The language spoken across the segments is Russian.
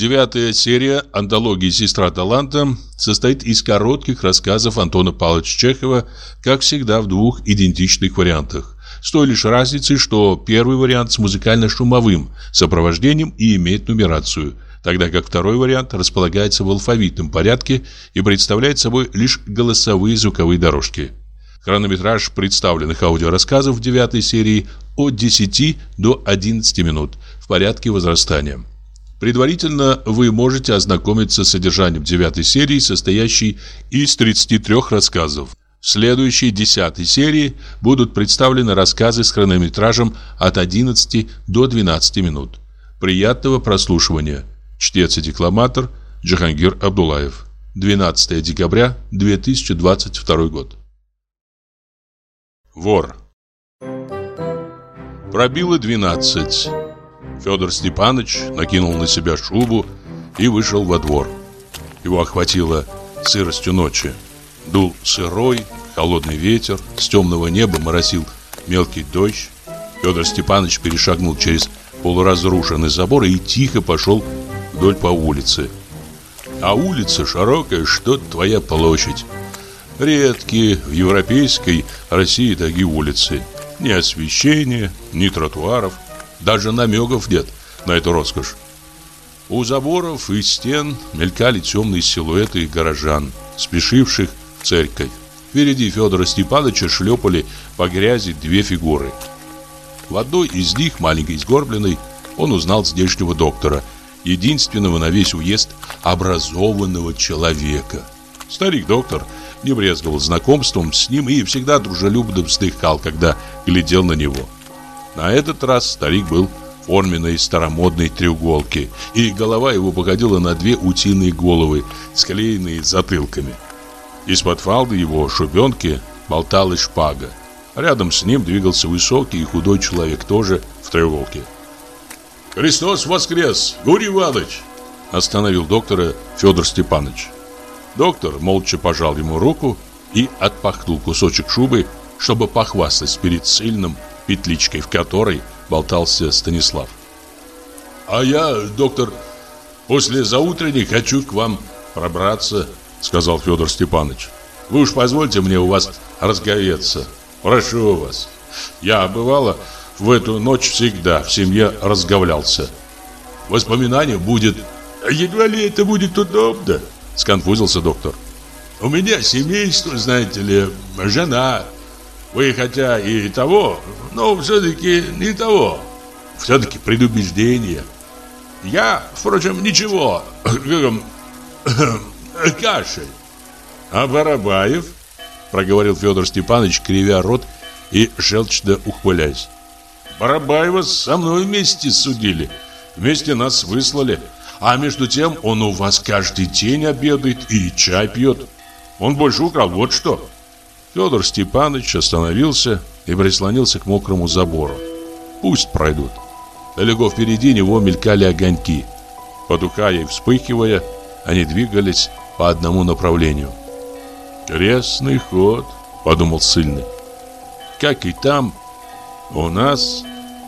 Девятая серия антологии «Сестра таланта» состоит из коротких рассказов Антона Павловича Чехова, как всегда в двух идентичных вариантах. С той лишь разницей, что первый вариант с музыкально-шумовым сопровождением и имеет нумерацию, тогда как второй вариант располагается в алфавитном порядке и представляет собой лишь голосовые звуковые дорожки. Хронометраж представленных аудиорассказов в девятой серии от 10 до 11 минут в порядке возрастания. Предварительно вы можете ознакомиться с содержанием девятой серии, состоящей из 33 рассказов. В следующей десятой серии будут представлены рассказы с хронометражем от 11 до 12 минут. Приятного прослушивания. Чтец и декламатор Джахангир Абдулаев. 12 декабря 2022 год. Вор. Пробило 12. Федор Степанович накинул на себя шубу и вышел во двор. Его охватило сыростью ночи. Дул сырой, холодный ветер, с темного неба моросил мелкий дождь. Федор Степанович перешагнул через полуразрушенный забор и тихо пошел вдоль по улице. А улица широкая, что твоя площадь. Редкие в европейской России такие улицы. Ни освещения, ни тротуаров – даже намеков нет на эту роскошь. У заборов и стен мелькали темные силуэты горожан, спешивших в церковь. Впереди Федора Степановича шлепали по грязи две фигуры. В одной из них, маленькой сгорбленной, он узнал здешнего доктора, единственного на весь уезд образованного человека. Старик-доктор не брезговал знакомством с ним и всегда дружелюбно вздыхал, когда глядел на него. На этот раз старик был форменной старомодной треуголке, и голова его походила на две утиные головы, склеенные затылками. Из-под фалды его шубенки болталась шпага. Рядом с ним двигался высокий и худой человек, тоже в треуголке. «Христос воскрес! Гурий Иванович!» Остановил доктора Федор Степанович. Доктор молча пожал ему руку и отпахнул кусочек шубы, чтобы похвастать перед сильным петличкой, в которой болтался Станислав. «А я, доктор, после заутренней хочу к вам пробраться», сказал Федор Степанович. «Вы уж позвольте мне у вас разговеться. Прошу вас. Я, бывало, в эту ночь всегда в семье разговлялся. Воспоминание будет... Едва ли это будет удобно?» Сконфузился доктор. «У меня семейство, знаете ли, жена, вы хотя и того, но все-таки не того. Все-таки предубеждение. Я, впрочем, ничего. Кашель. А Барабаев? Проговорил Федор Степанович, кривя рот и желчно ухмыляясь. Барабаева со мной вместе судили. Вместе нас выслали. А между тем он у вас каждый день обедает и чай пьет. Он больше украл, вот что. Федор Степанович остановился и прислонился к мокрому забору. Пусть пройдут. Далеко впереди него мелькали огоньки. Потухая и вспыхивая, они двигались по одному направлению. «Крестный ход», — подумал сильный. Как и там, у нас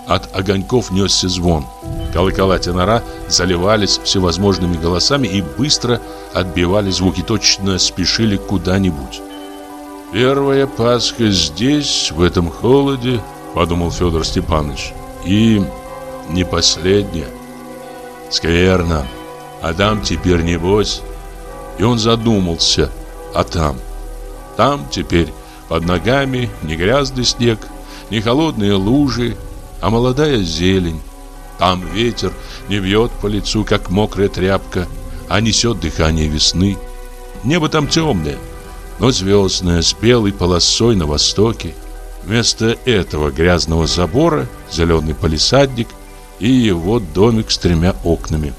от огоньков несся звон. Колокола тенора заливались всевозможными голосами и быстро отбивали звуки, точно спешили куда-нибудь. Первая Пасха здесь, в этом холоде, подумал Федор Степанович. И не последняя. Скверно. А там теперь небось. И он задумался. А там? Там теперь под ногами не грязный снег, не холодные лужи, а молодая зелень. Там ветер не бьет по лицу, как мокрая тряпка, а несет дыхание весны. Небо там темное, но звездная с белой полосой на востоке. Вместо этого грязного забора зеленый палисадник и его домик с тремя окнами.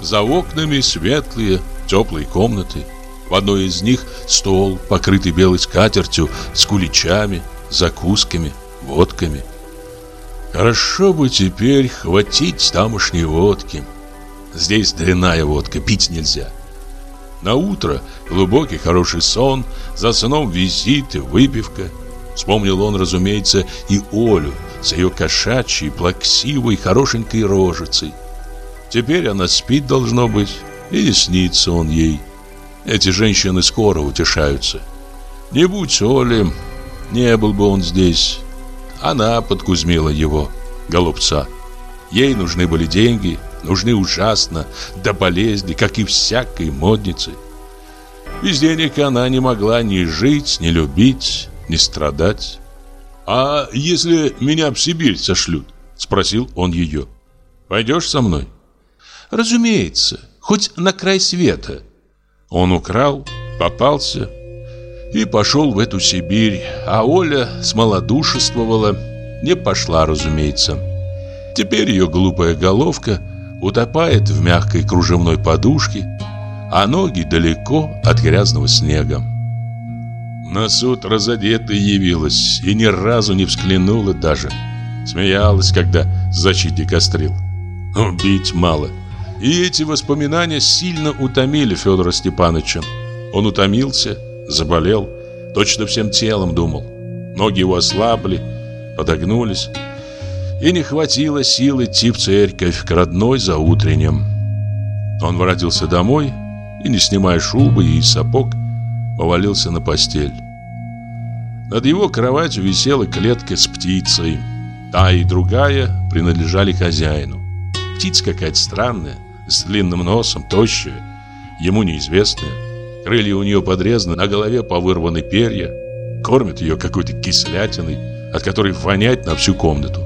За окнами светлые, теплые комнаты. В одной из них стол, покрытый белой скатертью, с куличами, закусками, водками. Хорошо бы теперь хватить тамошней водки. Здесь дрянная водка, пить нельзя. На утро глубокий хороший сон, за сном визит и выпивка. Вспомнил он, разумеется, и Олю с ее кошачьей, плаксивой, хорошенькой рожицей. Теперь она спит, должно быть, и не снится он ей. Эти женщины скоро утешаются. Не будь Оли, не был бы он здесь. Она подкузмила его, голубца. Ей нужны были деньги, нужны ужасно, до болезни, как и всякой моднице. Без денег она не могла ни жить, ни любить, ни страдать. «А если меня в Сибирь сошлют?» – спросил он ее. «Пойдешь со мной?» «Разумеется, хоть на край света». Он украл, попался и пошел в эту Сибирь, а Оля смолодушествовала, не пошла, разумеется. Теперь ее глупая головка утопает в мягкой кружевной подушке, а ноги далеко от грязного снега. На суд разодетая явилась и ни разу не взглянула даже. Смеялась, когда защитник острил. Убить мало. И эти воспоминания сильно утомили Федора Степановича. Он утомился, заболел, точно всем телом думал. Ноги его ослабли, подогнулись. И не хватило сил идти в церковь к родной за утреннем. Он воротился домой и, не снимая шубы и сапог, повалился на постель. Над его кроватью висела клетка с птицей. Та и другая принадлежали хозяину. Птица какая-то странная, с длинным носом, тощая, ему неизвестная. Крылья у нее подрезаны, на голове повырваны перья. Кормят ее какой-то кислятиной, от которой вонять на всю комнату.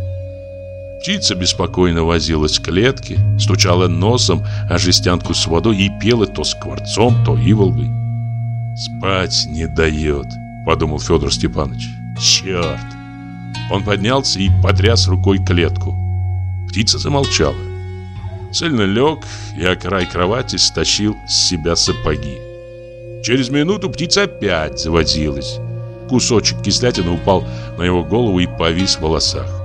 Птица беспокойно возилась в клетке, стучала носом о жестянку с водой и пела то скворцом, то иволгой. «Спать не дает», — подумал Федор Степанович. «Черт!» Он поднялся и потряс рукой клетку. Птица замолчала. Сильно лег и о край кровати стащил с себя сапоги. Через минуту птица опять заводилась. Кусочек кислятины упал на его голову и повис в волосах.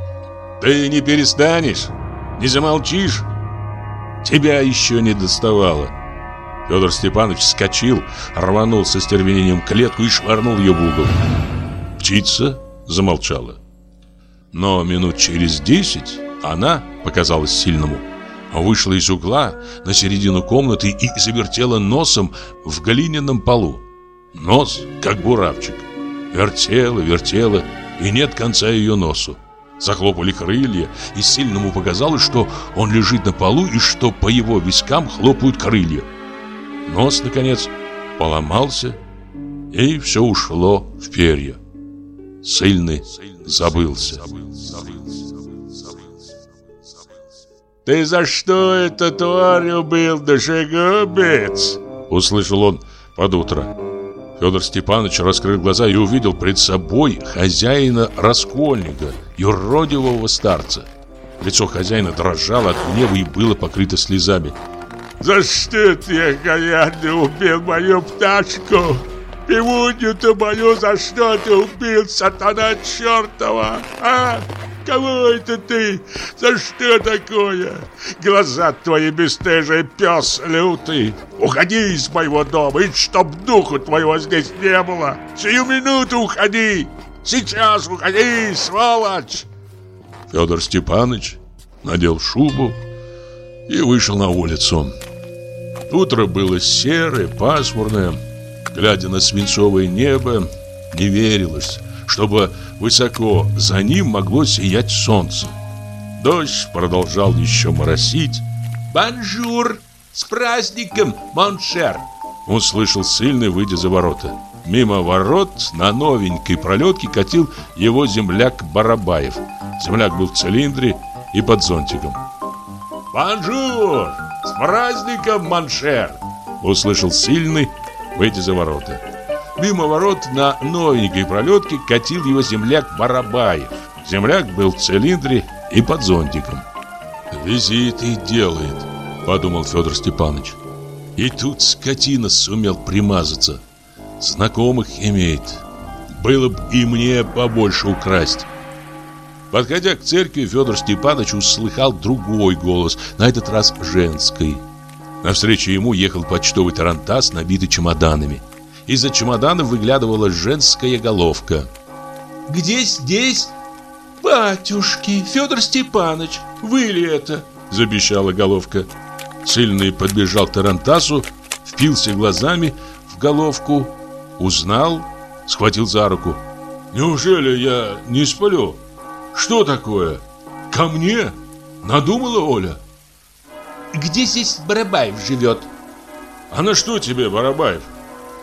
Ты не перестанешь? Не замолчишь? Тебя еще не доставало. Федор Степанович вскочил, рванул со стервенением клетку и швырнул ее в угол. Птица замолчала. Но минут через десять она, показалась сильному, вышла из угла на середину комнаты и завертела носом в глиняном полу. Нос, как буравчик. Вертела, вертела, и нет конца ее носу. Захлопали крылья, и сильному показалось, что он лежит на полу и что по его вискам хлопают крылья. Нос, наконец, поломался, и все ушло в перья. Сильный забылся. «Ты за что это тварь убил, душегубец?» Услышал он под утро. Федор Степанович раскрыл глаза и увидел пред собой хозяина Раскольника, юродивого старца. Лицо хозяина дрожало от гнева и было покрыто слезами. «За что ты, говядный, убил мою пташку? Пивунью-то мою за что ты убил, сатана чертова, а?» Кого это ты? За что такое? Глаза твои бесстыжие, пес лютый. Уходи из моего дома, и чтоб духу твоего здесь не было. Сию минуту уходи. Сейчас уходи, сволочь. Федор Степанович надел шубу и вышел на улицу. Утро было серое, пасмурное. Глядя на свинцовое небо, не верилось, чтобы высоко за ним могло сиять солнце. Дождь продолжал еще моросить. «Bonjour! С праздником, mon cher!» Услышал сильный, выйдя за ворота. Мимо ворот на новенькой пролетке катил его земляк Барабаев. Земляк был в цилиндре и под зонтиком. «Bonjour! С праздником, mon cher!» Услышал сильный, выйдя за ворота. Мимо ворот на новенькой пролетке катил его земляк Барабаев. Земляк был в цилиндре и под зонтиком. «Визиты делает», — подумал Федор Степанович. И тут скотина сумел примазаться. Знакомых имеет. Было бы и мне побольше украсть. Подходя к церкви, Федор Степанович услыхал другой голос, на этот раз женский. Навстречу ему ехал почтовый тарантас, набитый чемоданами. Из-за чемодана выглядывала женская головка. «Где здесь?» «Батюшки, Федор Степанович, вы ли это?» Забещала головка. Сильный подбежал к Тарантасу, впился глазами в головку, узнал, схватил за руку. «Неужели я не сплю? Что такое? Ко мне? Надумала Оля?» Где здесь Барабаев живет? «А на что тебе, Барабаев?»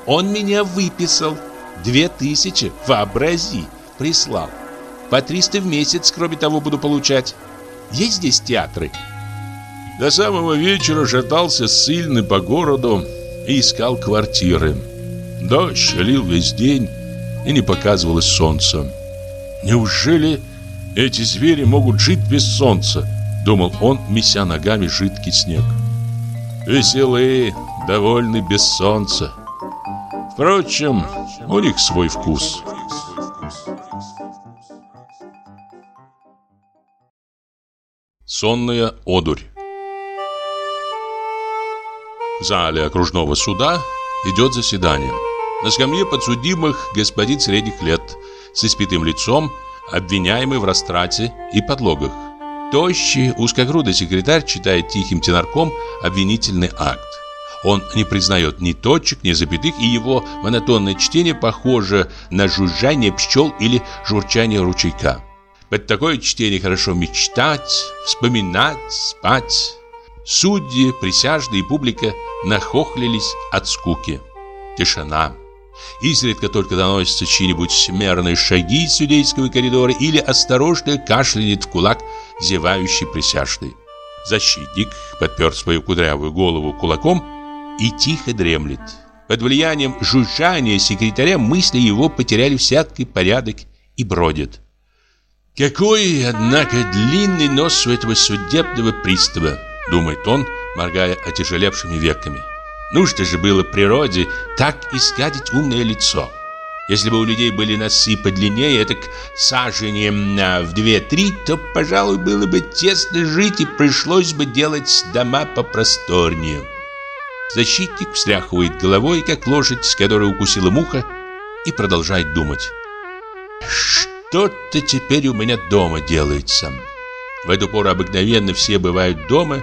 Он меня выписал. Две тысячи, вообрази, прислал. По 300 в месяц, кроме того, буду получать. Есть здесь театры?» До самого вечера шатался сильный по городу и искал квартиры. Дождь лил весь день, и не показывалось солнца. «Неужели эти звери могут жить без солнца?» Думал он, меся ногами жидкий снег. Веселые, довольны без солнца. Впрочем, у них свой вкус. Сонная одурь В зале окружного суда идет заседание. На скамье подсудимых господин средних лет с испитым лицом, обвиняемый в растрате и подлогах. Тощий, узкогрудый секретарь читает тихим тенарком обвинительный акт. Он не признает ни точек, ни запятых, и его монотонное чтение похоже на жужжание пчел или журчание ручейка. Под такое чтение хорошо мечтать, вспоминать, спать. Судьи, присяжные и публика нахохлились от скуки. Тишина. Изредка только доносятся чьи-нибудь мерные шаги из судейского коридора или осторожно кашлянет в кулак зевающий присяжный. Защитник подпер свою кудрявую голову кулаком и тихо дремлет. Под влиянием жужжания секретаря мысли его потеряли всякий порядок и бродят. «Какой, однако, длинный нос у этого судебного пристава!» Думает он, моргая отяжелевшими веками. Нужно же было природе так искадить умное лицо. Если бы у людей были носы подлиннее, так сажением в две-три, то, пожалуй, было бы тесно жить и пришлось бы делать дома попросторнее. Защитник встряхивает головой, как лошадь, которой укусила муха, и продолжает думать. Что-то теперь у меня дома делается. В эту пору обыкновенно все бывают дома,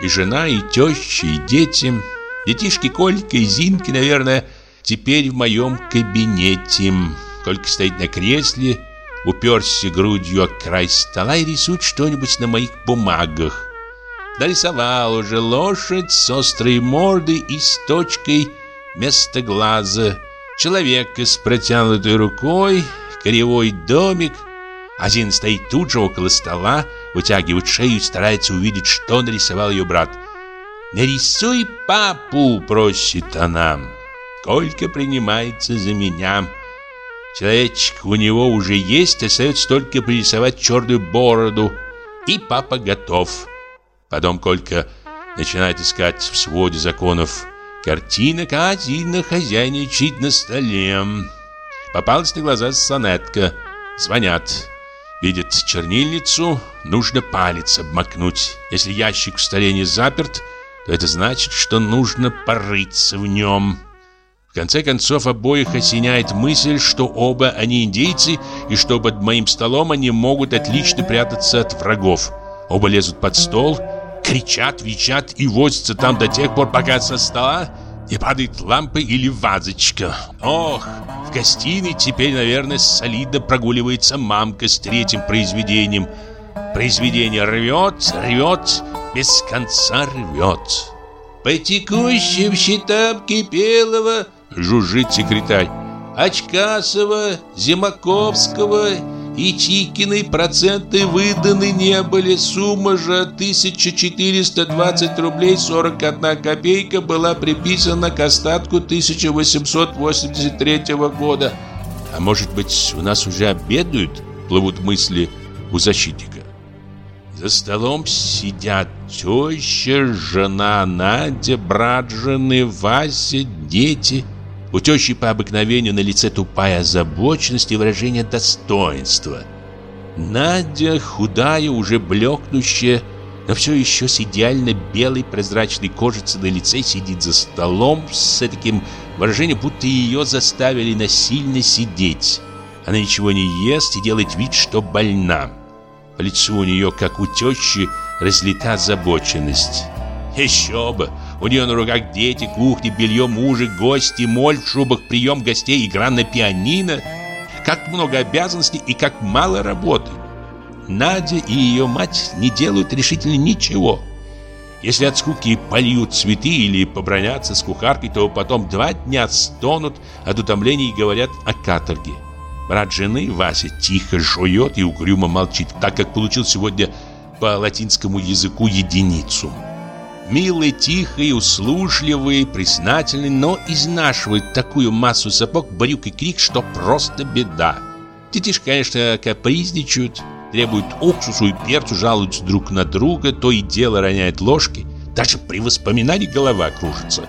и жена, и теща, и дети. Детишки Колька и Зинки, наверное, теперь в моем кабинете. Колька стоит на кресле, уперся грудью о край стола и рисует что-нибудь на моих бумагах. Нарисовал уже лошадь с острой мордой и с точкой вместо глаза, человека с протянутой рукой, кривой домик. Один стоит тут же около стола, вытягивает шею и старается увидеть, что нарисовал ее брат. «Нарисуй папу!» — просит она. Колька принимается за меня. Человечек у него уже есть, остается только пририсовать черную бороду. И папа готов. Потом Колька начинает искать в своде законов картинок, а один хозяйничает на столе. Попалась на глаза сонетка. Звонят. Видит чернильницу, нужно палец обмакнуть. Если ящик в столе не заперт, то это значит, что нужно порыться в нем. В конце концов, обоих осеняет мысль, что оба они индейцы, и что под моим столом они могут отлично прятаться от врагов. Оба лезут под стол, кричат, вичат и возятся там до тех пор, пока со стола не падает лампа или вазочка. Ох, в гостиной теперь, наверное, солидно прогуливается мамка с третьим произведением. Произведение рвет, рвет, без конца рвет. По текущим счетам Кипелова жужжит секретарь. Очкасова, Зимаковского и Чикиной проценты выданы не были. Сумма же 1420 рублей 41 копейка была приписана к остатку 1883 года. А может быть, у нас уже обедают? Плывут мысли у защитника. За столом сидят теща, жена Надя, брат жены Вася, дети – у тещи по обыкновению на лице тупая озабоченность и выражение достоинства. Надя, худая, уже блекнущая, но все еще с идеально белой прозрачной кожицей на лице сидит за столом с таким выражением, будто ее заставили насильно сидеть. Она ничего не ест и делает вид, что больна. По лицу у нее, как у тещи, разлита озабоченность. Еще бы! У нее на руках дети, кухня, белье мужа, гости, моль в шубах, прием гостей, игра на пианино. Как много обязанностей и как мало работы. Надя и ее мать не делают решительно ничего. Если от скуки польют цветы или побронятся с кухаркой, то потом два дня стонут от утомления и говорят о каторге. Брат жены, Вася, тихо жует и угрюмо молчит, так как получил сегодня по латинскому языку единицу. Милый, тихий, услужливый, признательный, но изнашивает такую массу сапог, брюк и крик, что просто беда. Детишки, конечно, капризничают, требуют уксусу и перцу, жалуются друг на друга, то и дело роняют ложки. Даже при воспоминании голова кружится.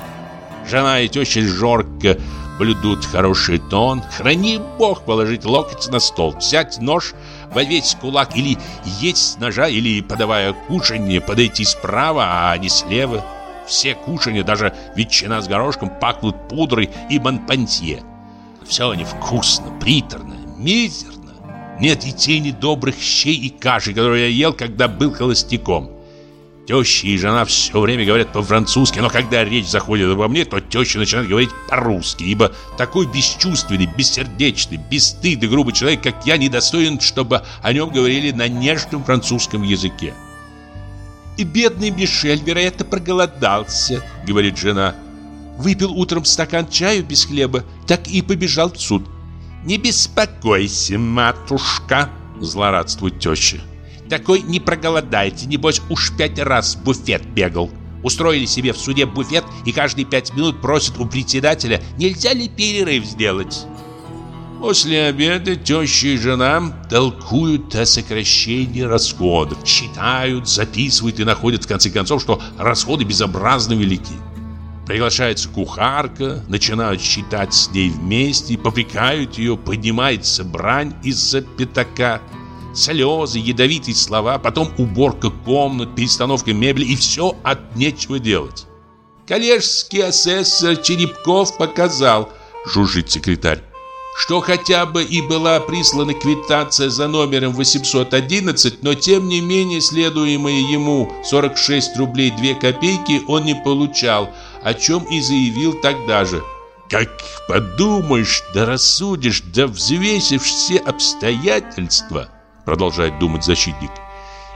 Жена и теща жорко блюдут хороший тон. Храни бог положить локоть на стол, взять нож во весь кулак или есть с ножа, или, подавая кушанье, подойти справа, а не слева. Все кушанья, даже ветчина с горошком, пахнут пудрой и монпансье. Все невкусно, приторно, мизерно. Нет и тени добрых щей и каши, которые я ел, когда был холостяком. Теща и жена все время говорят по-французски, но когда речь заходит обо мне, то теща начинает говорить по-русски, ибо такой бесчувственный, бессердечный, бесстыдный, грубый человек, как я, недостоин, чтобы о нем говорили на нежном французском языке. «И бедный Мишель, вероятно, проголодался», — говорит жена. «Выпил утром стакан чаю без хлеба, так и побежал в суд». «Не беспокойся, матушка», — злорадствует теща. Такой не проголодайте, небось уж пять раз в буфет бегал. Устроили себе в суде буфет и каждые пять минут просят у председателя, нельзя ли перерыв сделать. После обеда теща и жена толкуют о сокращении расходов, читают, записывают и находят в конце концов, что расходы безобразно велики. Приглашается кухарка, начинают считать с ней вместе, попрекают ее, поднимается брань из-за пятака – Слезы, ядовитые слова, потом уборка комнат, перестановка мебели и все от нечего делать. Коллежский асессор Черепков показал, жужжит секретарь, что хотя бы и была прислана квитанция за номером 811, но тем не менее следуемые ему 46 рублей 2 копейки он не получал, о чем и заявил тогда же. Как подумаешь, да рассудишь, да взвесишь все обстоятельства – продолжает думать защитник.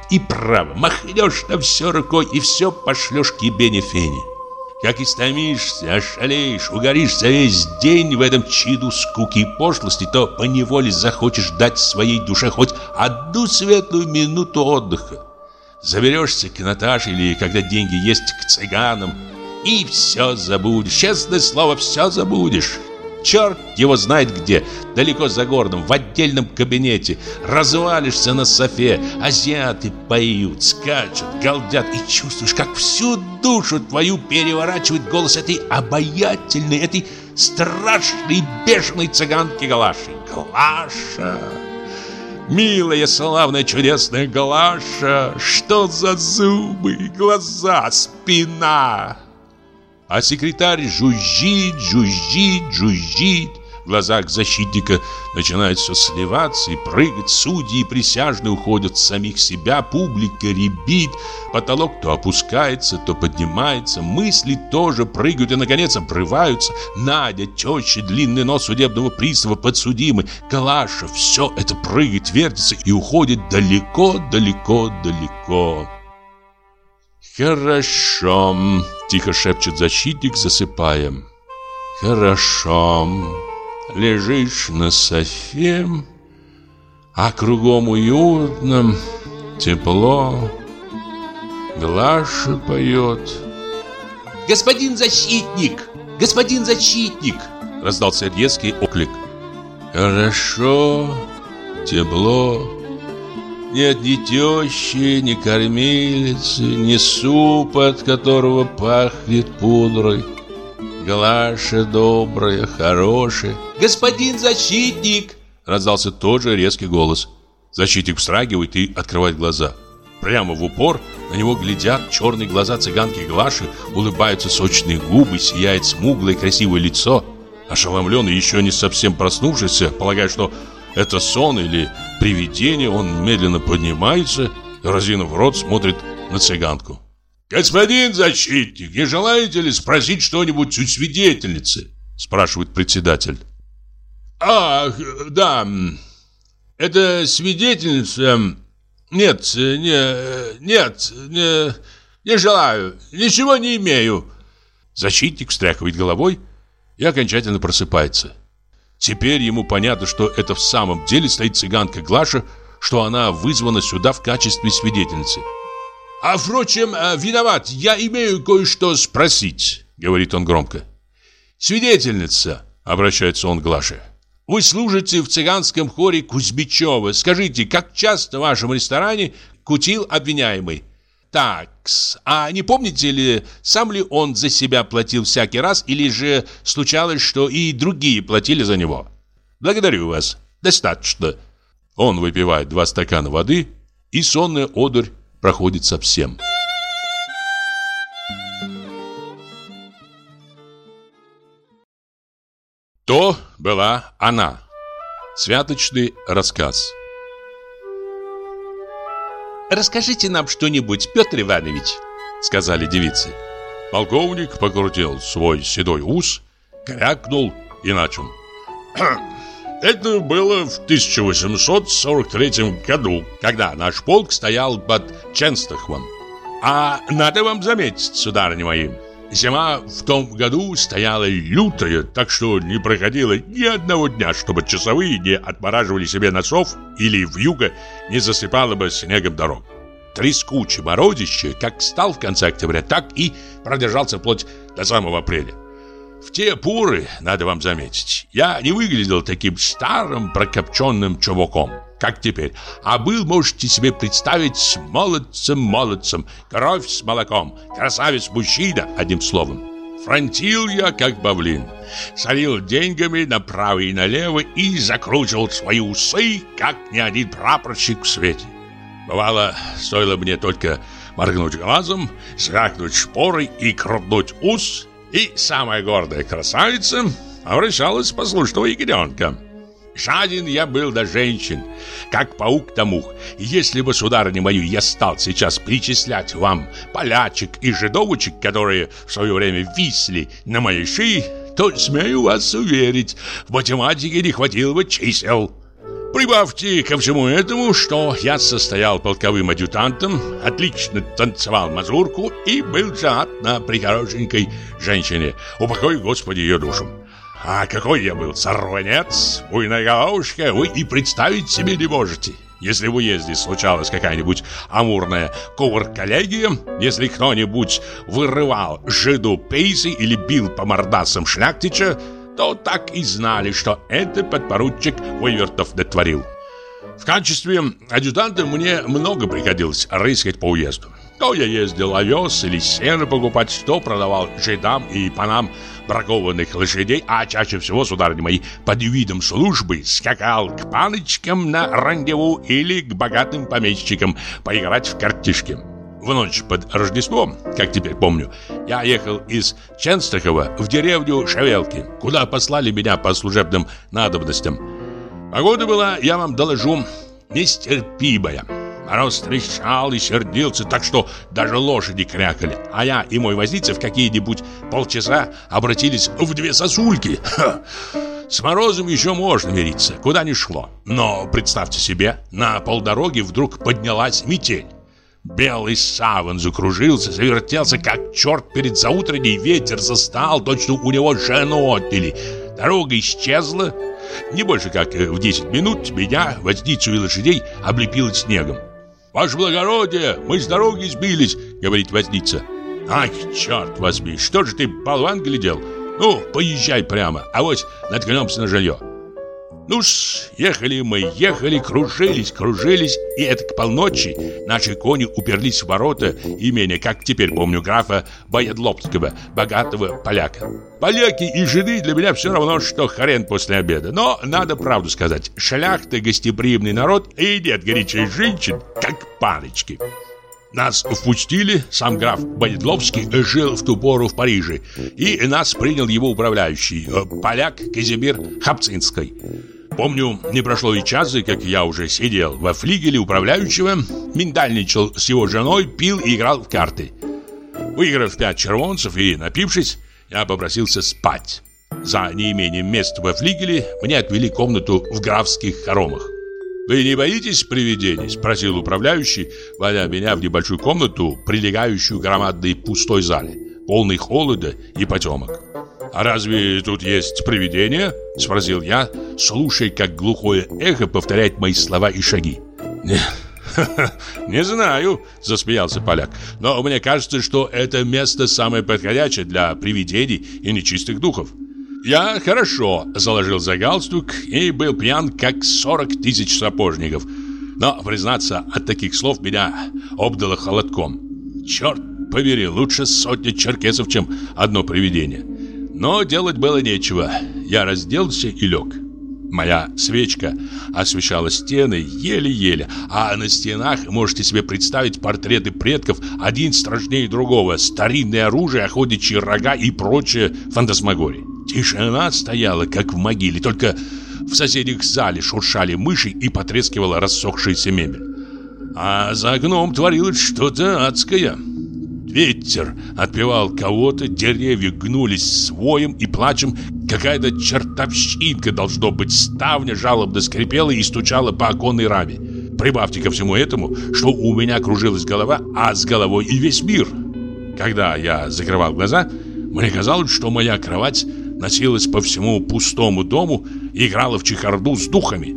И право, махнешь на все рукой и все пошлешь к ебене фене. Как истомишься, ошалеешь, угоришь за весь день в этом чиду скуки и пошлости, то поневоле захочешь дать своей душе хоть одну светлую минуту отдыха. Заберешься к Наташе или, когда деньги есть, к цыганам, и все забудешь. Честное слово, все забудешь черт его знает где, далеко за городом, в отдельном кабинете. Развалишься на софе, азиаты поют, скачут, галдят, и чувствуешь, как всю душу твою переворачивает голос этой обаятельной, этой страшной, бешеной цыганки Галаши. Глаша! Милая, славная, чудесная Галаша! Что за зубы, глаза, спина! А секретарь жужжит, жужжит, жужжит. В глазах защитника начинает все сливаться и прыгать. Судьи и присяжные уходят с самих себя, публика ребит. Потолок то опускается, то поднимается. Мысли тоже прыгают и, наконец, обрываются. Надя, теща, длинный нос судебного пристава, подсудимый. Калаша, все это прыгает, вертится и уходит далеко, далеко, далеко. «Хорошо», — тихо шепчет защитник, засыпая. «Хорошо. Лежишь на софе, а кругом уютно, тепло. Глаша поет». «Господин защитник! Господин защитник!» — раздался резкий оклик. «Хорошо, тепло». Нет ни тещи, ни кормилицы, ни супа, от которого пахнет пудрой. Глаша добрая, хорошая. «Господин защитник!» Раздался тот же резкий голос. Защитник встрагивает и открывает глаза. Прямо в упор на него глядят черные глаза цыганки Глаши, улыбаются сочные губы, сияет смуглое красивое лицо. Ошеломленный, еще не совсем проснувшийся, полагая, что это сон или привидение, он медленно поднимается разинув рот, смотрит на цыганку. «Господин защитник, не желаете ли спросить что-нибудь у свидетельницы?» Спрашивает председатель. «Ах, да, это свидетельница... Нет, не, нет, не, не желаю, ничего не имею». Защитник встряхивает головой и окончательно просыпается. Теперь ему понятно, что это в самом деле стоит цыганка Глаша, что она вызвана сюда в качестве свидетельницы. «А впрочем, э, виноват, я имею кое-что спросить», — говорит он громко. «Свидетельница», — обращается он к Глаше, — «вы служите в цыганском хоре Кузьмичева. Скажите, как часто в вашем ресторане кутил обвиняемый?» Такс, а не помните ли, сам ли он за себя платил всякий раз, или же случалось, что и другие платили за него? Благодарю вас. Достаточно. Он выпивает два стакана воды, и сонная одурь проходит совсем. То была она. Святочный рассказ. «Расскажите нам что-нибудь, Петр Иванович», — сказали девицы. Полковник покрутил свой седой ус, крякнул и начал. Это было в 1843 году, когда наш полк стоял под Ченстахом. А надо вам заметить, сударыни мои, зима в том году стояла лютая, так что не проходило ни одного дня, чтобы часовые не отмораживали себе носов или в юго не засыпало бы снегом дорог. Трескучее морозище, как стал в конце октября, так и продержался вплоть до самого апреля. В те поры, надо вам заметить, я не выглядел таким старым прокопченным чуваком, как теперь, а был, можете себе представить, молодцем-молодцем, кровь с молоком, красавец-мужчина, одним словом. Фронтил я, как бавлин, солил деньгами направо и налево и закручивал свои усы, как ни один прапорщик в свете. Бывало, стоило мне только моргнуть глазом, звякнуть шпорой и крутнуть ус, и самая гордая красавица обращалась послушного ягненка. Жаден я был до женщин, как паук да мух. Если бы, сударыня мою, я стал сейчас перечислять вам полячек и жидовочек, которые в свое время висли на моей шее, то, смею вас уверить, в математике не хватило бы чисел. Прибавьте ко всему этому, что я состоял полковым адъютантом, отлично танцевал мазурку и был женат на прихорошенькой женщине. Упокой, Господи, ее душу. А какой я был сорванец, буйная головушка, вы и представить себе не можете. Если в уезде случалась какая-нибудь амурная ковар-коллегия, если кто-нибудь вырывал жиду пейсы или бил по мордасам шляхтича, то так и знали, что это подпоручик Вывертов дотворил. В качестве адъютанта мне много приходилось рыскать по уезду. То я ездил овес или сено покупать, то продавал жидам и панам бракованных лошадей, а чаще всего, сударыни мои, под видом службы скакал к паночкам на рандеву или к богатым помещикам поиграть в картишки. В ночь под Рождеством, как теперь помню, я ехал из Ченстахова в деревню Шевелки, куда послали меня по служебным надобностям. Погода была, я вам доложу, нестерпимая. Мороз трещал и сердился, так что даже лошади крякали. А я и мой возница в какие-нибудь полчаса обратились в две сосульки. С морозом еще можно мириться, куда ни шло. Но представьте себе, на полдороги вдруг поднялась метель. Белый саван закружился, завертелся, как черт перед заутренней. Ветер застал, точно у него жену отняли. Дорога исчезла. Не больше как в 10 минут меня, возницу и лошадей, облепило снегом. «Ваше благородие, мы с дороги сбились», — говорит возница. «Ах, черт возьми, что же ты, болван, глядел? Ну, поезжай прямо, а вот наткнемся на жилье». Ну ж, ехали мы, ехали, кружились, кружились, и это к полночи наши кони уперлись в ворота имени, как теперь помню, графа Боядлобского, богатого поляка. Поляки и жены для меня все равно, что хрен после обеда. Но надо правду сказать, шляхта гостеприимный народ, и нет горячих женщин, как паночки. Нас впустили, сам граф Боядловский жил в ту пору в Париже, и нас принял его управляющий, поляк Казимир Хапцинский. Помню, не прошло и часа, как я уже сидел во флигеле управляющего, миндальничал с его женой, пил и играл в карты. Выиграв пять червонцев и напившись, я попросился спать. За неимением места во флигеле мне отвели комнату в графских хоромах. «Вы не боитесь привидений?» – спросил управляющий, вводя меня в небольшую комнату, прилегающую к громадной пустой зале, полной холода и потемок. «А разве тут есть привидения?» – спросил я, слушая, как глухое эхо повторяет мои слова и шаги. «Нет, «Не знаю», — засмеялся поляк. «Но мне кажется, что это место самое подходящее для привидений и нечистых духов. Я хорошо заложил за галстук и был пьян, как 40 тысяч сапожников. Но, признаться, от таких слов меня обдало холодком. Черт побери, лучше сотни черкесов, чем одно привидение. Но делать было нечего. Я разделся и лег. Моя свечка освещала стены еле-еле, а на стенах можете себе представить портреты предков, один страшнее другого, старинное оружие, охотничьи рога и прочее фантасмагории. Тишина стояла, как в могиле, только в соседних зале шуршали мыши и потрескивала рассохшаяся мебель. А за окном творилось что-то адское. Ветер отпевал кого-то, деревья гнулись своим и плачем. Какая-то чертовщинка, должно быть, ставня жалобно скрипела и стучала по оконной раме. Прибавьте ко всему этому, что у меня кружилась голова, а с головой и весь мир. Когда я закрывал глаза, мне казалось, что моя кровать носилась по всему пустому дому и играла в чехарду с духами.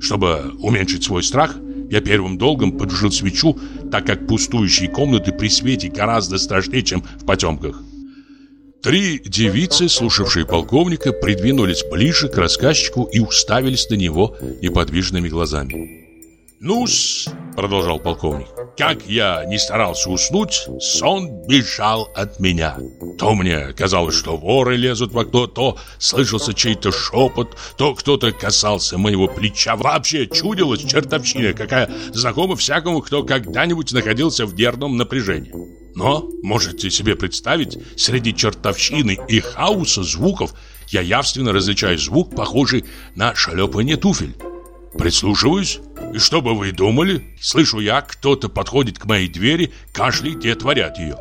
Чтобы уменьшить свой страх, я первым долгом потушил свечу, так как пустующие комнаты при свете гораздо страшнее, чем в потемках. Три девицы, слушавшие полковника, придвинулись ближе к рассказчику и уставились на него неподвижными глазами. «Ну-с», — продолжал полковник, — «как я не старался уснуть, сон бежал от меня. То мне казалось, что воры лезут в окно, то слышался чей-то шепот, то кто-то касался моего плеча. Вообще чудилась чертовщина, какая знакома всякому, кто когда-нибудь находился в нервном напряжении. Но, можете себе представить, среди чертовщины и хаоса звуков я явственно различаю звук, похожий на шлепание туфель. Прислушиваюсь, и что бы вы думали? Слышу я, кто-то подходит к моей двери, кашляет и отворяет ее.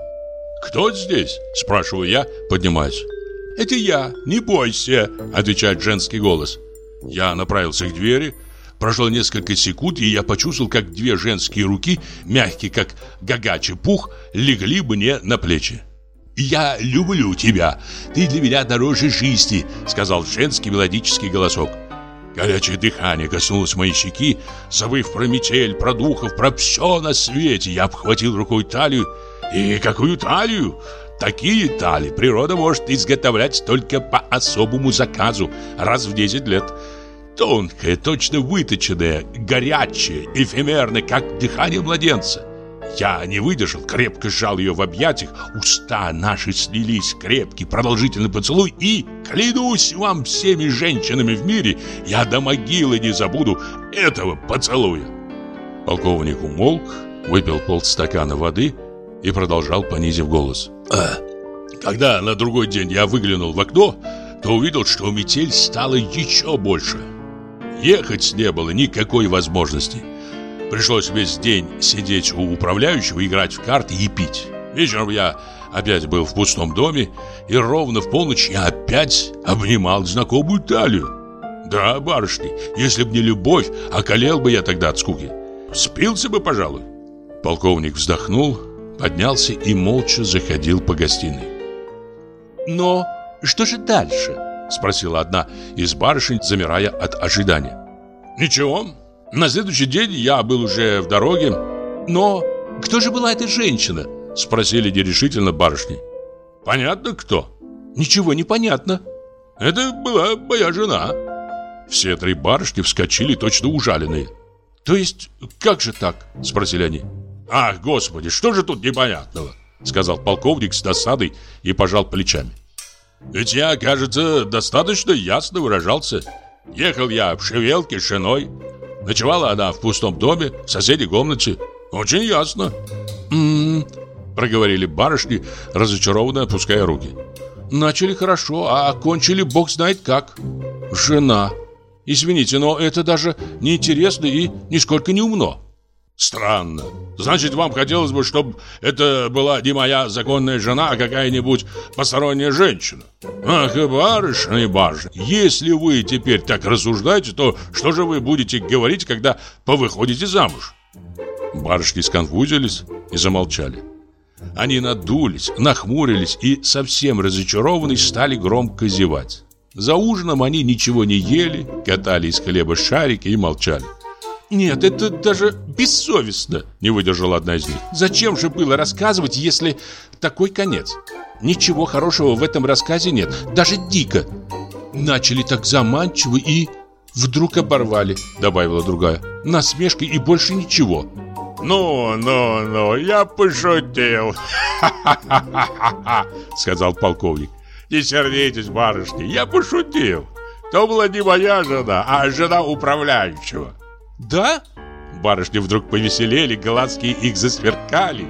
«Кто здесь?» – спрашиваю я, поднимаюсь. «Это я, не бойся», – отвечает женский голос. Я направился к двери. Прошло несколько секунд, и я почувствовал, как две женские руки, мягкие, как гагачий пух, легли мне на плечи. «Я люблю тебя. Ты для меня дороже жизни», — сказал женский мелодический голосок. Горячее дыхание коснулось моей щеки, забыв про метель, про духов, про все на свете. Я обхватил рукой талию. И какую талию? Такие тали природа может изготовлять только по особому заказу раз в 10 лет. Тонкая, точно выточенная, горячая, эфемерная, как дыхание младенца. Я не выдержал, крепко сжал ее в объятиях, уста наши слились, крепкий, продолжительный поцелуй, и, клянусь вам всеми женщинами в мире, я до могилы не забуду этого поцелуя. Полковник умолк, выпил полстакана воды и продолжал, понизив голос. «А, когда на другой день я выглянул в окно, то увидел, что метель стала еще больше. Ехать не было никакой возможности. Пришлось весь день сидеть у управляющего, играть в карты и пить. Вечером я опять был в пустом доме, и ровно в полночь я опять обнимал знакомую талию. Да, барышни, если б не любовь, околел бы я тогда от скуки. Спился бы, пожалуй. Полковник вздохнул, поднялся и молча заходил по гостиной. «Но что же дальше?» – спросила одна из барышень, замирая от ожидания. «Ничего, на следующий день я был уже в дороге. Но кто же была эта женщина? Спросили нерешительно барышни. Понятно кто? Ничего не понятно. Это была моя жена. Все три барышни вскочили точно ужаленные. То есть, как же так? Спросили они. Ах, господи, что же тут непонятного? Сказал полковник с досадой и пожал плечами. Ведь я, кажется, достаточно ясно выражался. Ехал я в шевелке с женой, Ночевала она в пустом доме, в соседней комнате. Очень ясно. «М-м-м», проговорили барышни, разочарованно опуская руки. Начали хорошо, а окончили бог знает как. Жена. Извините, но это даже неинтересно и нисколько не умно. Странно. Значит, вам хотелось бы, чтобы это была не моя законная жена, а какая-нибудь посторонняя женщина. Ах, и барышня, и барышня. Если вы теперь так рассуждаете, то что же вы будете говорить, когда повыходите замуж? Барышни сконфузились и замолчали. Они надулись, нахмурились и, совсем разочарованные, стали громко зевать. За ужином они ничего не ели, катали из хлеба шарики и молчали. «Нет, это даже бессовестно», — не выдержала одна из них. «Зачем же было рассказывать, если такой конец? Ничего хорошего в этом рассказе нет, даже дико. Начали так заманчиво и вдруг оборвали», — добавила другая. «Насмешкой и больше ничего». «Ну, ну, ну, я пошутил!» сказал полковник. «Не сердитесь, барышни, я пошутил. То была не моя жена, а жена управляющего». «Да?» Барышни вдруг повеселели, глазки их засверкали.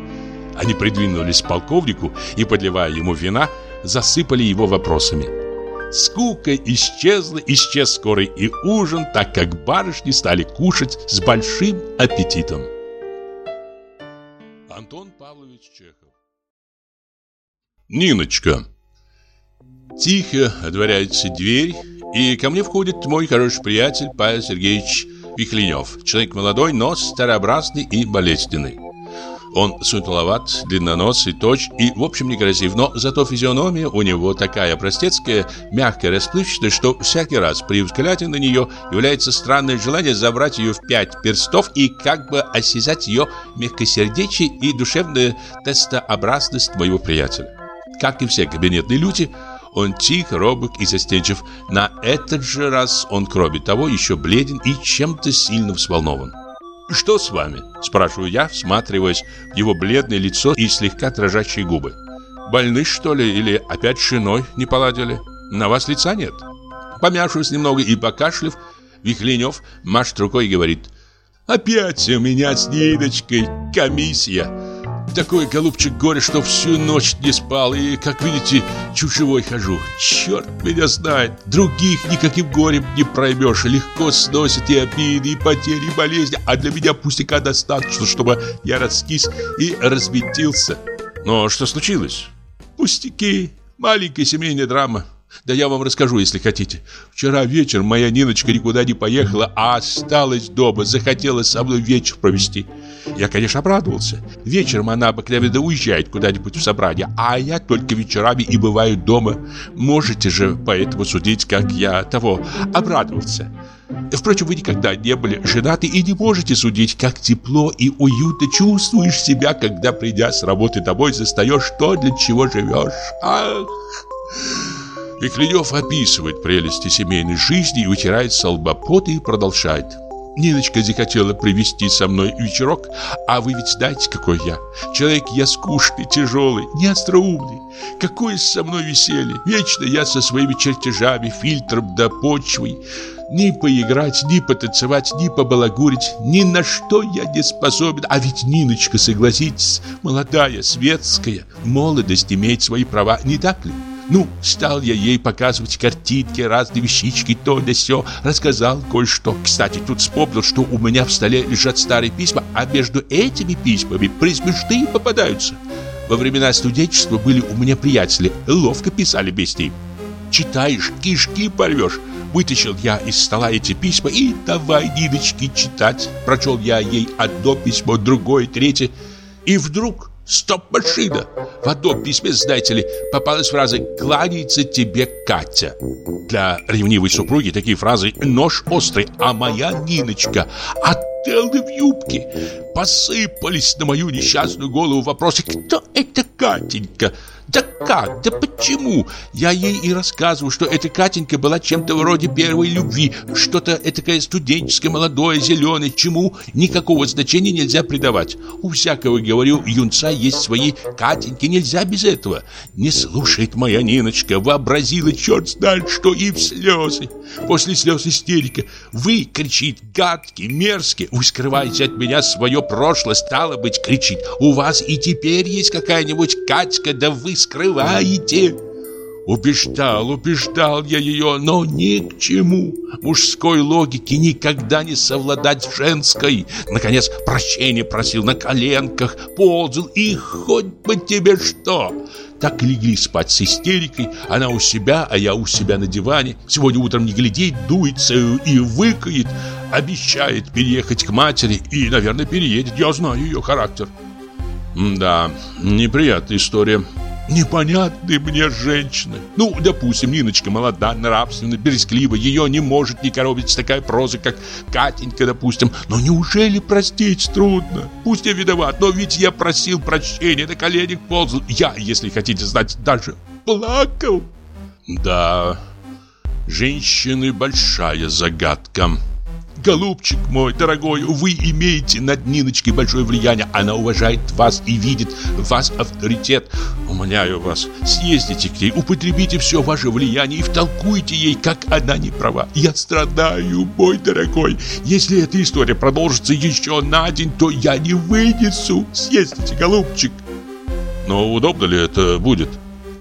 Они придвинулись к полковнику и, подливая ему вина, засыпали его вопросами. Скука исчезла, исчез скорый и ужин, так как барышни стали кушать с большим аппетитом. Антон Павлович Чехов Ниночка Тихо отворяется дверь, и ко мне входит мой хороший приятель Павел Сергеевич Вихленев. Человек молодой, но старообразный и болезненный. Он сутуловат, длинноносый, точ и, в общем, некрасив, но зато физиономия у него такая простецкая, мягкая, расплывчатая, что всякий раз при взгляде на нее является странное желание забрать ее в пять перстов и как бы осязать ее мягкосердечие и душевная тестообразность моего приятеля. Как и все кабинетные люди, он тих, робок и застенчив. На этот же раз он, кроме того, еще бледен и чем-то сильно взволнован. «Что с вами?» – спрашиваю я, всматриваясь в его бледное лицо и слегка дрожащие губы. «Больны, что ли, или опять шиной не поладили? На вас лица нет?» Помявшись немного и покашлив, Вихленев машет рукой и говорит «Опять у меня с Ниночкой комиссия!» Такой, голубчик, горе, что всю ночь не спал. И, как видите, чушевой хожу. Черт меня знает Других никаким горем не проймешь. Легко сносит и обиды, и потери, и болезни. А для меня пустяка достаточно, чтобы я раскис и разметился. Но что случилось? Пустяки, маленькая семейная драма да я вам расскажу, если хотите. Вчера вечером моя Ниночка никуда не поехала, а осталась дома, захотела со мной вечер провести. Я, конечно, обрадовался. Вечером она обыкновенно уезжает куда-нибудь в собрание, а я только вечерами и бываю дома. Можете же поэтому судить, как я того обрадовался. Впрочем, вы никогда не были женаты и не можете судить, как тепло и уютно чувствуешь себя, когда, придя с работы домой, застаешь то, для чего живешь. Ах! Пеклянев описывает прелести семейной жизни и вытирает с и продолжает. Ниночка захотела привести со мной вечерок, а вы ведь знаете, какой я. Человек я скучный, тяжелый, не остроумный. Какое со мной веселье. Вечно я со своими чертежами, фильтром да почвой. Ни поиграть, ни потанцевать, ни побалагурить, ни на что я не способен. А ведь Ниночка, согласитесь, молодая, светская, молодость имеет свои права, не так ли? Ну, стал я ей показывать картинки, разные вещички, то да сё. Рассказал кое-что. Кстати, тут вспомнил, что у меня в столе лежат старые письма, а между этими письмами присмешные попадаются. Во времена студенчества были у меня приятели, ловко писали них. Читаешь, кишки порвешь. Вытащил я из стола эти письма и давай Ниночке читать. Прочел я ей одно письмо, другое, третье. И вдруг Стоп-машина! В одном письме, знаете ли, попалась фраза «Кланяется тебе Катя». Для ревнивой супруги такие фразы «Нож острый, а моя Ниночка» отелы в юбке. Посыпались на мою несчастную голову вопросы «Кто это Катенька?» Да как? Да почему? Я ей и рассказываю, что эта Катенька была чем-то вроде первой любви, что-то этакое студенческое, молодое, зеленое, чему никакого значения нельзя придавать. У всякого, говорю, юнца есть свои Катеньки, нельзя без этого. Не слушает моя Ниночка, вообразила черт знает что и в слезы. После слез истерика. Вы, кричит, гадкий, мерзкий, вы скрываете от меня свое прошлое, стало быть, кричит. У вас и теперь есть какая-нибудь Катька, да вы скрываете. Убеждал, убеждал я ее, но ни к чему. Мужской логики никогда не совладать женской. Наконец, прощение просил на коленках, ползал, и хоть бы тебе что. Так легли спать с истерикой. Она у себя, а я у себя на диване. Сегодня утром не глядит, дуется и выкает. Обещает переехать к матери и, наверное, переедет. Я знаю ее характер. Да, неприятная история. Непонятные мне женщины. Ну, допустим, Ниночка молода, нравственна, бересклива. Ее не может не коробить такая проза, как Катенька, допустим. Но неужели простить трудно? Пусть я виноват, но ведь я просил прощения, на коленях ползал. Я, если хотите знать, даже плакал. Да, женщины большая загадка. Голубчик мой, дорогой, вы имеете над Ниночкой большое влияние. Она уважает вас и видит в вас авторитет. Умоляю вас, съездите к ней, употребите все ваше влияние и втолкуйте ей, как она не права. Я страдаю, мой дорогой. Если эта история продолжится еще на день, то я не вынесу. Съездите, голубчик. Но удобно ли это будет?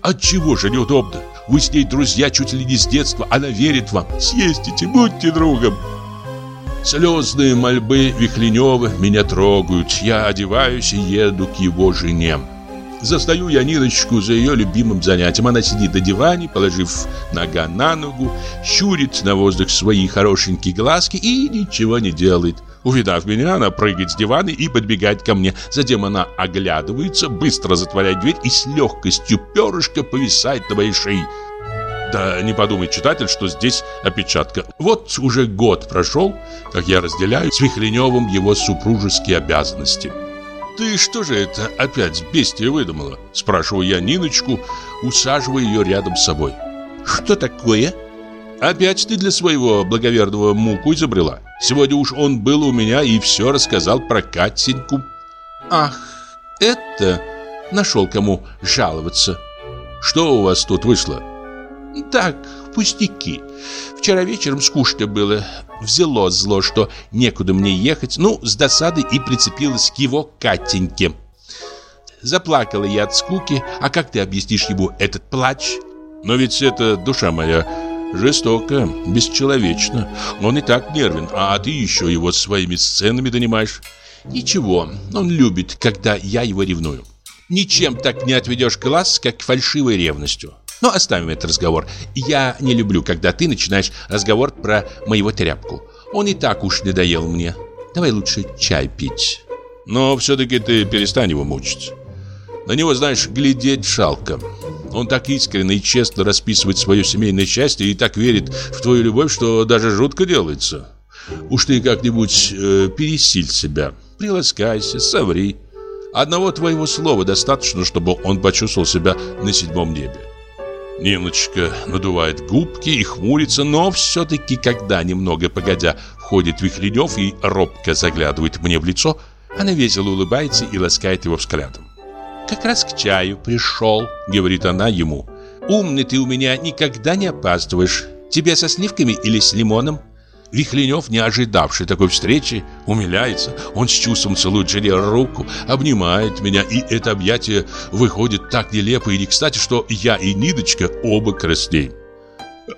Отчего же неудобно? Вы с ней друзья чуть ли не с детства. Она верит вам. Съездите, будьте другом. Слезные мольбы Вихленева меня трогают. Я одеваюсь и еду к его жене. Застаю я Ниночку за ее любимым занятием. Она сидит на диване, положив нога на ногу, щурит на воздух свои хорошенькие глазки и ничего не делает. Увидав меня, она прыгает с дивана и подбегает ко мне. Затем она оглядывается, быстро затворяет дверь и с легкостью перышка повисает на моей шее. Да не подумай, читатель, что здесь опечатка. Вот уже год прошел, как я разделяю с Вихреневым его супружеские обязанности. «Ты что же это опять бестия выдумала?» Спрашиваю я Ниночку, усаживая ее рядом с собой. «Что такое?» «Опять ты для своего благоверного муку изобрела. Сегодня уж он был у меня и все рассказал про Катеньку». «Ах, это...» Нашел кому жаловаться. «Что у вас тут вышло?» Так, пустяки. Вчера вечером скучно было. Взяло зло, что некуда мне ехать. Ну, с досады и прицепилась к его Катеньке. Заплакала я от скуки. А как ты объяснишь ему этот плач? Но ведь это, душа моя, жестоко, бесчеловечно. Он и так нервен, а ты еще его своими сценами донимаешь. Ничего, он любит, когда я его ревную. Ничем так не отведешь глаз, как фальшивой ревностью. Но оставим этот разговор. Я не люблю, когда ты начинаешь разговор про моего тряпку. Он и так уж надоел мне. Давай лучше чай пить. Но все-таки ты перестань его мучить. На него, знаешь, глядеть шалко. Он так искренне и честно расписывает свое семейное счастье и так верит в твою любовь, что даже жутко делается. Уж ты как-нибудь э, пересиль себя, приласкайся, соври. Одного твоего слова достаточно, чтобы он почувствовал себя на седьмом небе. Ниночка надувает губки и хмурится, но все-таки, когда немного погодя входит Вихренев и робко заглядывает мне в лицо, она весело улыбается и ласкает его взглядом. «Как раз к чаю пришел», — говорит она ему. «Умный ты у меня никогда не опаздываешь. Тебе со сливками или с лимоном?» Вихленев, не ожидавший такой встречи, умиляется. Он с чувством целует жене руку, обнимает меня, и это объятие выходит так нелепо и не кстати, что я и Нидочка оба краснеем.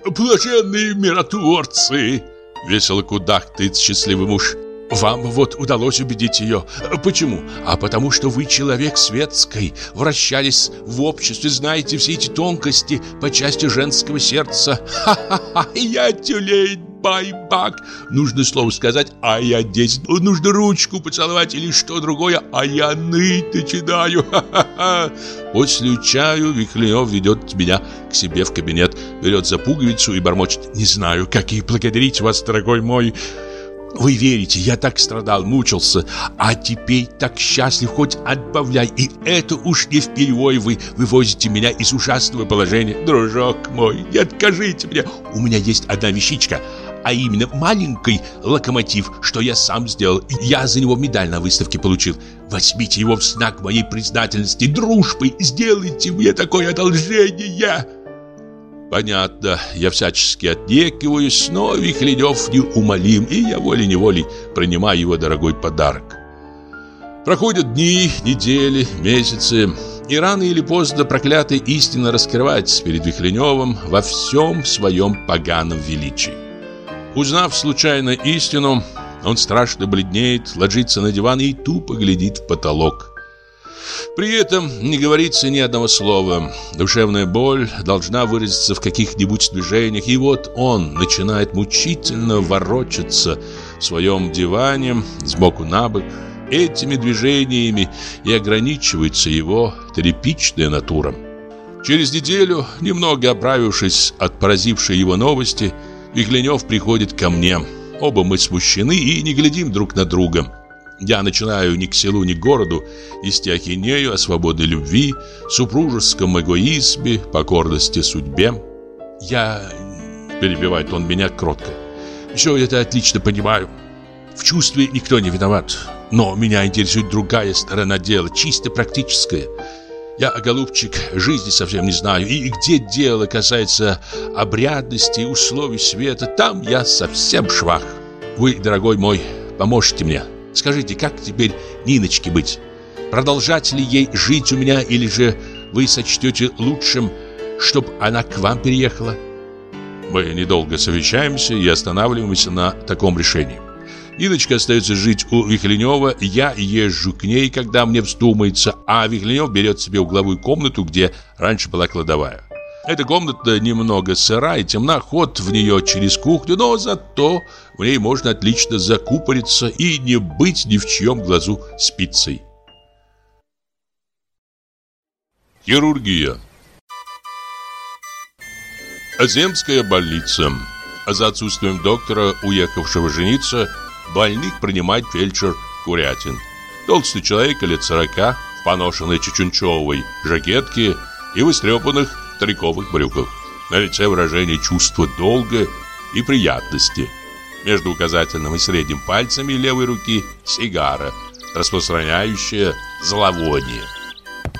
«Блаженные миротворцы!» — весело кудахтает счастливый муж. Вам вот удалось убедить ее. Почему? А потому что вы человек светской, вращались в обществе, знаете все эти тонкости по части женского сердца. Ха-ха-ха, я тюлень, байбак. Нужно слово сказать, а я десять. Нужно ручку поцеловать или что другое, а я ныть начинаю. Ха-ха-ха. После чаю Вихлеев ведет меня к себе в кабинет, берет за пуговицу и бормочет. Не знаю, как и благодарить вас, дорогой мой. Вы верите, я так страдал, мучился, а теперь так счастлив, хоть отбавляй. И это уж не впервые вы вывозите меня из ужасного положения. Дружок мой, не откажите мне. У меня есть одна вещичка, а именно маленький локомотив, что я сам сделал. Я за него медаль на выставке получил. Возьмите его в знак моей признательности, дружбы. Сделайте мне такое одолжение. Понятно, я всячески отнекиваюсь, но Вихленев неумолим, и я волей-неволей принимаю его дорогой подарок. Проходят дни, недели, месяцы, и рано или поздно проклятая истина раскрывается перед Вихленевым во всем своем поганом величии. Узнав случайно истину, он страшно бледнеет, ложится на диван и тупо глядит в потолок. При этом не говорится ни одного слова. Душевная боль должна выразиться в каких-нибудь движениях, и вот он начинает мучительно ворочаться в своем диване сбоку на бок. Этими движениями и ограничивается его тряпичная натура. Через неделю, немного оправившись от поразившей его новости, Вихленев приходит ко мне. Оба мы смущены и не глядим друг на друга. Я начинаю ни к селу, ни к городу нести ахинею о свободе любви, супружеском эгоизме, покорности судьбе. Я... Перебивает он меня кротко. Все это отлично понимаю. В чувстве никто не виноват. Но меня интересует другая сторона дела, чисто практическая. Я, голубчик, жизни совсем не знаю. И где дело касается обрядности и условий света, там я совсем швах. Вы, дорогой мой, поможете мне. Скажите, как теперь Ниночке быть? Продолжать ли ей жить у меня, или же вы сочтете лучшим, чтобы она к вам переехала? Мы недолго совещаемся и останавливаемся на таком решении. Ниночка остается жить у Вихленева, я езжу к ней, когда мне вздумается, а Вихленев берет себе угловую комнату, где раньше была кладовая. Эта комната немного сыра и темна, ход в нее через кухню, но зато в ней можно отлично закупориться и не быть ни в чьем глазу спицей. Хирургия Земская больница. За отсутствием доктора, уехавшего жениться, больных принимает фельдшер Курятин. Толстый человек лет сорока, в поношенной чечунчевой жакетке и в истрепанных триковых брюках. На лице выражение чувства долга и приятности. Между указательным и средним пальцами левой руки сигара, распространяющая зловоние.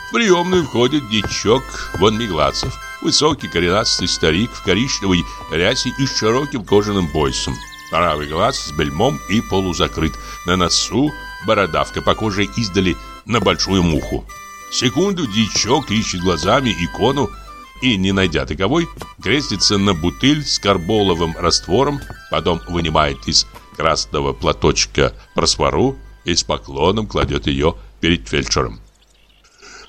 В приемную входит дичок Вон Меглацев, высокий коренастый старик в коричневой рясе и с широким кожаным поясом. Правый глаз с бельмом и полузакрыт. На носу бородавка, похожая издали на большую муху. Секунду дичок ищет глазами икону и, не найдя таковой, крестится на бутыль с карболовым раствором, потом вынимает из красного платочка просфору и с поклоном кладет ее перед фельдшером.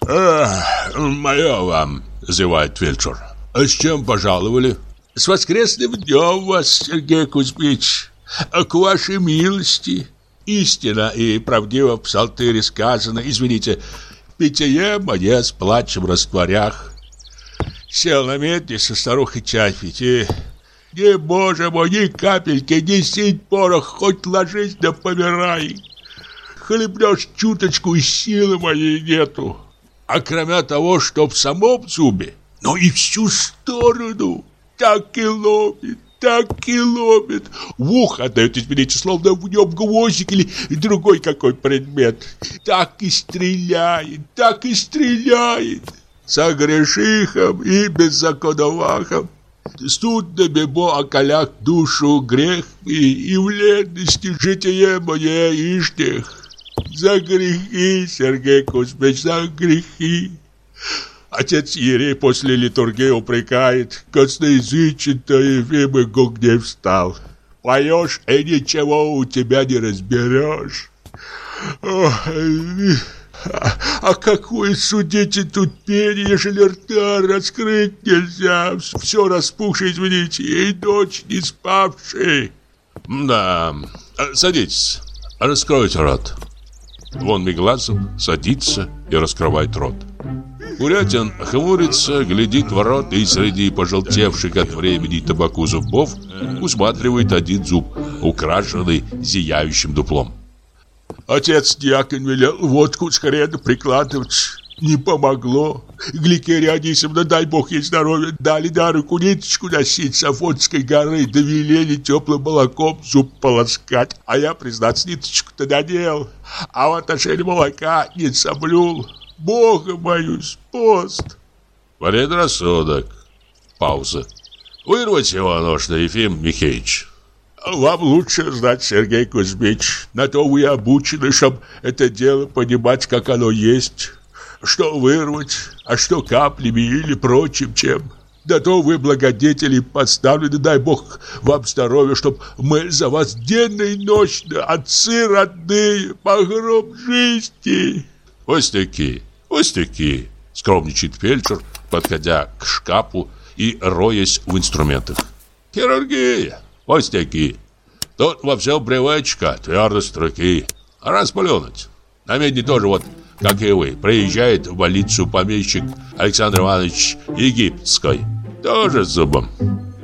«Эх, мое вам!» — зевает фельдшер. «А с чем пожаловали?» «С воскресным днем вас, Сергей Кузьмич! К вашей милости!» Истина и правдиво в псалтыре сказано, извините, питье мне с плачем растворях. Сел на медне со старухой чай пить и... Не, боже мой, ни капельки, ни синь порох, хоть ложись да помирай. Хлебнешь чуточку, и силы моей нету. А кроме того, что в самом зубе, но и всю сторону, так и ломит, так и ломит. В ухо отдает, извините, словно в нем гвоздик или другой какой предмет. Так и стреляет, так и стреляет согрешихом и беззаконовахом. Студными бо околяк душу грех и, и в ледности житие мое ишних. За грехи, Сергей Кузьмич, за грехи. Отец Ерей после литургии упрекает, косноязычен-то Ефим и встал. Поешь, и ничего у тебя не разберешь. Ох, а какое судите тут пение, ежели рта раскрыть нельзя? Все распухшее, извините, и дочь не спавшая. Да, садитесь, раскройте рот. Вон Меглазов садится и раскрывает рот. Курятин хмурится, глядит в рот и среди пожелтевших от времени табаку зубов усматривает один зуб, украшенный зияющим дуплом. Отец дьякон велел водку с хрена прикладывать. Не помогло. Гликерия Анисовна, дай бог ей здоровья, дали на руку ниточку носить с Афонской горы, довелели теплым молоком зуб полоскать. А я, признаться, ниточку-то надел, а в отношении молока не соблюл. Бога боюсь, пост. Предрассудок. Пауза. Вырвать его нужно, Ефим Михеевич. Вам лучше знать, Сергей Кузьмич. На то вы обучены, чтобы это дело понимать, как оно есть. Что вырвать, а что каплями или прочим чем. Да то вы благодетели поставлены, дай Бог вам здоровья, чтоб мы за вас денно и ночно, отцы родные, по гроб жизни. Пустяки, пустяки, скромничает фельдшер, подходя к шкафу и роясь в инструментах. Хирургия, пустяки. Тут во всем привычка, твердость руки. А раз плюнуть. На медне тоже вот, как и вы, приезжает в больницу помещик Александр Иванович Египетской. Тоже с зубом.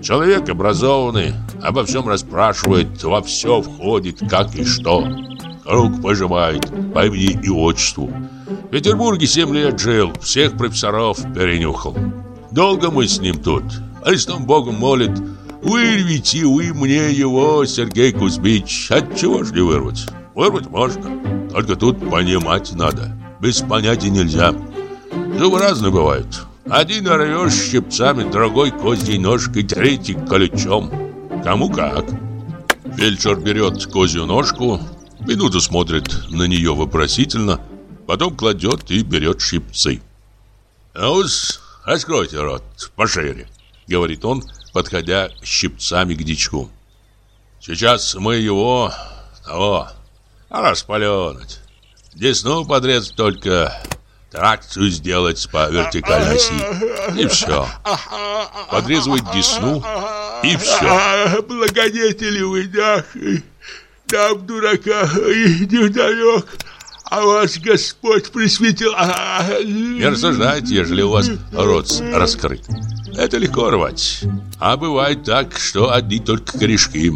Человек образованный, обо всем расспрашивает, во все входит, как и что. Рук пожимает по имени и отчеству. В Петербурге семь лет жил, всех профессоров перенюхал. Долго мы с ним тут. Христом Богом молит, вырвите вы мне его, Сергей Кузьмич. Отчего ж не вырвать? Вырвать можно. Только тут понимать надо. Без понятия нельзя. Зубы разные бывают. Один рвешь щипцами, другой козьей ножкой, третий колючом. Кому как. Фельдшер берет козью ножку, минуту смотрит на нее вопросительно, потом кладет и берет щипцы. ну раскройте рот пошире», — говорит он, подходя щипцами к дичку. «Сейчас мы его, того, распаленуть. Десну подрезать только, тракцию сделать по вертикальной оси. И все. Подрезывать десну, и все. Благодетели вы, да, нам, дурака, и не вдалек, а вас Господь присветил. Не рассуждайте, ежели у вас рот раскрыт. Это легко рвать. А бывает так, что одни только корешки.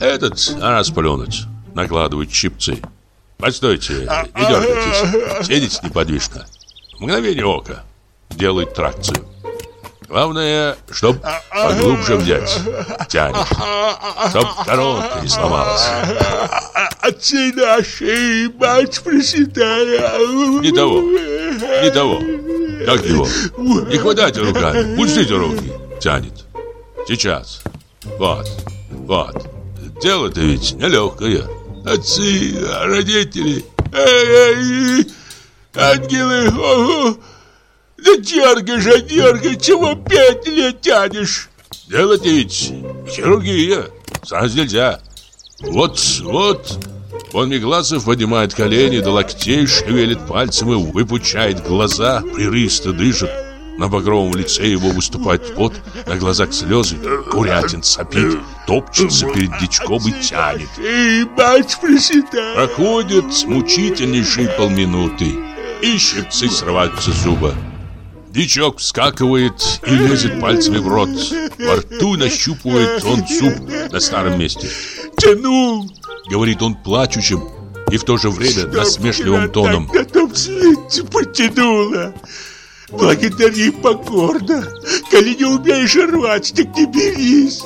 Этот расплюнуть, накладывают щипцы. Постойте, не дергайтесь, сидите неподвижно. Мгновение ока. Делает тракцию. Главное, чтоб поглубже взять. Тянет. Чтоб коронка не сломалась. Отцы наши, мать Пресвятая. Не того, не того. Как его? Не хватайте руками, пустите руки. Тянет. Сейчас. Вот, вот. Дело-то ведь нелегкое. Отцы, родители. Эй, эй, ангелы, ого. Да дергай же, дергай, чего пять лет тянешь? Делать ведь хирургия, сразу нельзя. Вот, вот. Он Мегласов поднимает колени до локтей, шевелит пальцем и выпучает глаза, прерывисто дышит. На багровом лице его выступает пот, на глазах слезы, курятин сопит, топчется перед дичком и тянет. Эй, мать пресвятая! Проходит мучительнейшие полминуты, и щипцы срываются зуба. Дичок вскакивает и лезет пальцами в рот. Во рту нащупывает он суп на старом месте. Тянул! Говорит он плачущим и в то же время насмешливым тоном. На том свете потянуло. Благодари покорно. Коли не умеешь рвать, так не берись.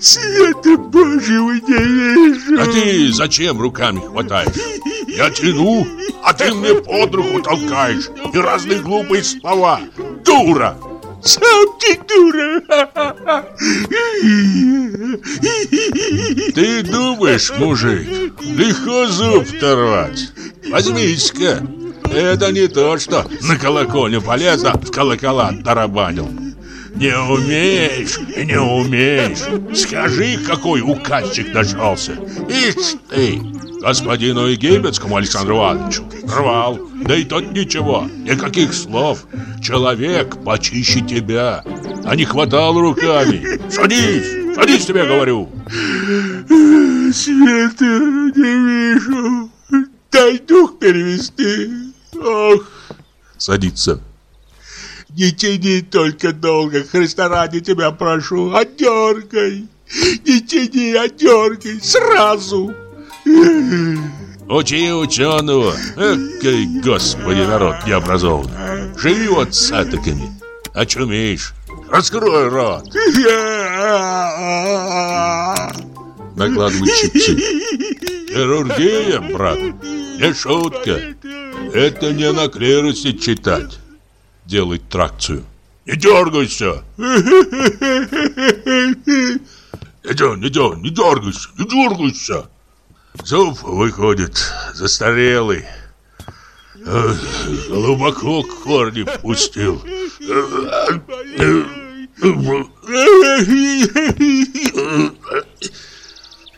Света Божьего не вижу. А ты зачем руками хватаешь? Я тяну, а ты мне под руку толкаешь. И разные глупые слова. Дура! Сам ты дура! Ты думаешь, мужик, легко зуб оторвать? Возьмись-ка. Это не то, что на колокольню полезно в колокола тарабанил. Не умеешь, не умеешь. Скажи, какой указчик нашелся. Ишь ты, господину Египетскому Александру Ивановичу рвал. Да и тот ничего, никаких слов. Человек почище тебя, а не хватал руками. Садись, садись, тебе говорю. Света не вижу. Дай дух перевести. Ох. Садится. Не тяни только долго, Христа ради тебя прошу, а дергай. Не тяни, а дергай сразу. Учи ученого. Экой, господи, народ необразованный. Живи вот с атаками. Очумеешь. Раскрой рот. Накладывай чипсы. Хирургия, брат. Не шутка. Это не на клиросе читать. Делает тракцию. Не дергайся! Идем, идем, не дергайся, не дергайся! Зуб выходит застарелый. Глубоко корни пустил.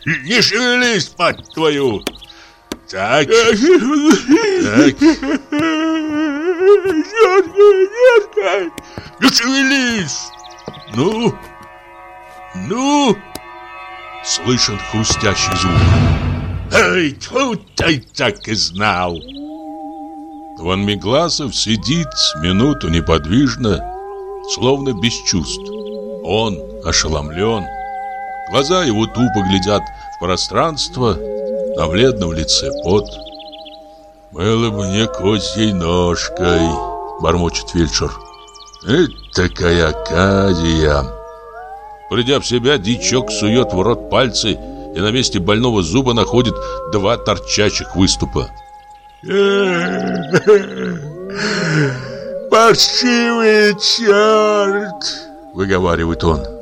Не шевелись, мать твою! Так. Так. Не шевелись! Ну? Ну? Слышен хрустящий звук. Эй, тут я так и знал. Ван Мегласов сидит минуту неподвижно, словно без чувств. Он ошеломлен. Глаза его тупо глядят в пространство, на бледном лице пот. «Было бы мне козьей ножкой», — бормочет фельдшер. «Это такая Акадия!» Придя в себя, дичок сует в рот пальцы и на месте больного зуба находит два торчащих выступа. «Паршивый черт!» — выговаривает он.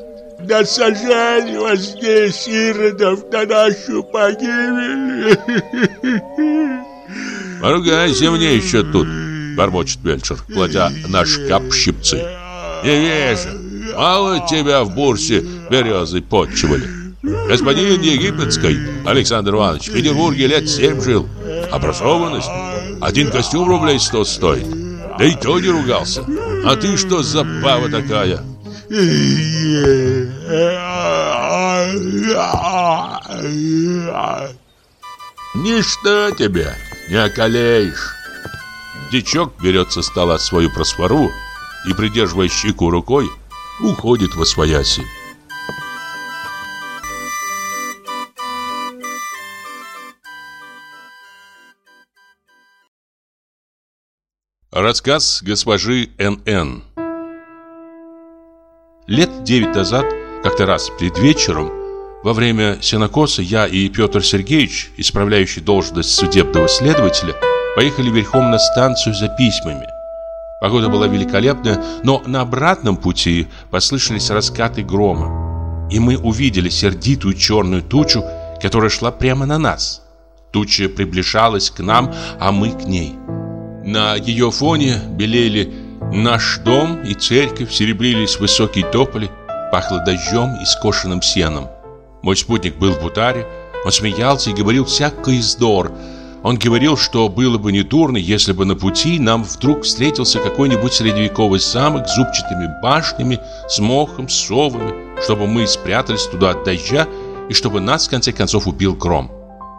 «Насажали вас здесь, иродов, на нашу погибель!» «Поругайся мне еще тут!» — бормочет фельдшер, кладя на шкаф щипцы. «Не вижу, мало тебя в бурсе березы подчивали. Господин Египетской, Александр Иванович, в Петербурге лет семь жил. Образованность. Один костюм рублей сто стоит. Да и то не ругался. А ты что за баба такая?» «Ничто тебе, не околеешь!» Дичок берет со стола свою просфору и, придерживая щеку рукой, уходит во свояси. Рассказ госпожи Н.Н. Лет девять назад, как-то раз перед вечером, во время сенокоса я и Петр Сергеевич, исправляющий должность судебного следователя, поехали верхом на станцию за письмами. Погода была великолепная, но на обратном пути послышались раскаты грома. И мы увидели сердитую черную тучу, которая шла прямо на нас. Туча приближалась к нам, а мы к ней. На ее фоне белели наш дом и церковь, серебрились высокие тополи, пахло дождем и скошенным сеном. Мой спутник был в бутаре, он смеялся и говорил всякий издор. Он говорил, что было бы недурно, если бы на пути нам вдруг встретился какой-нибудь средневековый замок с зубчатыми башнями, с мохом, с совами, чтобы мы спрятались туда от дождя и чтобы нас, в конце концов, убил гром.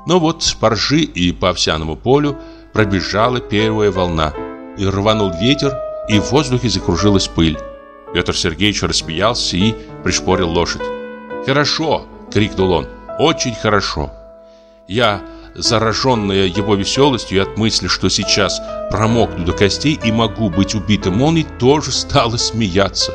Но вот по ржи и по овсяному полю пробежала первая волна, и рванул ветер, и в воздухе закружилась пыль. Петр Сергеевич рассмеялся и пришпорил лошадь. «Хорошо!» — крикнул он. «Очень хорошо!» Я, зараженная его веселостью и от мысли, что сейчас промокну до костей и могу быть убитым молнией, тоже стала смеяться.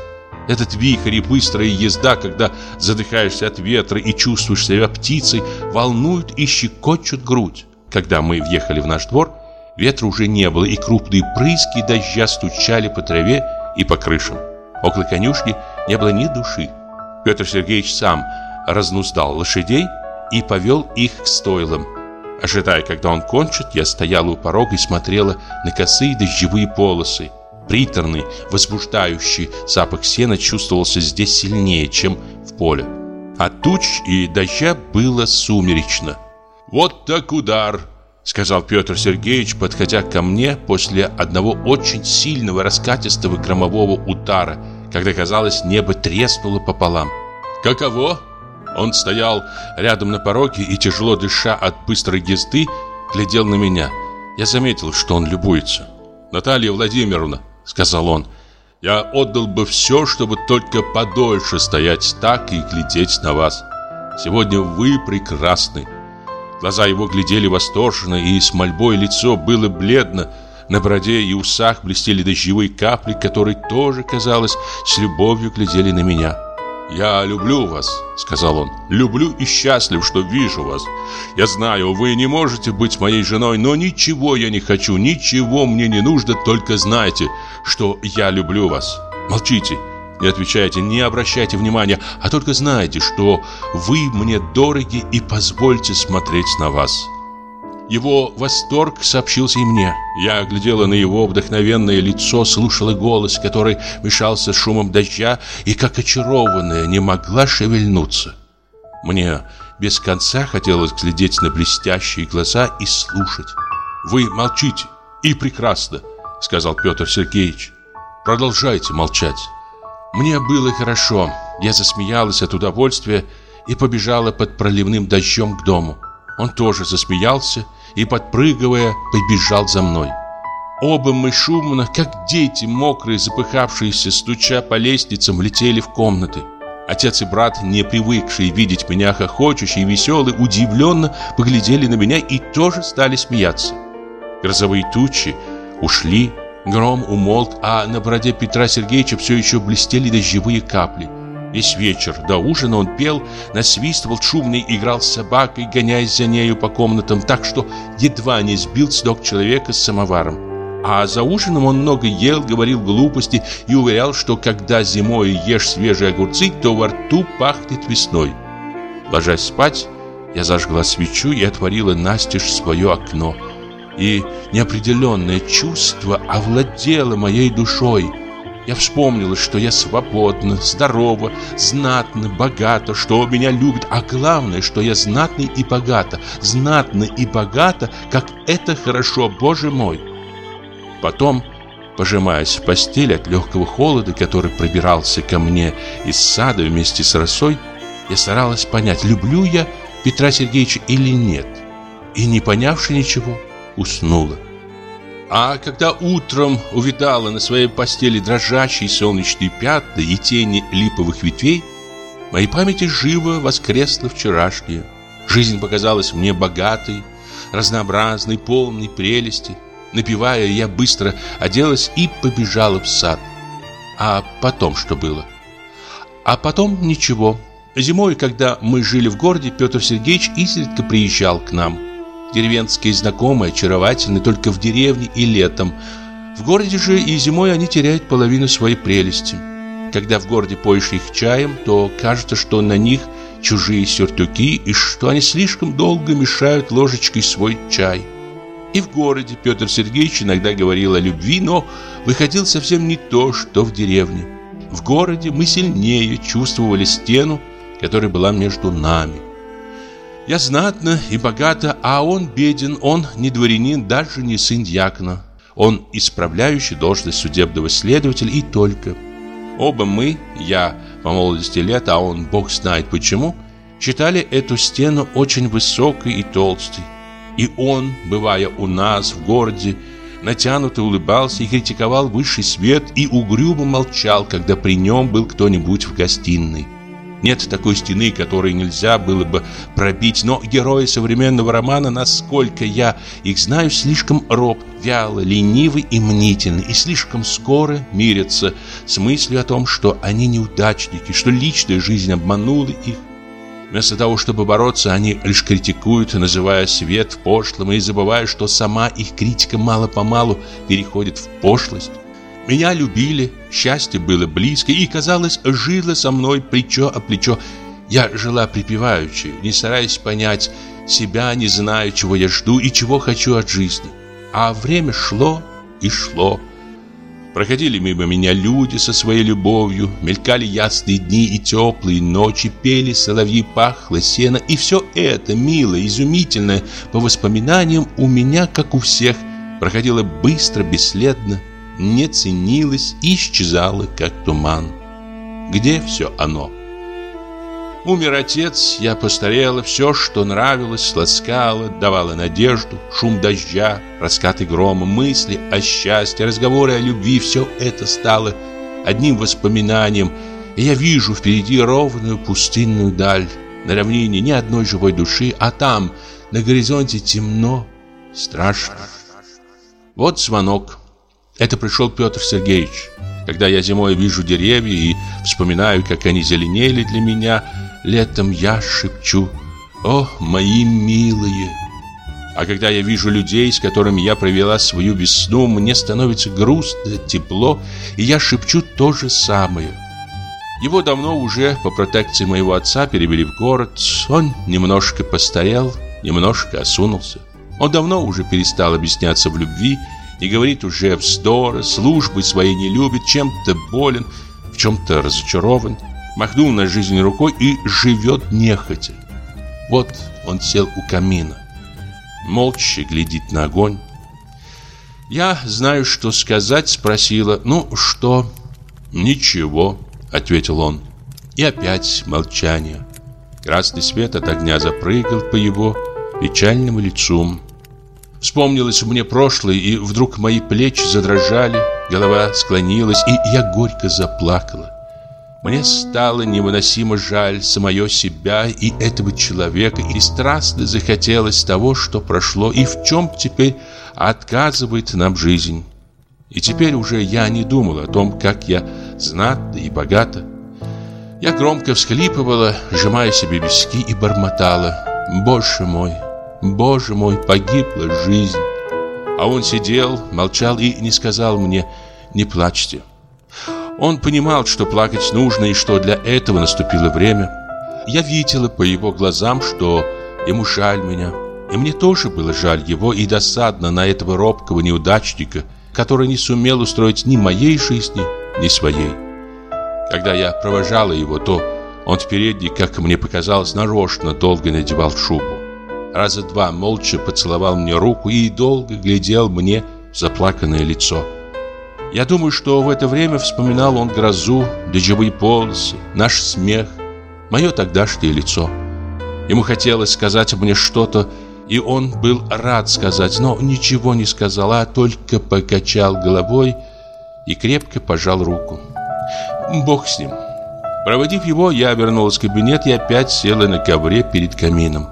Этот вихрь и быстрая езда, когда задыхаешься от ветра и чувствуешь себя птицей, волнуют и щекочут грудь. Когда мы въехали в наш двор, Ветра уже не было, и крупные прыски дождя стучали по траве и по крышам. Около конюшни не было ни души. Петр Сергеевич сам разнуздал лошадей и повел их к стойлам. Ожидая, когда он кончит, я стояла у порога и смотрела на косые дождевые полосы. Приторный, возбуждающий запах сена чувствовался здесь сильнее, чем в поле. От туч и дождя было сумеречно. «Вот так удар!» Сказал Петр Сергеевич, подходя ко мне после одного очень сильного раскатистого громового удара, когда, казалось, небо треснуло пополам. «Каково?» Он стоял рядом на пороге и, тяжело дыша от быстрой езды, глядел на меня. Я заметил, что он любуется. «Наталья Владимировна», — сказал он, — «я отдал бы все, чтобы только подольше стоять так и глядеть на вас. Сегодня вы прекрасны». Глаза его глядели восторженно, и с мольбой лицо было бледно. На бороде и усах блестели дождевые капли, которые тоже, казалось, с любовью глядели на меня. «Я люблю вас», — сказал он. «Люблю и счастлив, что вижу вас. Я знаю, вы не можете быть моей женой, но ничего я не хочу, ничего мне не нужно, только знайте, что я люблю вас. Молчите, не отвечайте, не обращайте внимания, а только знайте, что вы мне дороги и позвольте смотреть на вас. Его восторг сообщился и мне. Я глядела на его вдохновенное лицо, слушала голос, который мешался шумом дождя, и, как очарованная, не могла шевельнуться. Мне без конца хотелось глядеть на блестящие глаза и слушать. «Вы молчите, и прекрасно», — сказал Петр Сергеевич. «Продолжайте молчать». Мне было хорошо. Я засмеялась от удовольствия и побежала под проливным дождем к дому. Он тоже засмеялся и, подпрыгивая, побежал за мной. Оба мы шумно, как дети, мокрые, запыхавшиеся, стуча по лестницам, влетели в комнаты. Отец и брат, не привыкшие видеть меня хохочущий и веселый, удивленно поглядели на меня и тоже стали смеяться. Грозовые тучи ушли, гром умолк, а на бороде Петра Сергеевича все еще блестели дождевые капли. Весь вечер до ужина он пел, насвистывал шумно играл с собакой, гоняясь за нею по комнатам, так что едва не сбил с ног человека с самоваром. А за ужином он много ел, говорил глупости и уверял, что когда зимой ешь свежие огурцы, то во рту пахнет весной. Ложась спать, я зажгла свечу и отворила настежь свое окно. И неопределенное чувство овладело моей душой – я вспомнила, что я свободна, здорова, знатна, богата, что меня любят, а главное, что я знатна и богата, знатна и богата, как это хорошо, Боже мой. Потом, пожимаясь в постель от легкого холода, который пробирался ко мне из сада вместе с росой, я старалась понять, люблю я Петра Сергеевича или нет. И не понявши ничего, уснула. А когда утром увидала на своей постели дрожащие солнечные пятна и тени липовых ветвей, в моей памяти живо воскресло вчерашнее. Жизнь показалась мне богатой, разнообразной, полной прелести. Напивая, я быстро оделась и побежала в сад. А потом что было? А потом ничего. Зимой, когда мы жили в городе, Петр Сергеевич изредка приезжал к нам. Деревенские знакомые очаровательны только в деревне и летом. В городе же и зимой они теряют половину своей прелести. Когда в городе поешь их чаем, то кажется, что на них чужие сюртуки и что они слишком долго мешают ложечкой свой чай. И в городе Петр Сергеевич иногда говорил о любви, но выходил совсем не то, что в деревне. В городе мы сильнее чувствовали стену, которая была между нами. Я знатно и богато, а он беден, он не дворянин, даже не сын дьякона. Он исправляющий должность судебного следователя и только. Оба мы, я по молодости лет, а он, бог знает почему, считали эту стену очень высокой и толстой. И он, бывая у нас в городе, натянуто улыбался и критиковал высший свет и угрюмо молчал, когда при нем был кто-нибудь в гостиной. Нет такой стены, которой нельзя было бы пробить, но герои современного романа, насколько я их знаю, слишком роб, вяло, ленивы и мнительны, и слишком скоро мирятся с мыслью о том, что они неудачники, что личная жизнь обманула их. Вместо того, чтобы бороться, они лишь критикуют, называя свет пошлым и забывая, что сама их критика мало-помалу переходит в пошлость. Меня любили, счастье было близко и, казалось, жило со мной плечо о плечо. Я жила припеваючи, не стараясь понять себя, не зная, чего я жду и чего хочу от жизни. А время шло и шло. Проходили мимо меня люди со своей любовью, мелькали ясные дни и теплые ночи, пели соловьи, пахло сено, и все это, милое, изумительное, по воспоминаниям у меня, как у всех, проходило быстро, бесследно, не ценилось и исчезало, как туман. Где все оно? Умер отец, я постарела, все, что нравилось, ласкало, давало надежду, шум дождя, раскаты грома, мысли о счастье, разговоры о любви, все это стало одним воспоминанием, и я вижу впереди ровную пустынную даль, на равнине ни одной живой души, а там, на горизонте темно, страшно. Вот звонок. Это пришел Петр Сергеевич. Когда я зимой вижу деревья и вспоминаю, как они зеленели для меня, летом я шепчу «О, мои милые!» А когда я вижу людей, с которыми я провела свою весну, мне становится грустно, тепло, и я шепчу то же самое. Его давно уже по протекции моего отца перевели в город. Он немножко постарел, немножко осунулся. Он давно уже перестал объясняться в любви, не говорит уже вздора, службы своей не любит, чем-то болен, в чем-то разочарован. Махнул на жизнь рукой и живет нехотя. Вот он сел у камина молча глядит на огонь. Я знаю, что сказать, спросила. Ну, что? Ничего, ответил он. И опять молчание. Красный свет от огня запрыгал по его печальному лицу. Вспомнилось мне прошлое, и вдруг мои плечи задрожали, голова склонилась, и я горько заплакала. Мне стало невыносимо жаль самое себя и этого человека, и страстно захотелось того, что прошло, и в чем теперь отказывает нам жизнь. И теперь уже я не думал о том, как я знатна и богата. Я громко всхлипывала, сжимая себе виски и бормотала. «Боже мой, Боже мой, погибла жизнь!» А он сидел, молчал и не сказал мне «Не плачьте». Он понимал, что плакать нужно и что для этого наступило время. Я видела по его глазам, что ему жаль меня. И мне тоже было жаль его и досадно на этого робкого неудачника, который не сумел устроить ни моей жизни, ни своей. Когда я провожала его, то он в передней, как мне показалось, нарочно долго надевал шубу. Раза два молча поцеловал мне руку и долго глядел мне в заплаканное лицо. Я думаю, что в это время вспоминал он грозу, дождевые полосы, наш смех, мое тогдашнее лицо. Ему хотелось сказать мне что-то, и он был рад сказать, но ничего не сказал, а только покачал головой и крепко пожал руку. Бог с ним. Проводив его, я вернулась в кабинет и опять села на ковре перед камином.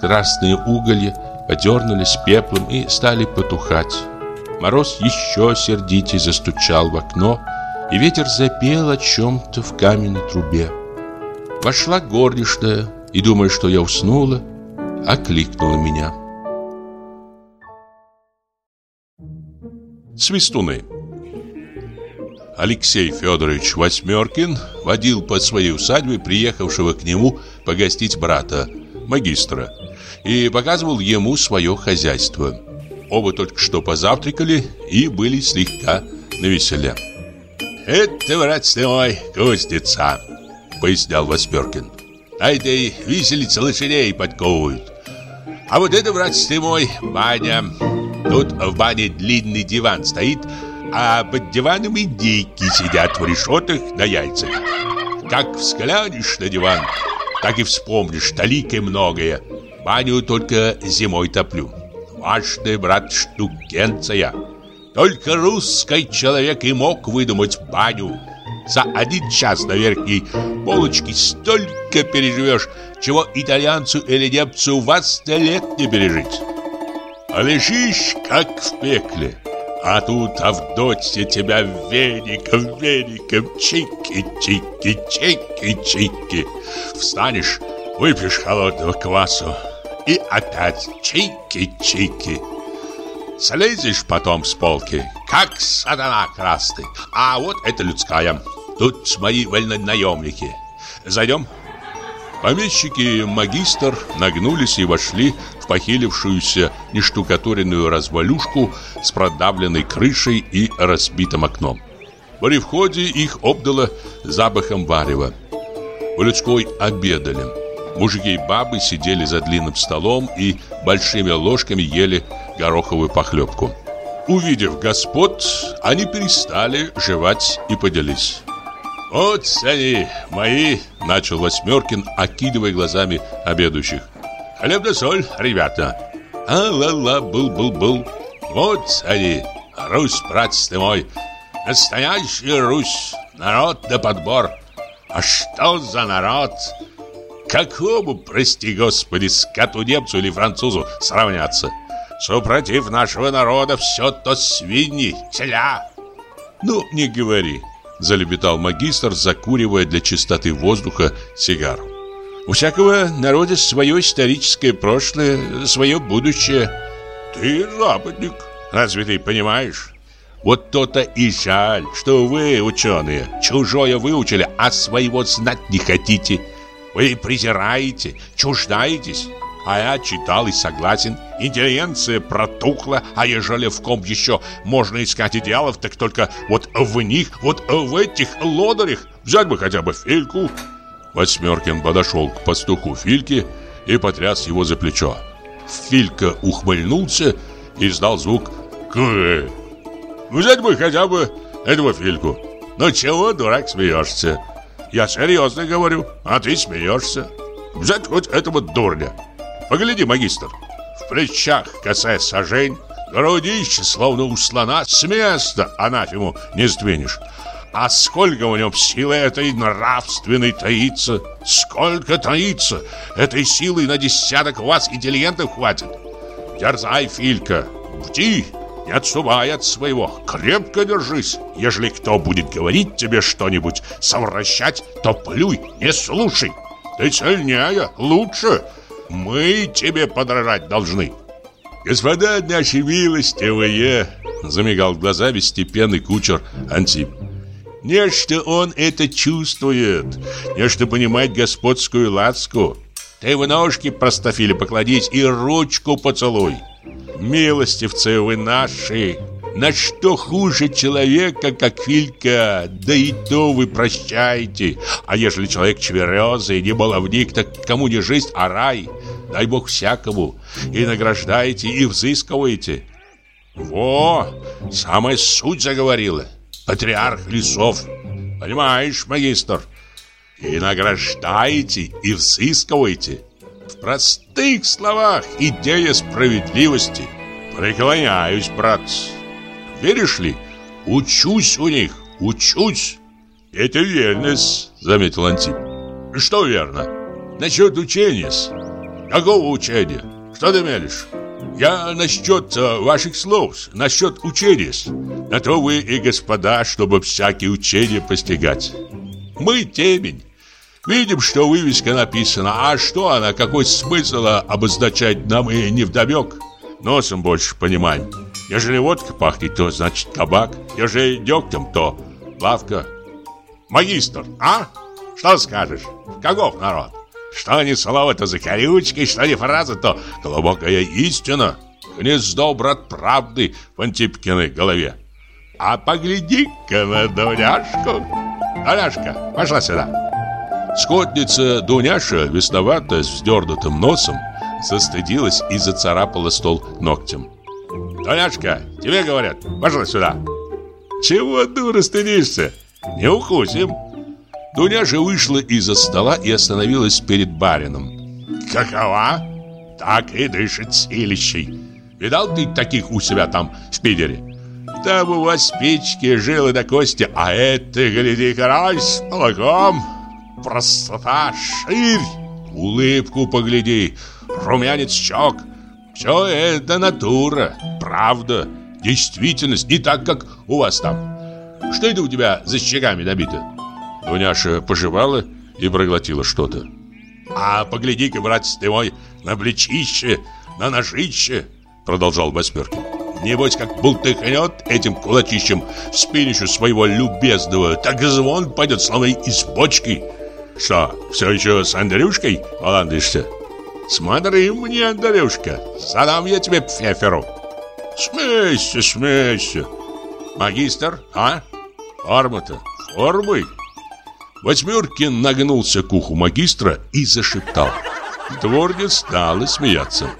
Красные уголья подернулись пеплом и стали потухать. Мороз еще сердитей застучал в окно, и ветер запел о чем-то в каменной трубе. Вошла горничная и, думая, что я уснула, окликнула меня. Свистуны Алексей Федорович Восьмеркин водил по своей усадьбе приехавшего к нему погостить брата, магистра, и показывал ему свое хозяйство – Оба только что позавтракали и были слегка навеселе. «Это, брат ты мой, кузнеца», — пояснял Восперкин. «На этой виселице лошадей подковывают. А вот это, брат ты баня. Тут в бане длинный диван стоит, а под диваном индейки сидят в решетах на яйцах. Как взглянешь на диван, так и вспомнишь таликой многое. Баню только зимой топлю. Важная, брат, штукенция. Только русский человек и мог выдумать баню. За один час на верхней полочке столько переживешь, чего итальянцу или немцу в сто лет не пережить. А лежишь, как в пекле. А тут Авдотья тебя веником, веником, чики, чики, чики, чики. Встанешь, выпьешь холодного квасу, и опять чики-чики. Слезешь потом с полки, как сатана красный. А вот это людская. Тут мои вольнонаемники. Зайдем? Помещики магистр нагнулись и вошли похилившуюся нештукатуренную развалюшку с продавленной крышей и разбитым окном. При входе их обдало запахом варева. В людской обедали. Мужики и бабы сидели за длинным столом и большими ложками ели гороховую похлебку. Увидев господ, они перестали жевать и поделись. «Вот они, мои!» – начал Восьмеркин, окидывая глазами обедающих. «Хлеб да соль, ребята!» «А-ла-ла, был-был-был!» «Вот они, Русь, братец ты мой! Настоящая Русь! Народ да подбор! А что за народ? Какому, прости господи, скоту немцу или французу сравняться? Супротив нашего народа все то свиньи, теля. Ну, не говори, залепетал магистр, закуривая для чистоты воздуха сигару. У всякого народа свое историческое прошлое, свое будущее. Ты западник. Разве ты понимаешь? Вот то-то и жаль, что вы, ученые, чужое выучили, а своего знать не хотите. Вы презираете, чуждаетесь. А я читал и согласен. Интеллигенция протухла, а ежели в ком еще можно искать идеалов, так только вот в них, вот в этих лодырях. Взять бы хотя бы Фильку. Восьмеркин подошел к пастуху Фильки и потряс его за плечо. Филька ухмыльнулся и издал звук «К». Взять бы хотя бы этого Фильку. Ну чего, дурак, смеешься? Я серьезно говорю, а ты смеешься. Взять хоть этого дурня. Погляди, магистр. В плечах косая сажень, грудище, словно у слона, с места анафему не сдвинешь. А сколько в нем силы этой нравственной таится? Сколько таится? Этой силы на десяток вас интеллигентов хватит. Дерзай, Филька, бди, не отступай от своего, крепко держись. Ежели кто будет говорить тебе что-нибудь, совращать, то плюй, не слушай. Ты сильнее, лучше. Мы тебе подражать должны. Господа наши милостивые, замигал глазами степенный кучер Антип. Нечто он это чувствует, нечто понимает господскую ласку. Ты в ножки, простофили, покладись и ручку поцелуй. Милостивцы вы наши, на что хуже человека, как Филька, да и то вы прощаете. А ежели человек чверезый, не баловник, так кому не жизнь, а рай. Дай Бог всякому. И награждаете, и взыскиваете. Во, самая суть заговорила патриарх лесов. Понимаешь, магистр? И награждаете, и взыскиваете. В простых словах идея справедливости. Преклоняюсь, брат. Веришь ли? Учусь у них, учусь. Это верность, заметил Антип. Что верно? Насчет учения. Какого учения? Что ты мелешь? Я насчет э, ваших слов, насчет учения. На то вы и господа, чтобы всякие учения постигать. Мы темень. Видим, что вывеска написана, а что она, какой смысл обозначать нам и невдомек. Носом больше понимаем. Ежели водка пахнет, то значит кабак. Ежели дегтем, то лавка. Магистр, а? Что скажешь? Каков народ? Что ни слово, то закорючки, что ни фраза, то глубокая истина. Гнездо, брат, правды в Антипкиной голове. А погляди-ка на Дуняшку. Дуняшка, пошла сюда. Скотница Дуняша, весноватая, с вздернутым носом, застыдилась и зацарапала стол ногтем. «Дуняшка, тебе говорят, пошла сюда!» «Чего, дура, стыдишься? Не укусим!» Дуняша вышла из-за стола и остановилась перед барином. «Какова?» «Так и дышит силищей. Видал ты таких у себя там в Питере?» «Там у вас печки, жилы до кости, а это, гляди, карась с молоком. Простота, ширь, улыбку погляди, румянец щек. Все это натура, правда, действительность, не так, как у вас там. Что это у тебя за щеками добито?» Дуняша пожевала и проглотила что-то. «А погляди-ка, братец ты мой, на плечище, на ножище!» Продолжал Восьмеркин. Небось, как бултыхнет этим кулачищем в спинищу своего любезного, так звон пойдет словно из бочки. Что, все еще с Андрюшкой баландышься? Смотри мне, Андрюшка, задам я тебе пфеферу. Смейся, смейся. Магистр, а? Форма-то, формы. Восьмеркин нагнулся к уху магистра и зашептал. Дворня стала смеяться.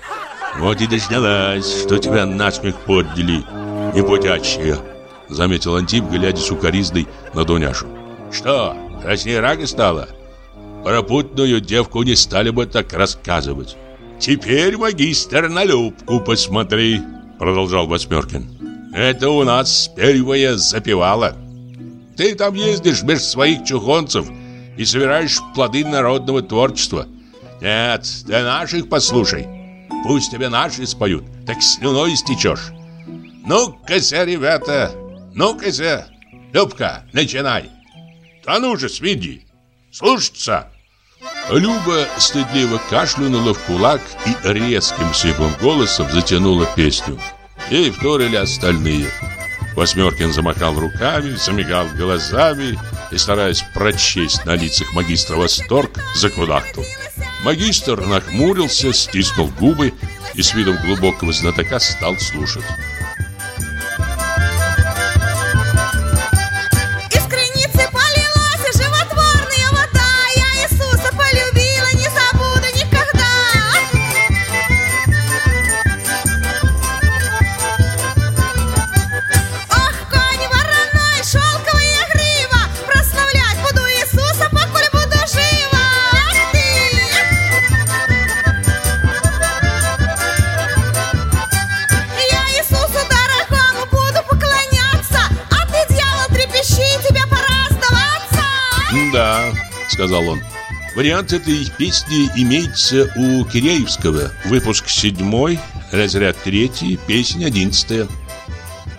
«Вот и дождалась, что тебя насмех подняли, непутячие», Заметил Антип, глядя сукоризной на Дуняшу «Что, краснее рага стала?» «Пропутную девку не стали бы так рассказывать». «Теперь, магистр, на Любку посмотри», Продолжал Восьмеркин «Это у нас первая запевала». Ты там ездишь меж своих чухонцев и собираешь плоды народного творчества. Нет, ты наших послушай. Пусть тебе наши споют, так слюной истечешь. Ну-ка, ребята, ну-ка, Любка, начинай. Да ну же, сведи, слушаться. Люба стыдливо кашлянула в кулак и резким сиплым голосом затянула песню. Ей вторили остальные. Восьмеркин замахал руками, замигал глазами и, стараясь прочесть на лицах магистра восторг, закудахтал. Магистр нахмурился, стиснул губы и с видом глубокого знатока стал слушать. Сказал он. Вариант этой песни имеется у Киреевского. Выпуск седьмой, разряд третий, песня одиннадцатая.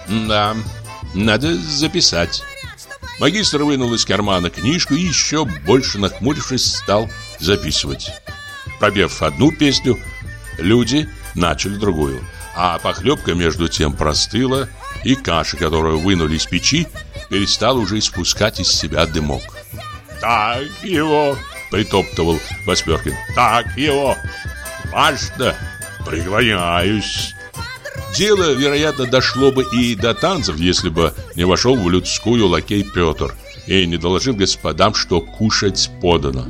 Да, надо записать. Магистр вынул из кармана книжку и еще больше нахмурившись стал записывать. Пробев одну песню, люди начали другую. А похлебка между тем простыла, и каша, которую вынули из печи, перестала уже испускать из себя дымок. Так его, притоптывал Восьмеркин. Так его. Важно. Преклоняюсь. Дело, вероятно, дошло бы и до танцев, если бы не вошел в людскую лакей Петр и не доложил господам, что кушать подано.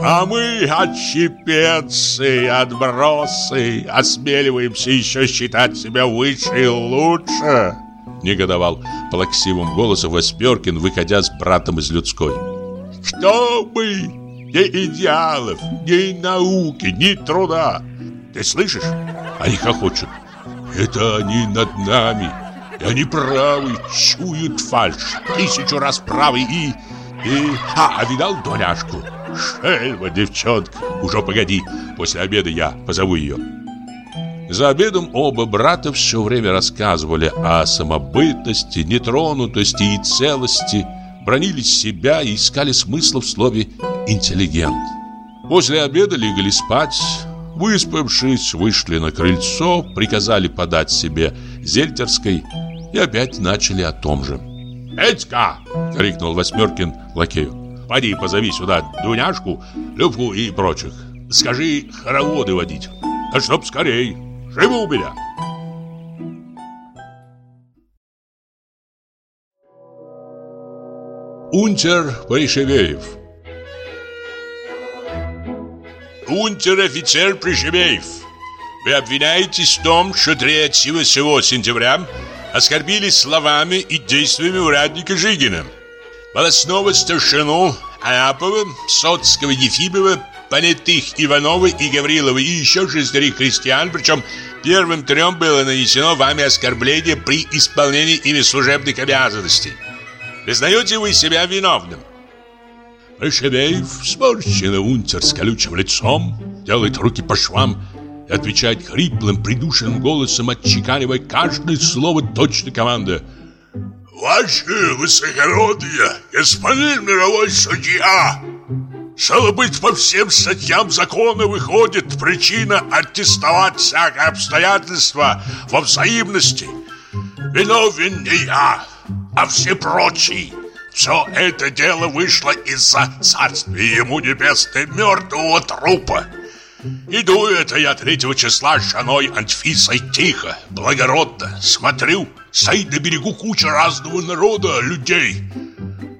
А мы, отщепенцы, отбросы, осмеливаемся еще считать себя выше и лучше, негодовал плаксивым голосом Восьмеркин, выходя с братом из людской. Что мы? Ни идеалов, ни науки, ни труда. Ты слышишь? Они хохочут. Это они над нами. И они правы, чуют фальшь. Тысячу раз правы и... и... А, а видал доляшку? Шельма, девчонка. Уже погоди, после обеда я позову ее. За обедом оба брата все время рассказывали о самобытности, нетронутости и целости бронили себя и искали смысла в слове «интеллигент». После обеда легли спать, выспавшись, вышли на крыльцо, приказали подать себе зельтерской и опять начали о том же. «Этька!» — крикнул Восьмеркин лакею. «Поди, позови сюда Дуняшку, Любку и прочих. Скажи, хороводы водить. А чтоб скорей. Живу у меня!» Унтер Пришевеев Унтер-офицер Пришевеев Вы обвиняетесь в том, что 3 сентября оскорбили словами и действиями урядника Жигина Волосного старшину Аапова, Соцкого Ефимова, понятых Иванова и Гаврилова и еще шестерых крестьян, причем первым трем было нанесено вами оскорбление при исполнении ими служебных обязанностей. Признаете вы себя виновным? Шебеев, сморщенный унтер с колючим лицом, делает руки по швам и отвечает хриплым, придушенным голосом, отчеканивая каждое слово точно команда. «Ваше высокородие, господин мировой судья!» Стало быть, по всем статьям закона выходит причина аттестовать всякое обстоятельство во взаимности. Виновен не я, а все прочие. Все это дело вышло из-за царствия ему небесной мертвого трупа. Иду это я третьего числа с женой Антфисой тихо, благородно, смотрю, стоит на берегу куча разного народа, людей.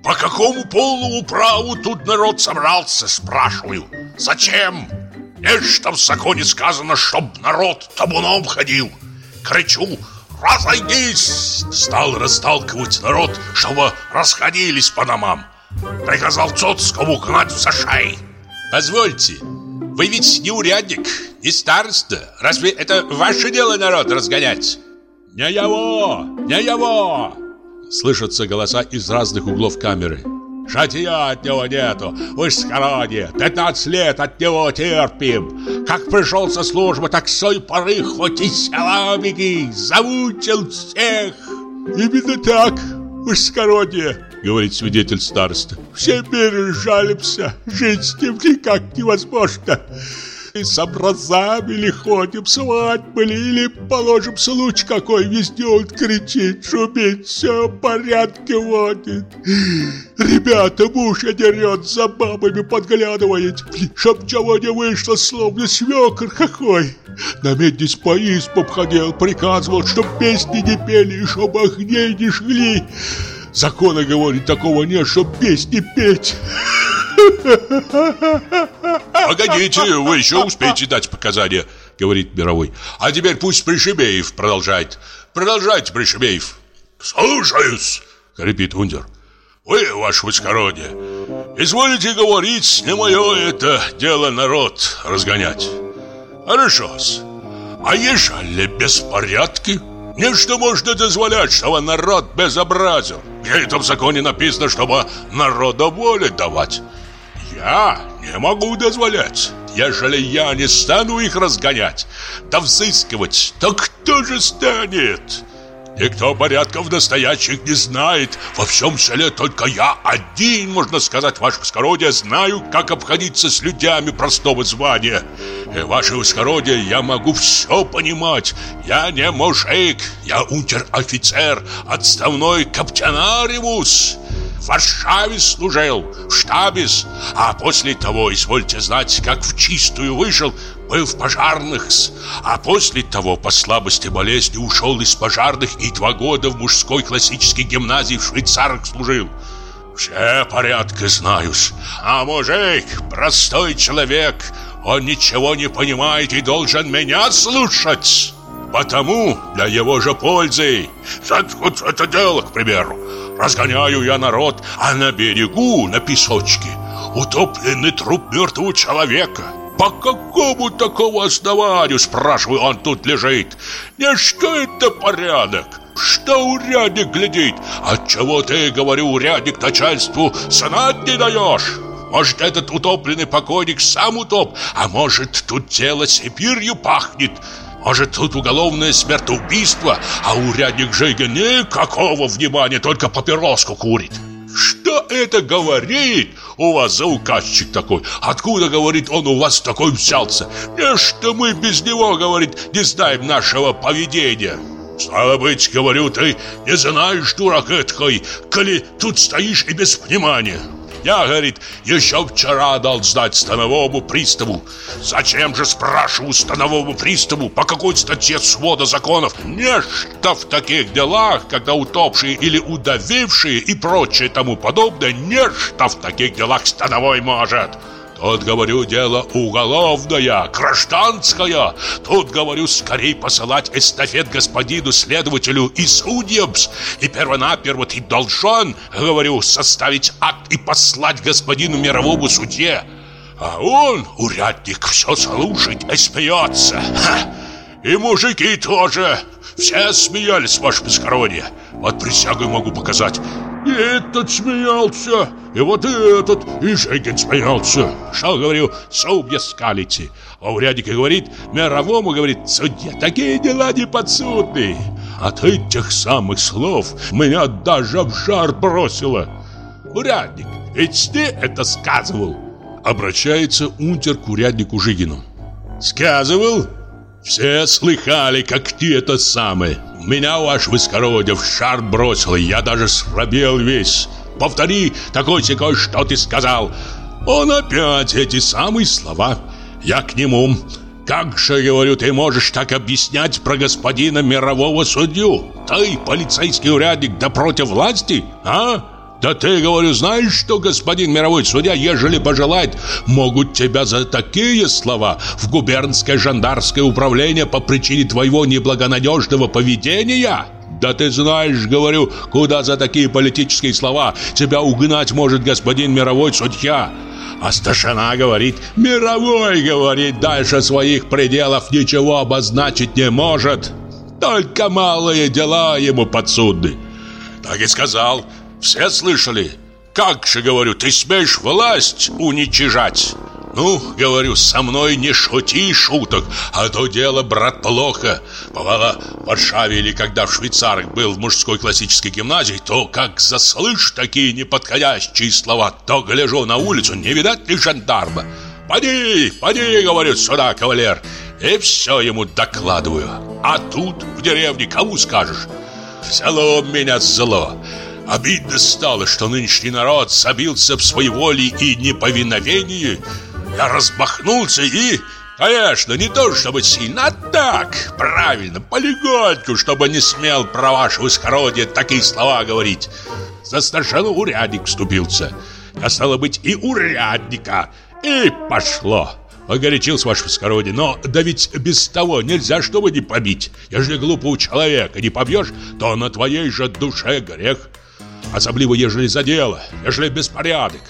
По какому полному праву тут народ собрался, спрашиваю. Зачем? Нечто в законе сказано, чтоб народ табуном ходил. Кричу, разойдись!» Стал расталкивать народ, чтобы расходились по домам. Приказал Цоцкому гнать в зашей. «Позвольте, вы ведь не урядник, не староста. Разве это ваше дело народ разгонять?» «Не его! Не его!» Слышатся голоса из разных углов камеры. Шатья от него нету, ж скороне, 15 лет от него терпим. Как пришел со службы, так с той поры хоть и села беги, замучил всех. Именно так, вы ж скороне. говорит свидетель староста. Все миры жалимся, жить с ним никак невозможно. И с образами ли ходим, свадьбы ли, или положим случай какой, везде он кричит, шумит, все в порядке водит. Ребята, муж дерет, за бабами подглядывает, чтоб чего не вышло, словно свекр какой. На меднись по избам ходил, приказывал, чтоб песни не пели, чтоб огней не жгли. Закона, говорит, такого нет, чтоб песни петь. Погодите, вы еще успеете дать показания, говорит Мировой. А теперь пусть Пришибеев продолжает. Продолжайте, Пришибеев. Слушаюсь, хрипит Ундер. Вы, ваше высокородие, изволите говорить, не мое это дело народ разгонять. Хорошо-с. А ежели беспорядки? Нечто можно дозволять, чтобы народ безобразил. Где это в законе написано, чтобы народу волю давать? Я не могу дозволять. Ежели я не стану их разгонять, да взыскивать, то кто же станет? Никто порядков настоящих не знает. Во всем селе только я один, можно сказать, ваше воскородие, знаю, как обходиться с людьми простого звания. И, ваше воскородие, я могу все понимать. Я не мужик, я унтер-офицер, отставной каптенариус. Варшаве служил, в штабис, а после того, извольте знать, как в чистую вышел, был в пожарных, а после того по слабости болезни ушел из пожарных и два года в мужской классической гимназии в швейцарах служил. Все порядки знаюсь, а мужик, простой человек, он ничего не понимает и должен меня слушать. Потому для его же пользы, вот это дело, к примеру, Разгоняю я народ, а на берегу, на песочке, утопленный труп мертвого человека. По какому такому основанию, спрашиваю, он тут лежит? Не что это порядок? Что урядник глядит? Отчего ты, говорю, урядник начальству знать не даешь? Может, этот утопленный покойник сам утоп, а может, тут тело Сибирью пахнет. Может, тут уголовное смертоубийство, а урядник Жига никакого внимания, только папироску курит. Что это говорит у вас за указчик такой? Откуда, говорит, он у вас такой взялся? Не что мы без него, говорит, не знаем нашего поведения. Стало быть, говорю, ты не знаешь, дурак эткой, коли тут стоишь и без внимания. Я, говорит, еще вчера дал сдать становому приставу. Зачем же, спрашиваю, становому приставу, по какой статье свода законов? Нечто в таких делах, когда утопшие или удавившие и прочее тому подобное, нечто в таких делах становой может. Тут, говорю, дело уголовное, гражданское. Тут, говорю, скорее посылать эстафет господину следователю и судьям. И первонаперво ты должен, говорю, составить акт и послать господину мировому судье. А он, урядник, все слушает и смеется. И мужики тоже. Все смеялись, ваше бескородие. Вот присягу могу показать. И этот смеялся, и вот этот, и Жегин смеялся. Что, говорю, судья скалите. А урядник говорит, мировому, говорит, судья, такие дела не подсудны. От этих самых слов меня даже в жар бросило. Урядник, ведь ты это сказывал. Обращается унтер к уряднику Жигину. Сказывал? Все слыхали, как ты это самое. Меня, ваш выскородие, в шар бросил, я даже срабел весь. Повтори такой-сякой, что ты сказал. Он опять эти самые слова. Я к нему. Как же, говорю, ты можешь так объяснять про господина мирового судью? Ты полицейский урядник да против власти, а? Да ты, говорю, знаешь, что господин мировой судья, ежели пожелает, могут тебя за такие слова в губернское жандарское управление по причине твоего неблагонадежного поведения? Да ты знаешь, говорю, куда за такие политические слова тебя угнать может господин мировой судья? А старшина говорит, мировой, говорит, дальше своих пределов ничего обозначить не может. Только малые дела ему подсудны. Так и сказал, все слышали? Как же, говорю, ты смеешь власть уничижать? Ну, говорю, со мной не шути шуток, а то дело, брат, плохо. Бывало в Варшаве или когда в Швейцарах был в мужской классической гимназии, то как заслышь такие неподходящие слова, то гляжу на улицу, не видать ли жандарма. «Поди, поди, — говорит сюда, кавалер!» И все ему докладываю. А тут, в деревне, кому скажешь? Взяло меня зло. Обидно стало, что нынешний народ забился в своей воле и неповиновении. Я разбахнулся и... Конечно, не то чтобы сильно, а так, правильно, полегоньку, чтобы не смел про ваше высокородие такие слова говорить. За старшину урядник вступился. Я стало быть и урядника. И пошло. Погорячился ваше высокородие, но да ведь без того нельзя, чтобы не побить. Ежели глупого человека не побьешь, то на твоей же душе грех. Особливо, ежели за дело, ежели беспорядок.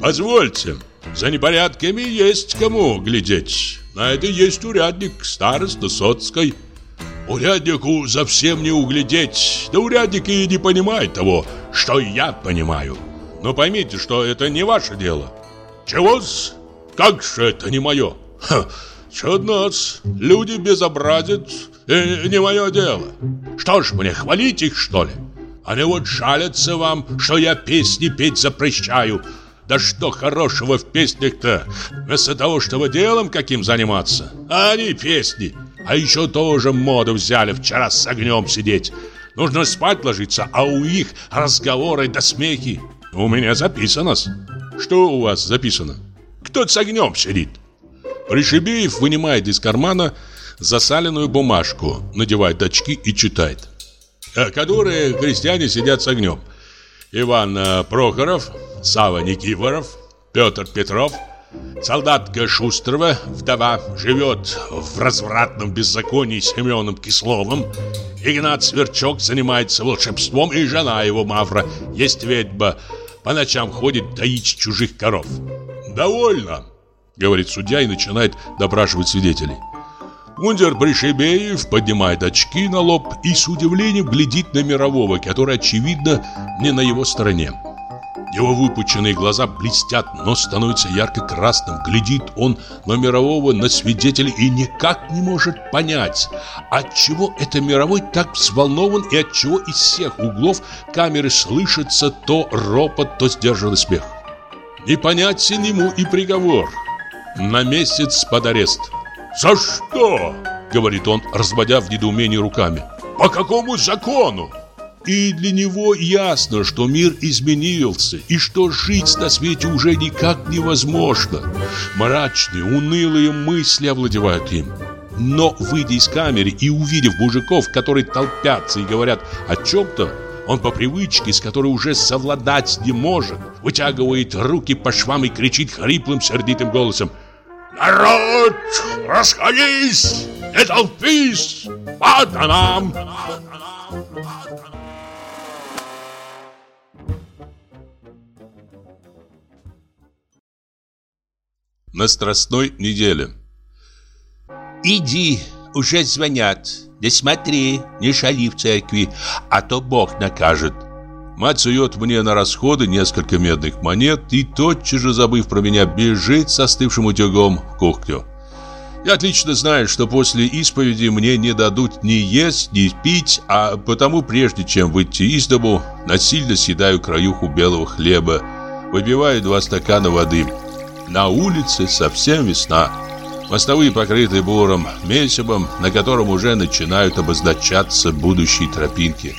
Позвольте, за непорядками есть кому глядеть. На это есть урядник, староста Соцкой. Уряднику совсем не углядеть. Да урядник и не понимает того, что я понимаю. Но поймите, что это не ваше дело. Чего-с? Как же это не мое? Ха, чудно Люди безобразят, и не мое дело. Что ж, мне хвалить их, что ли? Они вот жалятся вам, что я песни петь запрещаю. Да что хорошего в песнях-то? Вместо того, чтобы делом каким заниматься. А они песни. А еще тоже моду взяли вчера с огнем сидеть. Нужно спать ложиться, а у них разговоры да смехи. У меня записано. Что у вас записано? Кто с огнем сидит? Пришибеев вынимает из кармана засаленную бумажку, надевает очки и читает. «Э, которые крестьяне сидят с огнем. Иван э, Прохоров, Сава Никифоров, Петр Петров, солдатка Шустрова, вдова, живет в развратном беззаконии с Семеном Кисловым, Игнат Сверчок занимается волшебством, и жена его, Мавра, есть ведьма, по ночам ходит доить чужих коров. «Довольно», — говорит судья и начинает допрашивать свидетелей. Гундер Бришебеев поднимает очки на лоб и с удивлением глядит на Мирового, который, очевидно, не на его стороне. Его выпученные глаза блестят, но становится ярко-красным. Глядит он на Мирового, на свидетелей и никак не может понять, отчего это Мировой так взволнован и отчего из всех углов камеры слышится то ропот, то сдержанный смех. Непонятен ему и приговор. На месяц под арест. «За что?» — говорит он, разводя в недоумении руками. «По какому закону?» И для него ясно, что мир изменился, и что жить на свете уже никак невозможно. Мрачные, унылые мысли овладевают им. Но, выйдя из камеры и увидев мужиков, которые толпятся и говорят о чем-то, он по привычке, с которой уже совладать не может, вытягивает руки по швам и кричит хриплым, сердитым голосом. «Народ, расходись! Не толпись! По домам!» На Страстной неделе «Иди, уже звонят. Да смотри, не шали в церкви, а то Бог накажет». Мать сует мне на расходы несколько медных монет и, тотчас же забыв про меня, бежит со остывшим утюгом в кухню. Я отлично знаю, что после исповеди мне не дадут ни есть, ни пить, а потому, прежде чем выйти из дому, насильно съедаю краюху белого хлеба, выпиваю два стакана воды – на улице совсем весна. Мостовые покрыты буром, месивом, на котором уже начинают обозначаться будущие тропинки.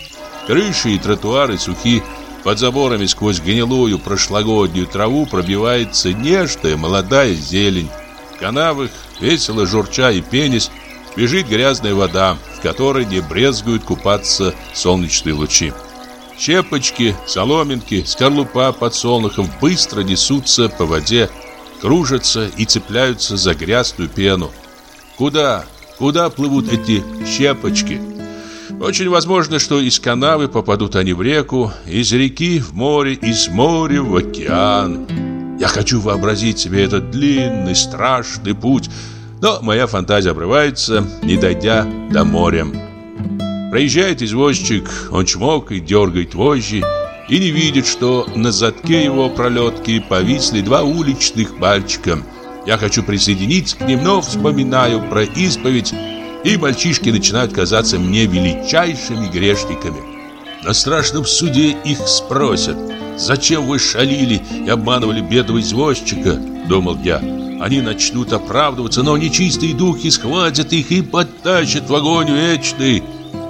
Крыши и тротуары сухи, под заборами сквозь гнилую прошлогоднюю траву пробивается нежная молодая зелень. В канавах, весело журча и пенись, бежит грязная вода, в которой не брезгуют купаться солнечные лучи. Щепочки, соломинки, скорлупа подсолнухов быстро несутся по воде, кружатся и цепляются за грязную пену. Куда? Куда плывут эти щепочки? Очень возможно, что из канавы попадут они в реку, из реки в море, из моря в океан. Я хочу вообразить себе этот длинный, страшный путь, но моя фантазия обрывается, не дойдя до моря. Проезжает извозчик, он чмокает, дергает вожжи, и не видит, что на задке его пролетки повисли два уличных мальчика Я хочу присоединиться к ним, но вспоминаю про исповедь, и мальчишки начинают казаться мне величайшими грешниками. На страшном суде их спросят, зачем вы шалили и обманывали бедного извозчика, думал я. Они начнут оправдываться, но нечистые духи схватят их и подтащат в огонь вечный.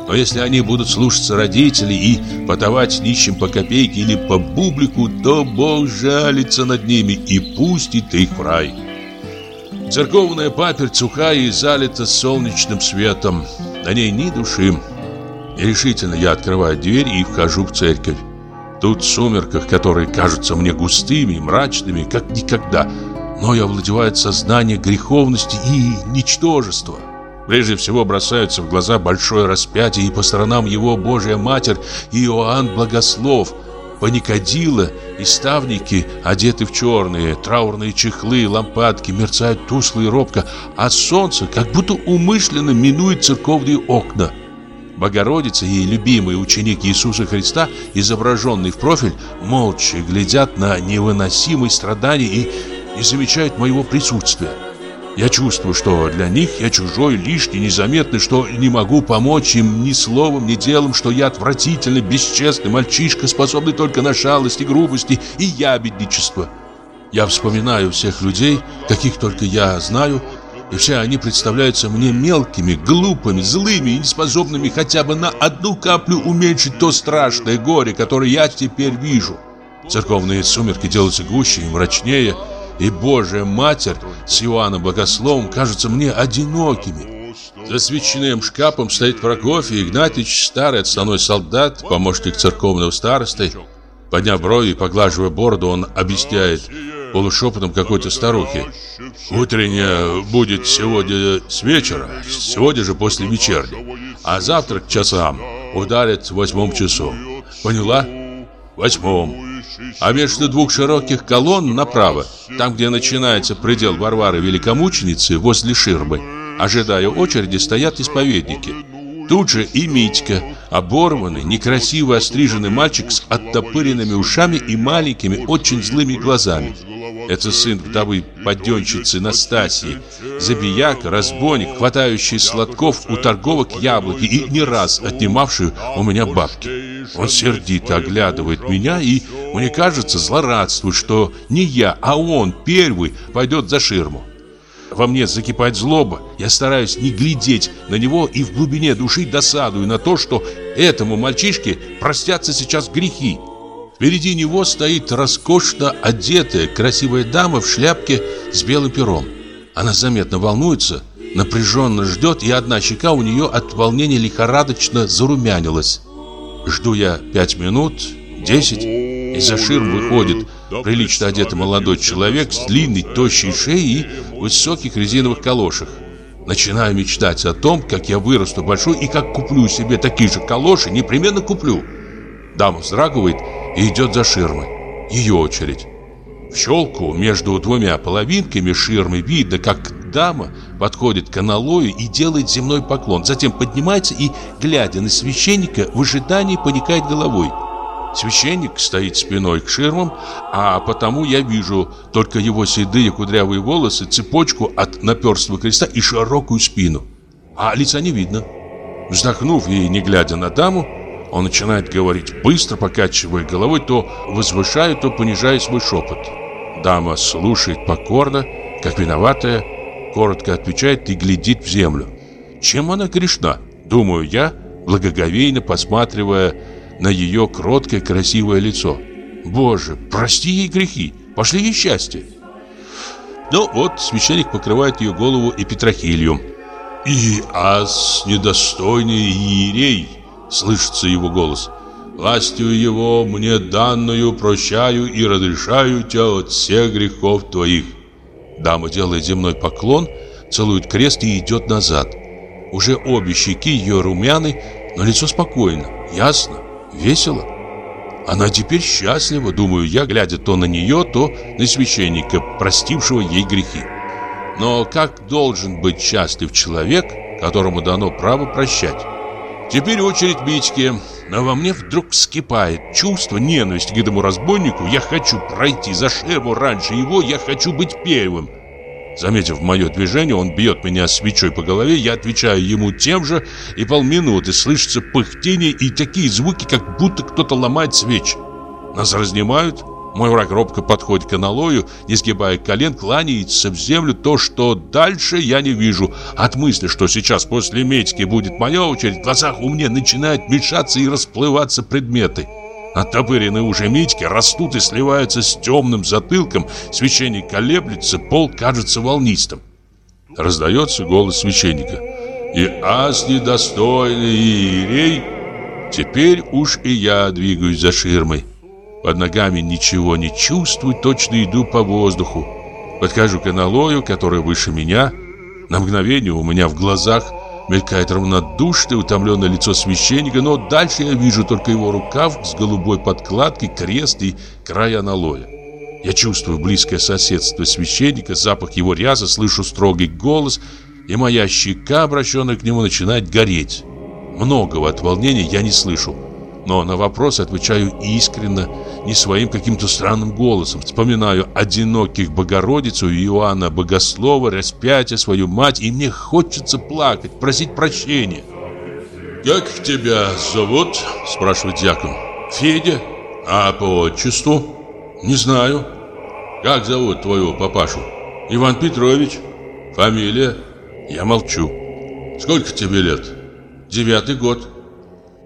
Но если они будут слушаться родителей и подавать нищим по копейке или по бублику, то Бог жалится над ними и пустит их в рай. Церковная паперть сухая и залита солнечным светом. На ней ни души. И решительно я открываю дверь и вхожу в церковь. Тут в сумерках, которые кажутся мне густыми и мрачными, как никогда, но и овладевает сознание греховности и ничтожества. Прежде всего бросаются в глаза большое распятие, и по сторонам его Божья Матерь и Иоанн Благослов, паникадила и ставники, одеты в черные, траурные чехлы, лампадки, мерцают тускло и робко, а солнце как будто умышленно минует церковные окна. Богородица и любимый ученик Иисуса Христа, изображенный в профиль, молча глядят на невыносимые страдания и не замечают моего присутствия. Я чувствую, что для них я чужой, лишний, незаметный, что не могу помочь им ни словом, ни делом, что я отвратительный, бесчестный мальчишка, способный только на шалости, грубости и ябедничество. Я вспоминаю всех людей, каких только я знаю, и все они представляются мне мелкими, глупыми, злыми и неспособными хотя бы на одну каплю уменьшить то страшное горе, которое я теперь вижу. Церковные сумерки делаются гуще и мрачнее, и Божья Матерь с Иоанном Богословом кажутся мне одинокими. За священным шкафом стоит Прокофий Игнатьевич, старый отставной солдат, помощник церковного старосты. Подняв брови и поглаживая бороду, он объясняет полушепотом какой-то старухе. «Утренняя будет сегодня с вечера, сегодня же после вечерни, а завтра к часам ударит в восьмом часу. Поняла? Восьмом. А между двух широких колонн направо, там, где начинается предел Варвары Великомученицы, возле ширмы, ожидая очереди, стоят исповедники. Тут же и Митька, оборванный, некрасиво остриженный мальчик с оттопыренными ушами и маленькими, очень злыми глазами. Это сын вдовы подденщицы Настасии, забияка, разбойник, хватающий сладков у торговок яблоки и не раз отнимавший у меня бабки. Он сердито оглядывает меня и, мне кажется, злорадствует, что не я, а он первый пойдет за ширму. Во мне закипает злоба. Я стараюсь не глядеть на него и в глубине души досадую на то, что этому мальчишке простятся сейчас грехи. Впереди него стоит роскошно одетая красивая дама в шляпке с белым пером. Она заметно волнуется, напряженно ждет, и одна щека у нее от волнения лихорадочно зарумянилась. Жду я пять минут, десять. Из-за ширм выходит прилично одетый молодой человек с длинной, тощей шеей и высоких резиновых калошах. Начинаю мечтать о том, как я вырасту большой и как куплю себе такие же калоши, непременно куплю. Дама вздрагивает и идет за ширмой. Ее очередь. В щелку между двумя половинками ширмы видно, как дама подходит к аналою и делает земной поклон. Затем поднимается и, глядя на священника, в ожидании поникает головой. Священник стоит спиной к ширмам, а потому я вижу только его седые кудрявые волосы, цепочку от наперстного креста и широкую спину. А лица не видно. Вздохнув и не глядя на даму, он начинает говорить быстро, покачивая головой, то возвышая, то понижая свой шепот. Дама слушает покорно, как виноватая, коротко отвечает и глядит в землю. Чем она грешна? Думаю я, благоговейно посматривая на ее кроткое красивое лицо. Боже, прости ей грехи, пошли ей счастье. Ну вот, священник покрывает ее голову и петрохилью. «И ас недостойный иерей!» Слышится его голос. «Властью его мне данную прощаю и разрешаю тебя от всех грехов твоих». Дама делает земной поклон, целует крест и идет назад. Уже обе щеки ее румяны, но лицо спокойно, ясно, весело. Она теперь счастлива, думаю я, глядя то на нее, то на священника, простившего ей грехи. Но как должен быть счастлив человек, которому дано право прощать? Теперь очередь Митьке. Но во мне вдруг вскипает чувство ненависти к этому разбойнику. Я хочу пройти за шерму раньше его, я хочу быть первым. Заметив мое движение, он бьет меня свечой по голове, я отвечаю ему тем же, и полминуты слышится пыхтение и такие звуки, как будто кто-то ломает свечи. Нас разнимают, мой враг робко подходит к аналою, не сгибая колен, кланяется в землю то, что дальше я не вижу. От мысли, что сейчас после Медьки будет моя очередь, в глазах у меня начинают мешаться и расплываться предметы. Оттопыренные уже Митьки растут и сливаются с темным затылком, священник колеблется, пол кажется волнистым. Раздается голос священника. «И ас недостойный иерей!» Теперь уж и я двигаюсь за ширмой. Под ногами ничего не чувствую, точно иду по воздуху. Подхожу к аналою, который выше меня. На мгновение у меня в глазах мелькает равнодушное, утомленное лицо священника, но дальше я вижу только его рукав с голубой подкладкой, крест и край аналоя. Я чувствую близкое соседство священника, запах его ряса, слышу строгий голос, и моя щека, обращенная к нему, начинает гореть. Многого от волнения я не слышу но на вопрос отвечаю искренно, не своим каким-то странным голосом. Вспоминаю одиноких Богородицу Иоанна Богослова, распятие, свою мать, и мне хочется плакать, просить прощения. «Как тебя зовут?» – спрашивает дьякон. «Федя». «А по отчеству?» «Не знаю». «Как зовут твоего папашу?» «Иван Петрович». «Фамилия?» Я молчу. «Сколько тебе лет?» «Девятый год».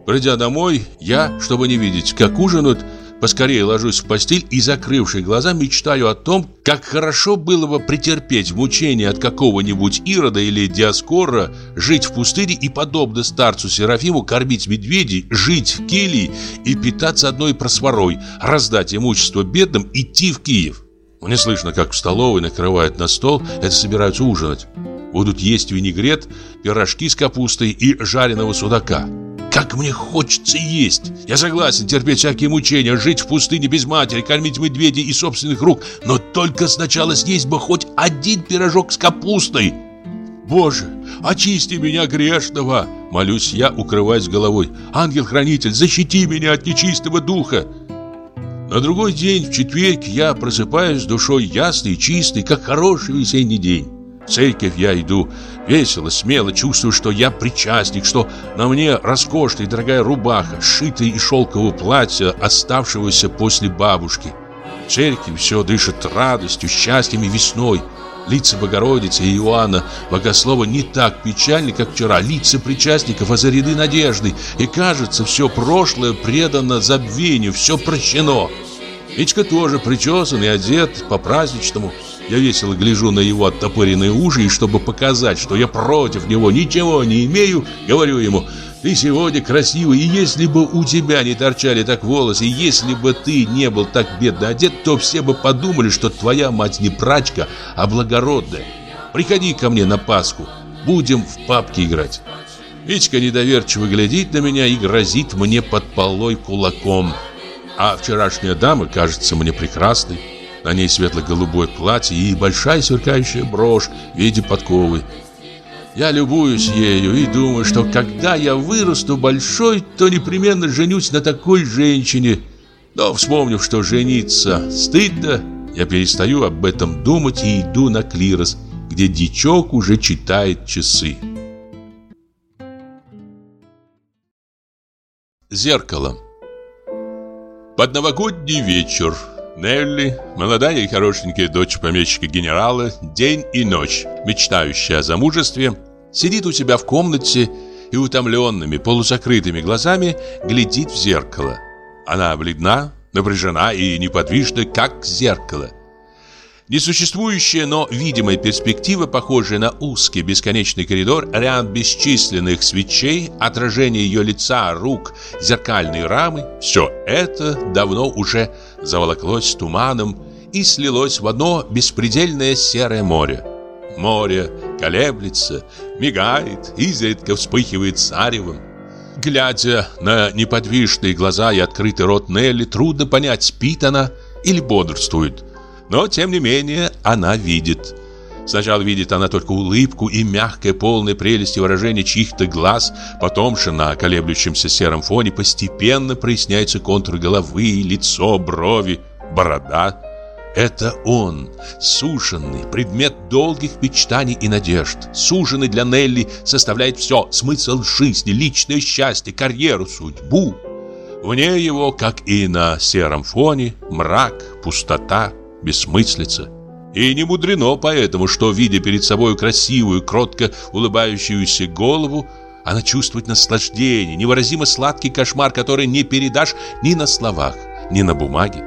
Придя домой, я, чтобы не видеть, как ужинают, поскорее ложусь в постель и, закрывши глаза, мечтаю о том, как хорошо было бы претерпеть мучения от какого-нибудь Ирода или Диаскора, жить в пустыне и, подобно старцу Серафиму, кормить медведей, жить в келье и питаться одной просворой, раздать имущество бедным, идти в Киев. Мне слышно, как в столовой накрывают на стол, это собираются ужинать. Будут есть винегрет, пирожки с капустой и жареного судака. Как мне хочется есть! Я согласен терпеть всякие мучения, жить в пустыне без матери, кормить медведей из собственных рук, но только сначала съесть бы хоть один пирожок с капустой. Боже, очисти меня грешного! Молюсь я, укрываясь головой. Ангел-хранитель, защити меня от нечистого духа! На другой день, в четверг, я просыпаюсь с душой ясной и чистой, как хороший весенний день. В церковь я иду весело, смело, чувствую, что я причастник, что на мне роскошная и дорогая рубаха, шитая из шелкового платья, оставшегося после бабушки. В церкви все дышит радостью, счастьем и весной. Лица Богородицы и Иоанна Богослова не так печальны, как вчера. Лица причастников озарены надеждой, и кажется, все прошлое предано забвению, все прощено. Митька тоже причесан и одет по-праздничному. Я весело гляжу на его оттопыренные уши, и чтобы показать, что я против него ничего не имею, говорю ему, ты сегодня красивый, и если бы у тебя не торчали так волосы, и если бы ты не был так бедно одет, то все бы подумали, что твоя мать не прачка, а благородная. Приходи ко мне на Пасху, будем в папки играть. Витька недоверчиво глядит на меня и грозит мне под полой кулаком. А вчерашняя дама кажется мне прекрасной. На ней светло-голубое платье и большая сверкающая брошь в виде подковы. Я любуюсь ею и думаю, что когда я вырасту большой, то непременно женюсь на такой женщине. Но вспомнив, что жениться стыдно, я перестаю об этом думать и иду на клирос, где дичок уже читает часы. Зеркало Под новогодний вечер Нелли, молодая и хорошенькая дочь помещика-генерала, день и ночь, мечтающая о замужестве, сидит у себя в комнате и утомленными, полузакрытыми глазами глядит в зеркало. Она бледна, напряжена и неподвижна, как зеркало – Несуществующая, но видимая перспектива, похожая на узкий бесконечный коридор, ряд бесчисленных свечей, отражение ее лица, рук, зеркальные рамы – все это давно уже заволоклось туманом и слилось в одно беспредельное серое море. Море колеблется, мигает, изредка вспыхивает царевым. Глядя на неподвижные глаза и открытый рот Нелли, трудно понять, спит она или бодрствует – но, тем не менее, она видит. Сначала видит она только улыбку и мягкое, полное прелести выражение чьих-то глаз, потом же на колеблющемся сером фоне постепенно проясняется контур головы, лицо, брови, борода. Это он, суженный, предмет долгих мечтаний и надежд. Суженный для Нелли составляет все – смысл жизни, личное счастье, карьеру, судьбу. Вне его, как и на сером фоне, мрак, пустота, бессмыслица. И не мудрено поэтому, что, видя перед собой красивую, кротко улыбающуюся голову, она чувствует наслаждение, невыразимо сладкий кошмар, который не передашь ни на словах, ни на бумаге.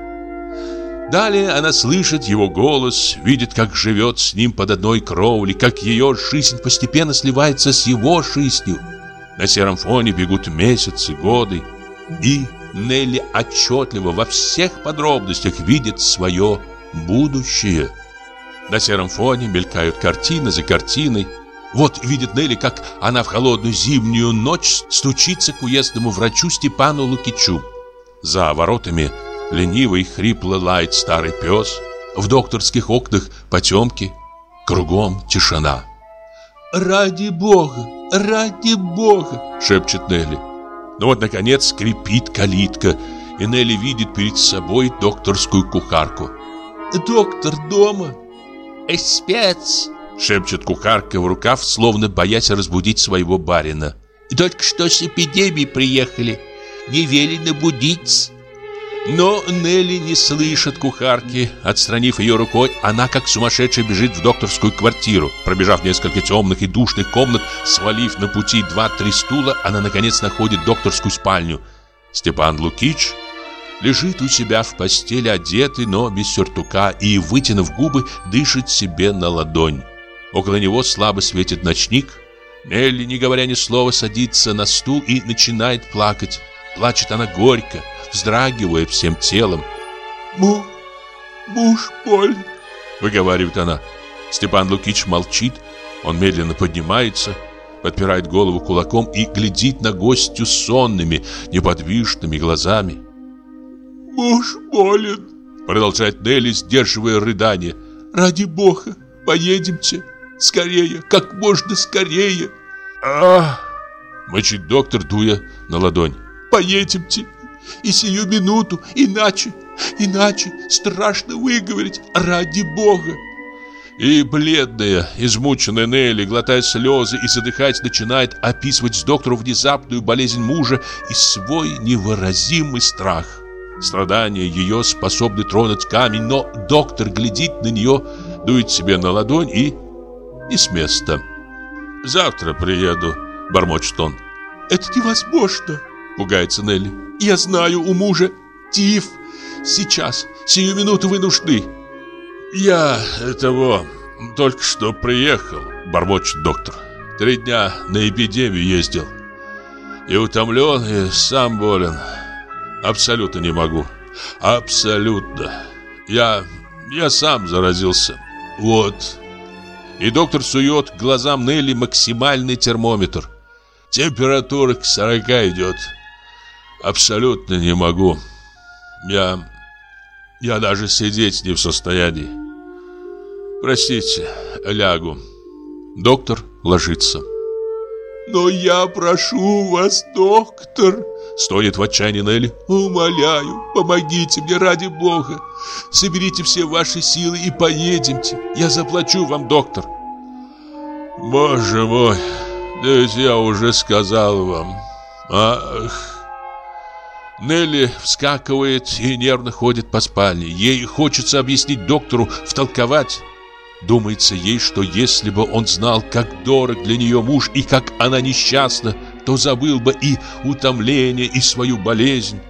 Далее она слышит его голос, видит, как живет с ним под одной кровлей, как ее жизнь постепенно сливается с его жизнью. На сером фоне бегут месяцы, годы, и Нелли отчетливо во всех подробностях видит свое будущее. На сером фоне мелькают картины за картиной. Вот видит Нелли, как она в холодную зимнюю ночь стучится к уездному врачу Степану Лукичу. За воротами – Лениво и хрипло лает старый пес. В докторских окнах потемки. Кругом тишина. «Ради бога! Ради бога!» — шепчет Нелли. Ну вот, наконец, скрипит калитка, и Нелли видит перед собой докторскую кухарку. «Доктор дома?» «Спец!» — шепчет кухарка в рукав, словно боясь разбудить своего барина. «Только что с эпидемией приехали. Не велено будить». Но Нелли не слышит кухарки. Отстранив ее рукой, она как сумасшедшая бежит в докторскую квартиру. Пробежав несколько темных и душных комнат, свалив на пути два-три стула, она наконец находит докторскую спальню. Степан Лукич лежит у себя в постели одетый, но без сюртука, и, вытянув губы, дышит себе на ладонь. Около него слабо светит ночник. Нелли, не говоря ни слова, садится на стул и начинает плакать. Плачет она горько, вздрагивая всем телом. «Му, муж болен», — выговаривает она. Степан Лукич молчит, он медленно поднимается, подпирает голову кулаком и глядит на гостю сонными, неподвижными глазами. «Муж болен», — продолжает Нелли, сдерживая рыдание. «Ради бога, поедемте, скорее, как можно скорее». «Ах!» — мочит доктор, дуя на ладонь. «Поедемте, и сию минуту, иначе, иначе страшно выговорить ради Бога. И бледная, измученная Нелли, глотая слезы и задыхаясь, начинает описывать с доктору внезапную болезнь мужа и свой невыразимый страх. Страдания ее способны тронуть камень, но доктор глядит на нее, дует себе на ладонь и не с места. «Завтра приеду», — бормочет он. «Это невозможно», — пугается Нелли. Я знаю у мужа тиф. Сейчас, сию минуту вы нужны. Я того только что приехал, бормочет доктор. Три дня на эпидемию ездил. И утомлен, и сам болен. Абсолютно не могу. Абсолютно. Я... я сам заразился. Вот. И доктор сует глазам Нелли максимальный термометр. Температура к 40 идет. Абсолютно не могу. Я... я даже сидеть не в состоянии. Простите, лягу. Доктор ложится. «Но я прошу вас, доктор!» Стонет в отчаянии Нелли. «Умоляю, помогите мне ради бога! Соберите все ваши силы и поедемте. Я заплачу вам, доктор!» «Боже мой! Да ведь я уже сказал вам! Ах!» Нелли вскакивает и нервно ходит по спальне. Ей хочется объяснить доктору, втолковать. Думается ей, что если бы он знал, как дорог для нее муж и как она несчастна, то забыл бы и утомление, и свою болезнь.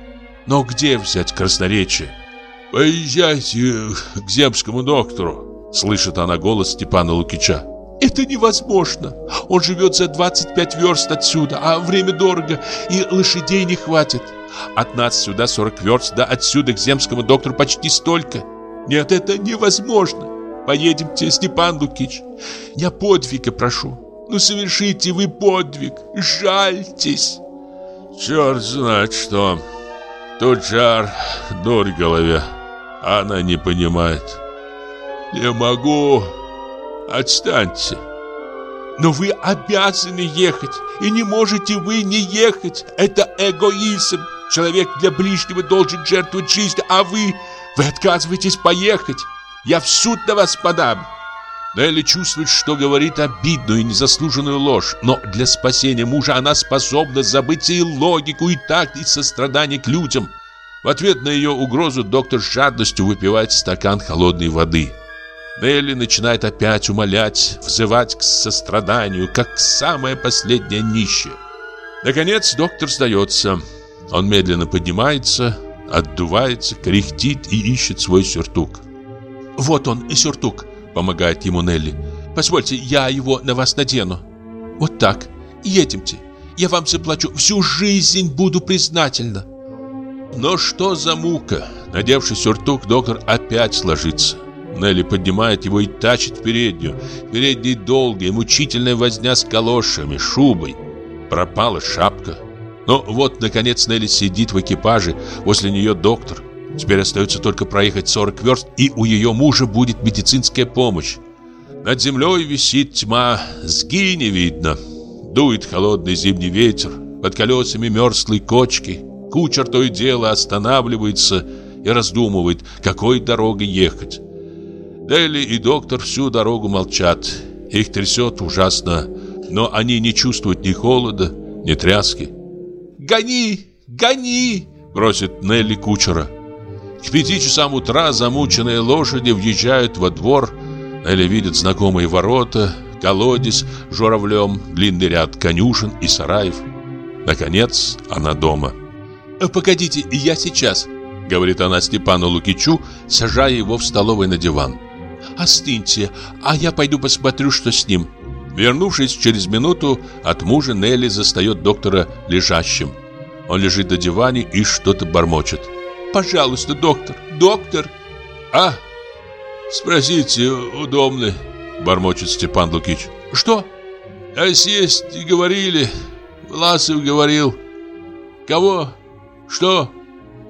Но где взять красноречие? «Поезжайте к земскому доктору», — слышит она голос Степана Лукича. «Это невозможно. Он живет за 25 верст отсюда, а время дорого, и лошадей не хватит. От нас сюда 40 верст, да отсюда к земскому доктору почти столько. Нет, это невозможно. Поедемте, Степан Лукич. Я подвига прошу. Ну, совершите вы подвиг. Жальтесь. Черт знает что. Тут жар, дурь в голове. Она не понимает. Не могу. Отстаньте. Но вы обязаны ехать, и не можете вы не ехать. Это эгоизм. Человек для ближнего должен жертвовать жизнью, а вы... Вы отказываетесь поехать. Я в суд на вас подам. Нелли чувствует, что говорит обидную и незаслуженную ложь, но для спасения мужа она способна забыть и логику, и такт, и сострадание к людям. В ответ на ее угрозу доктор с жадностью выпивает стакан холодной воды. Нелли начинает опять умолять, взывать к состраданию, как самая последняя нищая. Наконец доктор сдается. Он медленно поднимается, отдувается, кряхтит и ищет свой сюртук. «Вот он, сюртук», — помогает ему Нелли. «Позвольте, я его на вас надену. Вот так. Едемте. Я вам заплачу. Всю жизнь буду признательна». Но что за мука? Надевший сюртук, доктор опять сложится. Нелли поднимает его и тащит в переднюю. В передней долгая, мучительная возня с калошами, шубой. Пропала шапка. Но вот, наконец, Нелли сидит в экипаже, возле нее доктор. Теперь остается только проехать 40 верст, и у ее мужа будет медицинская помощь. Над землей висит тьма, сги не видно. Дует холодный зимний ветер, под колесами мерзлые кочки. Кучер то и дело останавливается и раздумывает, какой дорогой ехать. Дели и доктор всю дорогу молчат. Их трясет ужасно, но они не чувствуют ни холода, ни тряски. «Гони! Гони!» – просит Нелли кучера. К пяти часам утра замученные лошади въезжают во двор. Нелли видит знакомые ворота, колодец журавлем, длинный ряд конюшен и сараев. Наконец она дома. «Погодите, я сейчас», — говорит она Степану Лукичу, сажая его в столовой на диван. «Остыньте, а я пойду посмотрю, что с ним». Вернувшись через минуту, от мужа Нелли застает доктора лежащим. Он лежит на диване и что-то бормочет. «Пожалуйста, доктор, доктор!» «А? Спросите, удобно?» Бормочет Степан Лукич. «Что?» «А съесть говорили, Власов говорил. Кого? Что?»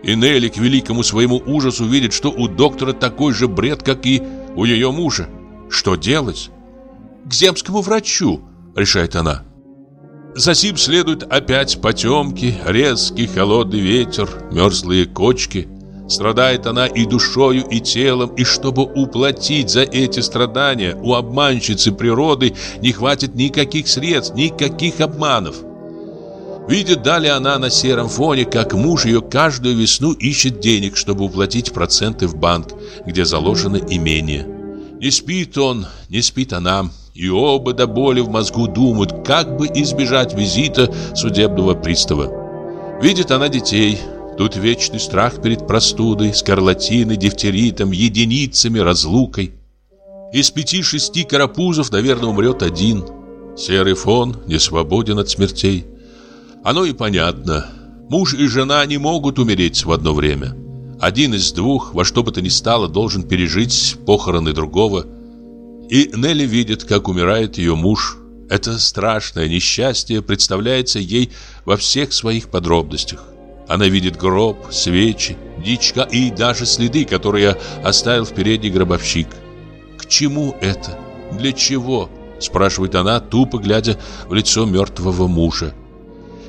И Нелли к великому своему ужасу видит, что у доктора такой же бред, как и у ее мужа. Что делать? к земскому врачу, решает она. Затем следует опять потемки, резкий холодный ветер, мерзлые кочки. Страдает она и душою, и телом, и чтобы уплатить за эти страдания, у обманщицы природы не хватит никаких средств, никаких обманов. Видит далее она на сером фоне, как муж ее каждую весну ищет денег, чтобы уплатить проценты в банк, где заложено имение. Не спит он, не спит она, и оба до боли в мозгу думают, как бы избежать визита судебного пристава. Видит она детей. Тут вечный страх перед простудой, скарлатиной, дифтеритом, единицами, разлукой. Из пяти-шести карапузов, наверное, умрет один. Серый фон не свободен от смертей. Оно и понятно. Муж и жена не могут умереть в одно время. Один из двух, во что бы то ни стало, должен пережить похороны другого – и Нелли видит, как умирает ее муж. Это страшное несчастье представляется ей во всех своих подробностях. Она видит гроб, свечи, дичка и даже следы, которые оставил в передний гробовщик. К чему это? Для чего? Спрашивает она, тупо глядя в лицо мертвого мужа.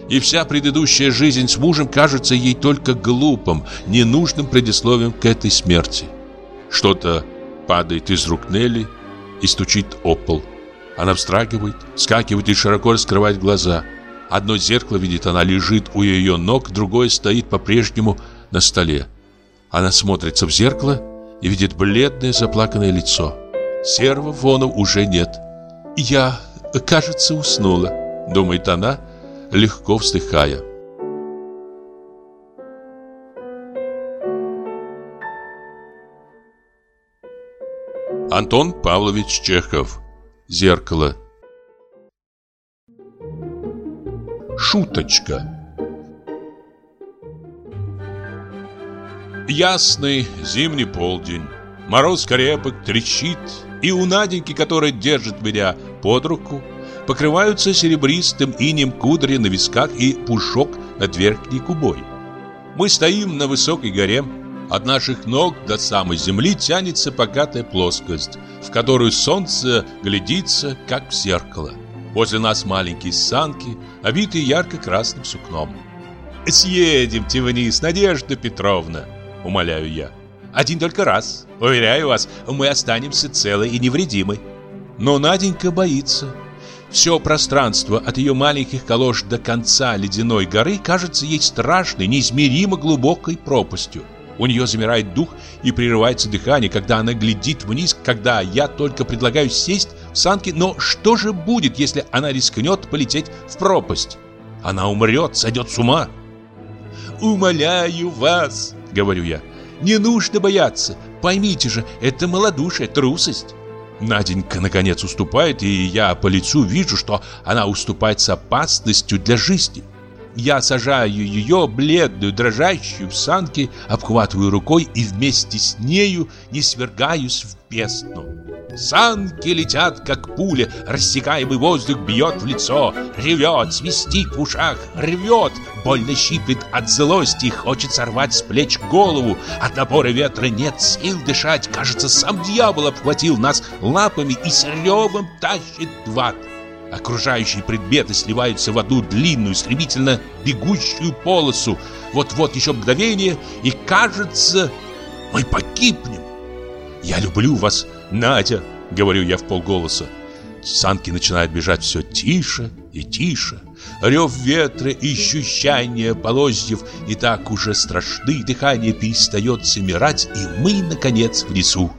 И вся предыдущая жизнь с мужем кажется ей только глупым, ненужным предисловием к этой смерти. Что-то падает из рук Нелли, и стучит о пол. Она встрагивает, скакивает и широко раскрывает глаза. Одно зеркало, видит она, лежит у ее ног, другое стоит по-прежнему на столе. Она смотрится в зеркало и видит бледное заплаканное лицо. Серого фона уже нет. «Я, кажется, уснула», — думает она, легко вздыхая. Антон Павлович Чехов. Зеркало. Шуточка. Ясный зимний полдень. Мороз крепок, трещит, и у Наденьки, которая держит меня под руку, покрываются серебристым инем кудри на висках и пушок над верхней губой. Мы стоим на высокой горе, от наших ног до самой земли тянется покатая плоскость, в которую солнце глядится, как в зеркало. Возле нас маленькие санки, обитые ярко-красным сукном. Съедемте вниз, Надежда Петровна, умоляю я. Один только раз. Уверяю вас, мы останемся целы и невредимы. Но Наденька боится. Все пространство от ее маленьких колош до конца ледяной горы кажется ей страшной, неизмеримо глубокой пропастью. У нее замирает дух и прерывается дыхание, когда она глядит вниз, когда я только предлагаю сесть в санки. Но что же будет, если она рискнет полететь в пропасть? Она умрет, сойдет с ума. «Умоляю вас», — говорю я, — «не нужно бояться. Поймите же, это малодушие, трусость». Наденька наконец уступает, и я по лицу вижу, что она уступает с опасностью для жизни. Я сажаю ее, бледную, дрожащую, в санки, обхватываю рукой и вместе с нею не свергаюсь в бездну. Санки летят, как пуля, рассекаемый воздух бьет в лицо, ревет, свистит в ушах, рвет, больно щиплет от злости, хочет сорвать с плеч голову. От напора ветра нет сил дышать, кажется, сам дьявол обхватил нас лапами и с ревом тащит в ад. Окружающие предметы сливаются в одну длинную, стремительно бегущую полосу. Вот-вот еще мгновение, и кажется, мы погибнем. Я люблю вас, Надя, говорю я в полголоса. Санки начинают бежать все тише и тише. Рев ветра и ощущание полозьев и так уже страшны, дыхание перестает замирать, и мы, наконец, в лесу.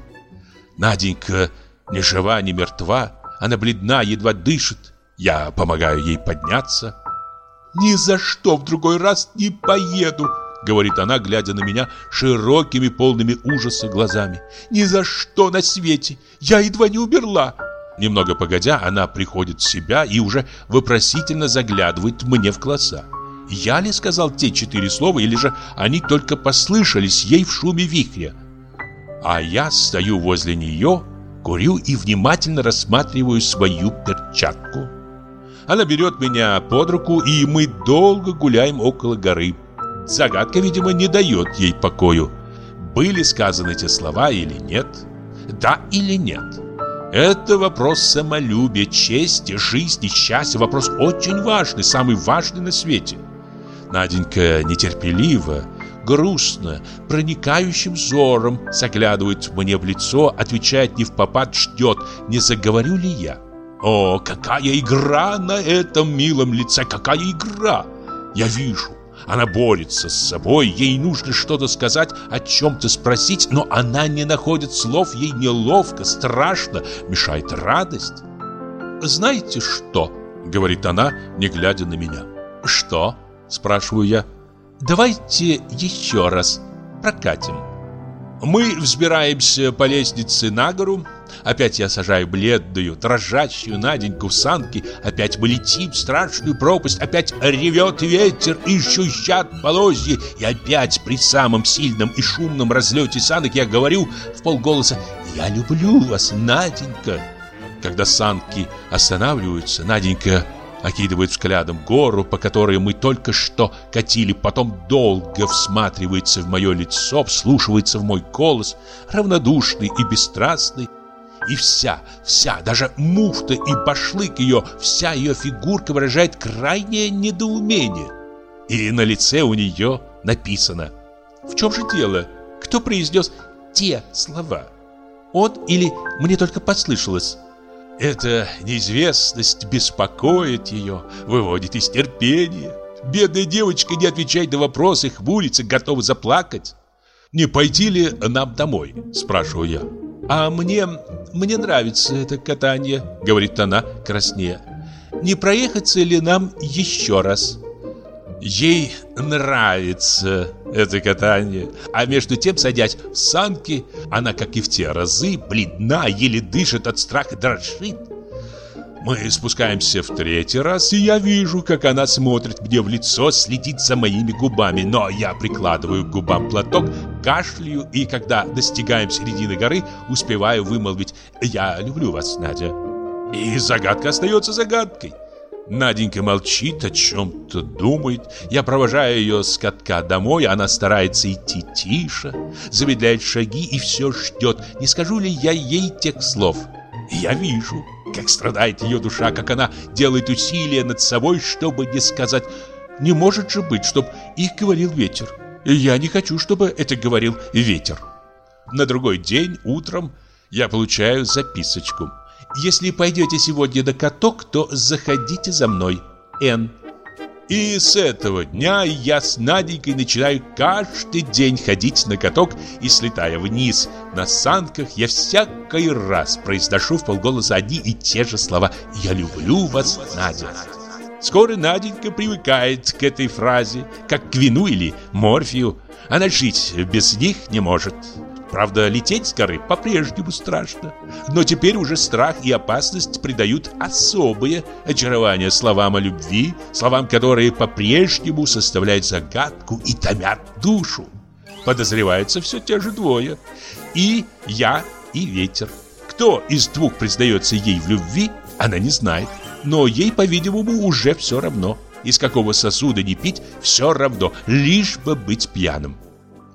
Наденька ни жива, ни мертва, она бледна, едва дышит. Я помогаю ей подняться. «Ни за что в другой раз не поеду!» Говорит она, глядя на меня широкими, полными ужаса глазами. «Ни за что на свете! Я едва не умерла!» Немного погодя, она приходит в себя и уже вопросительно заглядывает мне в глаза. Я ли сказал те четыре слова, или же они только послышались ей в шуме вихря? А я стою возле нее курю и внимательно рассматриваю свою перчатку. Она берет меня под руку, и мы долго гуляем около горы. Загадка, видимо, не дает ей покою. Были сказаны эти слова или нет? Да или нет? Это вопрос самолюбия, чести, жизни, счастья. Вопрос очень важный, самый важный на свете. Наденька нетерпеливо, грустно, проникающим взором заглядывает мне в лицо, отвечает не в попад, ждет, не заговорю ли я. О, какая игра на этом милом лице, какая игра! Я вижу, она борется с собой, ей нужно что-то сказать, о чем-то спросить, но она не находит слов, ей неловко, страшно, мешает радость. «Знаете что?» — говорит она, не глядя на меня. «Что?» — спрашиваю я. Давайте еще раз прокатим. Мы взбираемся по лестнице на гору. Опять я сажаю бледную, дрожащую Наденьку в санки. Опять мы летим в страшную пропасть. Опять ревет ветер и щущат полозья. И опять при самом сильном и шумном разлете санок я говорю в полголоса «Я люблю вас, Наденька». Когда санки останавливаются, Наденька окидывает взглядом гору, по которой мы только что катили, потом долго всматривается в мое лицо, вслушивается в мой голос, равнодушный и бесстрастный. И вся, вся, даже муфта и башлык ее, вся ее фигурка выражает крайнее недоумение. И на лице у нее написано «В чем же дело? Кто произнес те слова? Он или мне только послышалось?» Эта неизвестность беспокоит ее, выводит из терпения. Бедная девочка не отвечает на вопросы, хмурится, готова заплакать. «Не пойти ли нам домой?» – спрашиваю я. «А мне... мне нравится это катание», – говорит она краснея. «Не проехаться ли нам еще раз?» Ей нравится это катание. А между тем, садясь в санки, она, как и в те разы, бледна, еле дышит от страха, дрожит. Мы спускаемся в третий раз, и я вижу, как она смотрит мне в лицо, следит за моими губами. Но я прикладываю к губам платок, кашляю, и когда достигаем середины горы, успеваю вымолвить «Я люблю вас, Надя». И загадка остается загадкой. Наденька молчит, о чем-то думает. Я провожаю ее с катка домой, она старается идти тише, замедляет шаги и все ждет, не скажу ли я ей тех слов. Я вижу, как страдает ее душа, как она делает усилия над собой, чтобы не сказать Не может же быть, чтоб их говорил ветер. Я не хочу, чтобы это говорил ветер. На другой день утром я получаю записочку. Если пойдете сегодня на каток, то заходите за мной. Н. И с этого дня я с Наденькой начинаю каждый день ходить на каток и, слетая вниз на санках, я всякий раз произношу в полголоса одни и те же слова «Я люблю вас, Надя». Скоро Наденька привыкает к этой фразе, как к вину или морфию. Она жить без них не может. Правда, лететь с горы по-прежнему страшно. Но теперь уже страх и опасность придают особое очарование словам о любви, словам, которые по-прежнему составляют загадку и томят душу. Подозреваются все те же двое. И я, и ветер. Кто из двух признается ей в любви, она не знает. Но ей, по-видимому, уже все равно. Из какого сосуда не пить, все равно, лишь бы быть пьяным.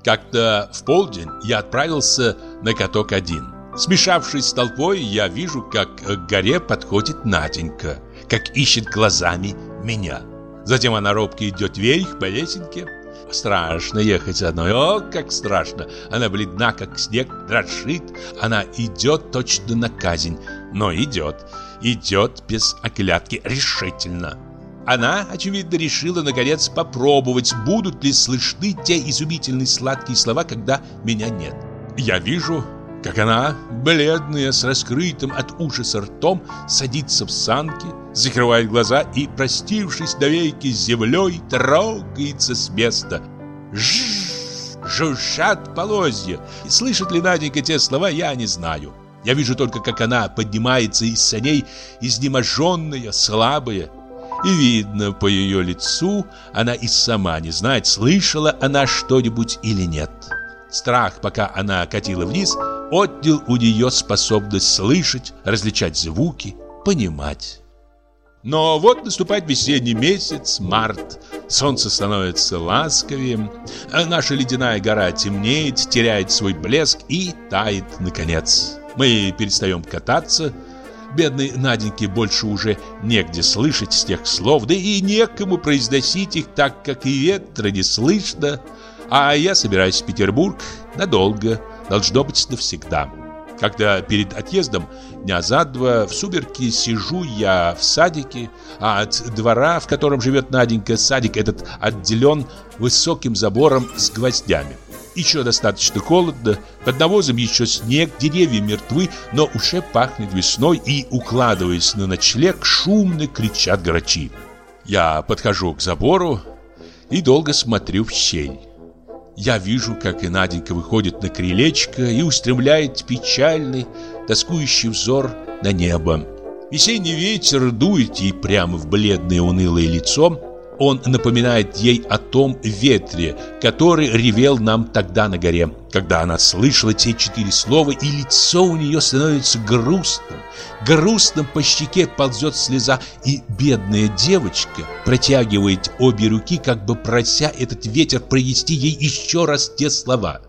Как-то в полдень я отправился на каток один. Смешавшись с толпой, я вижу, как к горе подходит Наденька, как ищет глазами меня. Затем она робко идет вверх по лесенке. Страшно ехать одной, о, как страшно. Она бледна, как снег, дрожит. Она идет точно на казнь, но идет. Идет без оглядки, решительно. Она, очевидно, решила, наконец, попробовать, будут ли слышны те изумительные сладкие слова, когда меня нет. Я вижу, как она, бледная, с раскрытым от ужаса ртом, садится в санки, закрывает глаза и, простившись навеки с землей, трогается с места. Жжж, жужжат полозья. И слышит ли Наденька те слова, я не знаю. Я вижу только, как она поднимается из саней, изнеможенная, слабая, и видно по ее лицу, она и сама не знает, слышала она что-нибудь или нет. Страх, пока она катила вниз, отнял у нее способность слышать, различать звуки, понимать. Но вот наступает весенний месяц, март. Солнце становится ласковее, наша ледяная гора темнеет, теряет свой блеск и тает наконец. Мы перестаем кататься, Бедной Наденьке больше уже негде слышать тех слов, да и некому произносить их так, как и ветра не слышно. А я собираюсь в Петербург надолго, должно быть навсегда. Когда перед отъездом дня за два в сумерки сижу я в садике, а от двора, в котором живет Наденька, садик этот отделен высоким забором с гвоздями. Еще достаточно холодно, под навозом еще снег, деревья мертвы, но уже пахнет весной и, укладываясь на ночлег, шумно кричат грачи. Я подхожу к забору и долго смотрю в щель. Я вижу, как и Наденька выходит на крылечко и устремляет печальный, тоскующий взор на небо. Весенний ветер дует ей прямо в бледное унылое лицо, он напоминает ей о том ветре, который ревел нам тогда на горе, когда она слышала те четыре слова, и лицо у нее становится грустным. Грустным по щеке ползет слеза, и бедная девочка протягивает обе руки, как бы прося этот ветер провести ей еще раз те слова.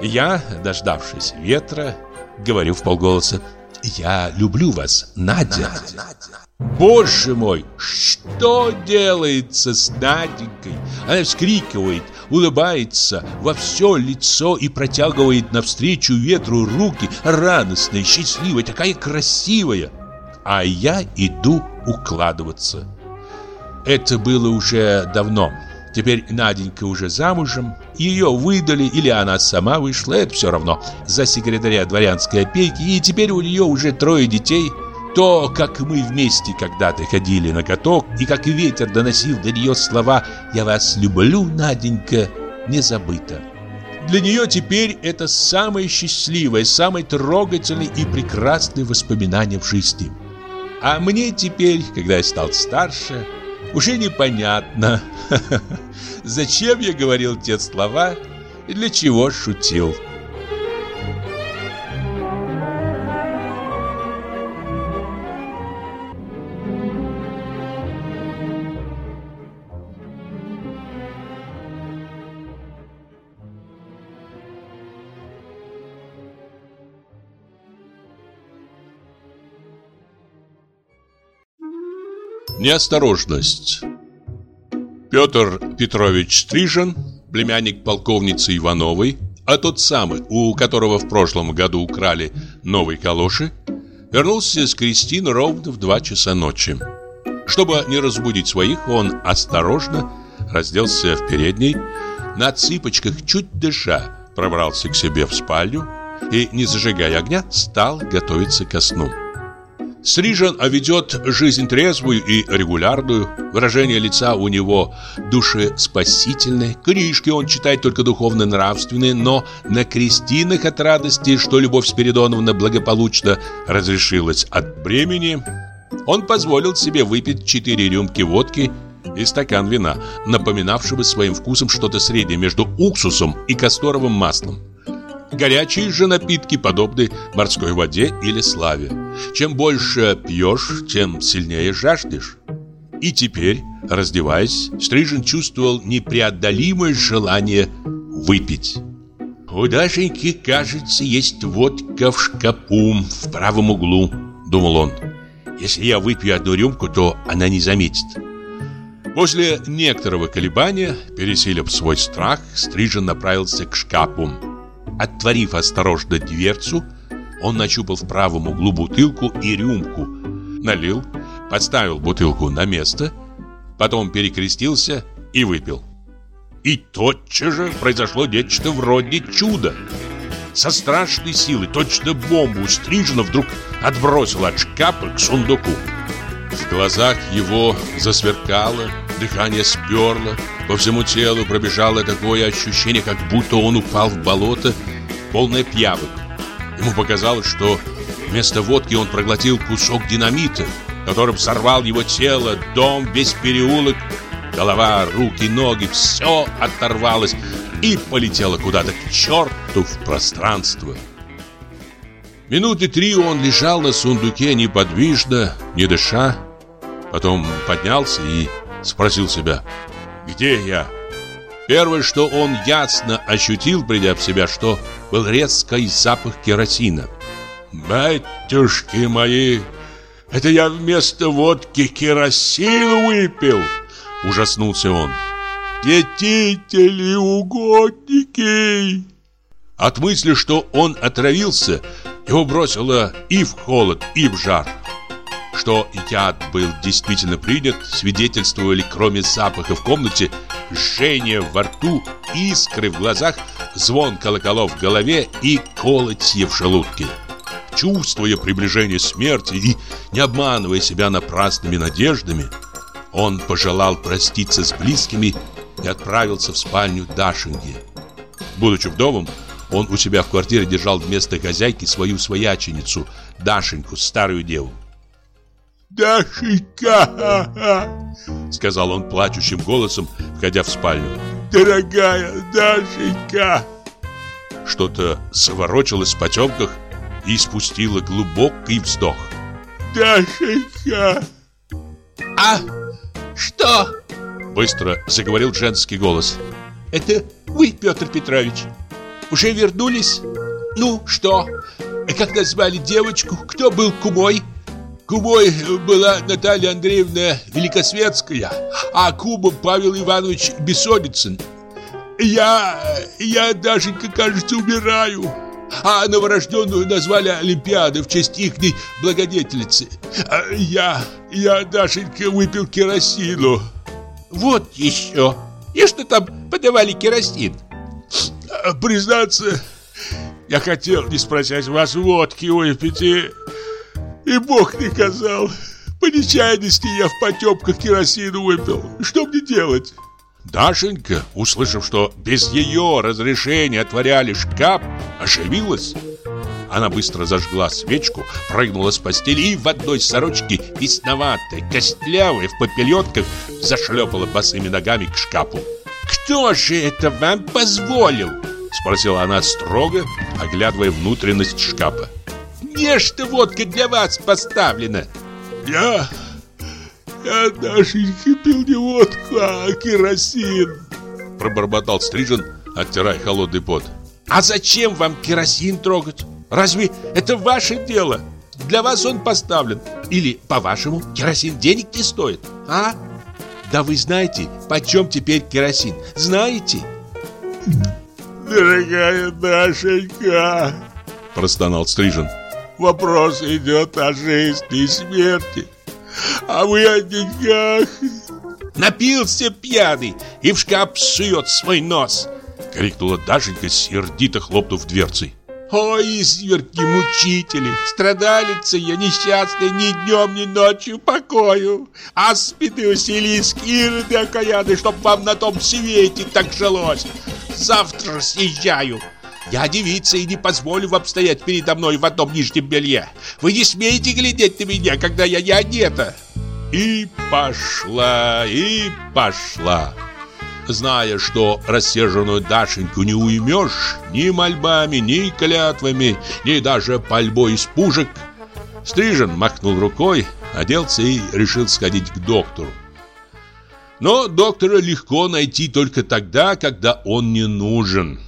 Я, дождавшись ветра, говорю в полголоса, «Я люблю вас, Надя». Надя. Боже мой, что делается с Наденькой? Она вскрикивает, улыбается во все лицо и протягивает навстречу ветру руки, радостная, счастливая, такая красивая. А я иду укладываться. Это было уже давно. Теперь Наденька уже замужем, ее выдали или она сама вышла, это все равно, за секретаря дворянской опеки, и теперь у нее уже трое детей – то, как мы вместе когда-то ходили на каток, и как ветер доносил до нее слова «Я вас люблю, Наденька», не забыто. Для нее теперь это самое счастливое, самое трогательное и прекрасное воспоминание в жизни. А мне теперь, когда я стал старше, уже непонятно, зачем я говорил те слова и для чего шутил. Неосторожность Петр Петрович Стрижен, племянник полковницы Ивановой, а тот самый, у которого в прошлом году украли новые калоши, вернулся с Кристин ровно в два часа ночи. Чтобы не разбудить своих, он осторожно разделся в передней, на цыпочках, чуть дыша, пробрался к себе в спальню и, не зажигая огня, стал готовиться ко сну. Стрижен ведет жизнь трезвую и регулярную. Выражение лица у него душеспасительное. Книжки он читает только духовно-нравственные, но на крестинах от радости, что Любовь Спиридоновна благополучно разрешилась от бремени, он позволил себе выпить четыре рюмки водки и стакан вина, напоминавшего своим вкусом что-то среднее между уксусом и касторовым маслом. Горячие же напитки подобны морской воде или славе. Чем больше пьешь, тем сильнее жаждешь. И теперь, раздеваясь, Стрижен чувствовал непреодолимое желание выпить. «У Дашеньки, кажется, есть водка в шкапу в правом углу», — думал он. «Если я выпью одну рюмку, то она не заметит». После некоторого колебания, пересилив свой страх, Стрижен направился к шкафу. Отворив осторожно дверцу, он нащупал в правом углу бутылку и рюмку, налил, подставил бутылку на место, потом перекрестился и выпил. И тотчас же произошло нечто вроде чуда. Со страшной силой, точно бомбу стрижено, вдруг отбросило от шкафа к сундуку. В глазах его засверкало, дыхание сперло, по всему телу пробежало такое ощущение, как будто он упал в болото, полное пьявок. Ему показалось, что вместо водки он проглотил кусок динамита, которым сорвал его тело, дом, весь переулок, голова, руки, ноги, все оторвалось и полетело куда-то к черту в пространство. Минуты три он лежал на сундуке неподвижно, не дыша. Потом поднялся и спросил себя, где я? Первое, что он ясно ощутил, придя в себя, что был резкий запах керосина. «Батюшки мои, это я вместо водки керосин выпил!» Ужаснулся он. «Детители, угодники!» От мысли, что он отравился, его бросило и в холод, и в жар. Что яд был действительно принят, свидетельствовали, кроме запаха в комнате, жжение во рту, искры в глазах, звон колоколов в голове и колотье в желудке. Чувствуя приближение смерти и не обманывая себя напрасными надеждами, он пожелал проститься с близкими и отправился в спальню Дашинги. Будучи вдовым, он у себя в квартире держал вместо хозяйки свою свояченицу, Дашеньку, старую деву. «Дашенька!» — сказал он плачущим голосом, входя в спальню. «Дорогая Дашенька!» Что-то заворочилось в потемках и спустило глубокий вздох. «Дашенька!» «А что?» Быстро заговорил женский голос. «Это вы, Петр Петрович?» Уже вернулись? Ну, что? Как назвали девочку? Кто был кумой? Кумой была Наталья Андреевна Великосветская, а кумом Павел Иванович Бессонницын. Я, я даже, кажется, умираю. А новорожденную назвали Олимпиадой в честь ихней благодетельницы. А я, я, Дашенька, выпил керосину. Вот еще. И что там подавали керосин? признаться, я хотел не спросить вас водки выпить, и, и Бог наказал. По нечаянности я в потемках керосину выпил. Что мне делать? Дашенька, услышав, что без ее разрешения отворяли шкаф, оживилась. Она быстро зажгла свечку, прыгнула с постели и в одной сорочке, весноватой, костлявой, в попельотках, зашлепала босыми ногами к шкафу. «Кто же это вам позволил?» Спросила она строго, оглядывая внутренность шкафа. «Где что водка для вас поставлена?» «Я... я даже не пил не водку, а керосин!» Пробормотал Стрижен, оттирая холодный пот. «А зачем вам керосин трогать? Разве это ваше дело? Для вас он поставлен. Или, по-вашему, керосин денег не стоит, а?» Да вы знаете, почем теперь керосин? Знаете? Дорогая Дашенька, простонал Стрижен. Вопрос идет о жизни и смерти. А вы о деньгах. Напился пьяный и в шкаф сует свой нос. Крикнула Дашенька, сердито хлопнув дверцей. Ой, изверги-мучители, страдалица я несчастная ни днем, ни ночью покою. Аспиды, Василиск, ироды окаяны, чтоб вам на том свете так жилось. Завтра съезжаю. Я девица и не позволю вам стоять передо мной в одном нижнем белье. Вы не смеете глядеть на меня, когда я не одета. И пошла, и пошла. Зная, что рассерженную Дашеньку не уймешь ни мольбами, ни клятвами, ни даже пальбой из пушек, Стрижен махнул рукой, оделся и решил сходить к доктору. Но доктора легко найти только тогда, когда он не нужен.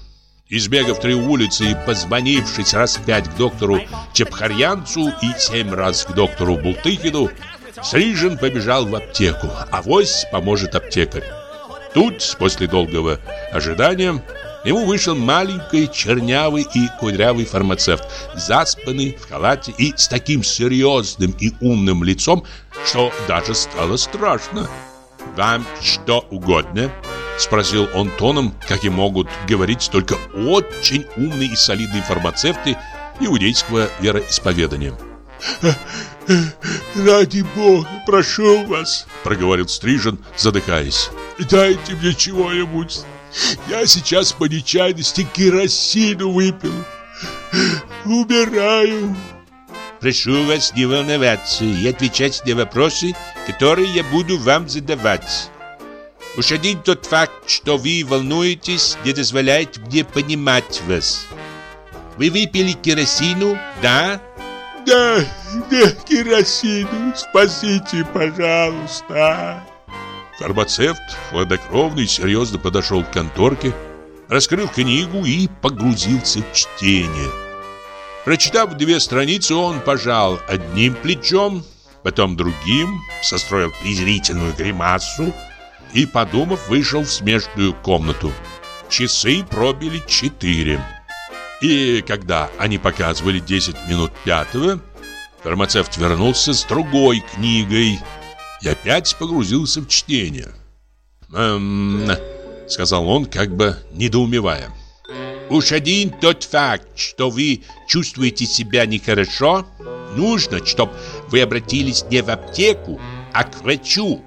Избегав три улицы и позвонившись раз пять к доктору Чепхарьянцу и семь раз к доктору Бултыхину, Стрижен побежал в аптеку, а вось поможет аптекарь. Тут, после долгого ожидания, ему вышел маленький, чернявый и кудрявый фармацевт, заспанный в халате и с таким серьезным и умным лицом, что даже стало страшно. «Вам что угодно?» – спросил он тоном, как и могут говорить только очень умные и солидные фармацевты иудейского вероисповедания. «Ради Бога, прошу вас», — проговорил Стрижен, задыхаясь. «Дайте мне чего-нибудь. Я сейчас по нечаянности керосину выпил. Умираю». Прошу вас не волноваться и отвечать на вопросы, которые я буду вам задавать. Уж один тот факт, что вы волнуетесь, не дозволяет мне понимать вас. Вы выпили керосину, да? Да, да, керосину, спасите, пожалуйста. Фармацевт, хладнокровный серьезно подошел к конторке, раскрыл книгу и погрузился в чтение. Прочитав две страницы, он пожал одним плечом, потом другим, состроил презрительную гримасу и, подумав, вышел в смежную комнату. Часы пробили четыре. И когда они показывали 10 минут пятого, фармацевт вернулся с другой книгой и опять погрузился в чтение. «Эм...» — сказал он, как бы недоумевая. Уж один тот факт, что вы чувствуете себя нехорошо, нужно, чтобы вы обратились не в аптеку, а к врачу.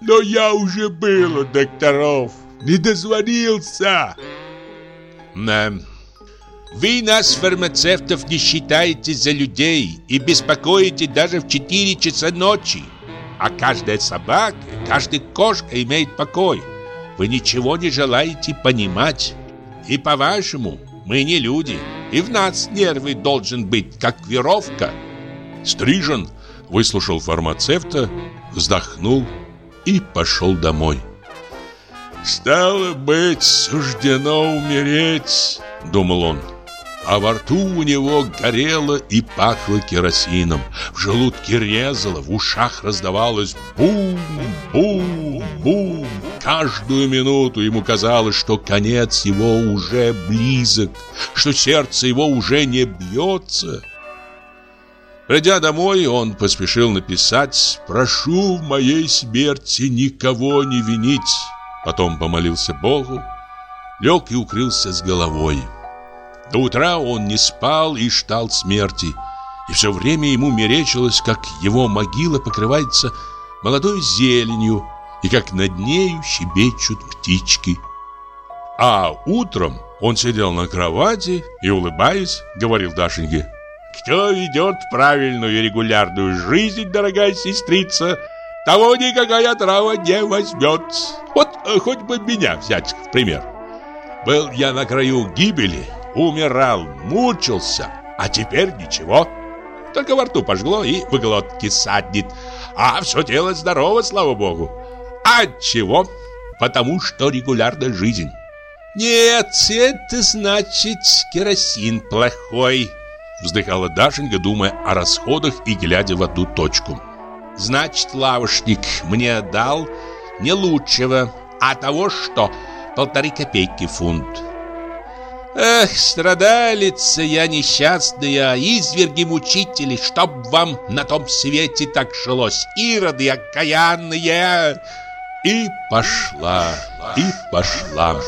Но я уже был у докторов, не дозвонился. Да. Вы нас, фармацевтов, не считаете за людей и беспокоите даже в 4 часа ночи. А каждая собака, каждая кошка имеет покой. Вы ничего не желаете понимать. И по-вашему, мы не люди, и в нас нервы должен быть, как веровка. Стрижен выслушал фармацевта, вздохнул и пошел домой. «Стало быть, суждено умереть», — думал он. А во рту у него горело и пахло керосином. В желудке резало, в ушах раздавалось бум-бум-бум. Каждую минуту ему казалось, что конец его уже близок, что сердце его уже не бьется. Придя домой, он поспешил написать «Прошу в моей смерти никого не винить». Потом помолился Богу, лег и укрылся с головой. До утра он не спал и ждал смерти. И все время ему мерещилось, как его могила покрывается молодой зеленью, и как над нею щебечут птички. А утром он сидел на кровати и, улыбаясь, говорил Дашеньке, «Кто ведет правильную и регулярную жизнь, дорогая сестрица, того никакая трава не возьмет. Вот э, хоть бы меня взять в пример. Был я на краю гибели, умирал, мучился, а теперь ничего. Только во рту пожгло и в глотке саднет, а все тело здорово, слава богу. От чего? Потому что регулярная жизнь. Нет, это значит керосин плохой, вздыхала Дашенька, думая о расходах и глядя в одну точку. Значит, лавочник мне дал не лучшего, а того, что полторы копейки фунт. Эх, страдалица я несчастная, изверги мучители, чтоб вам на том свете так жилось, ироды окаянные. И пошла, и пошла.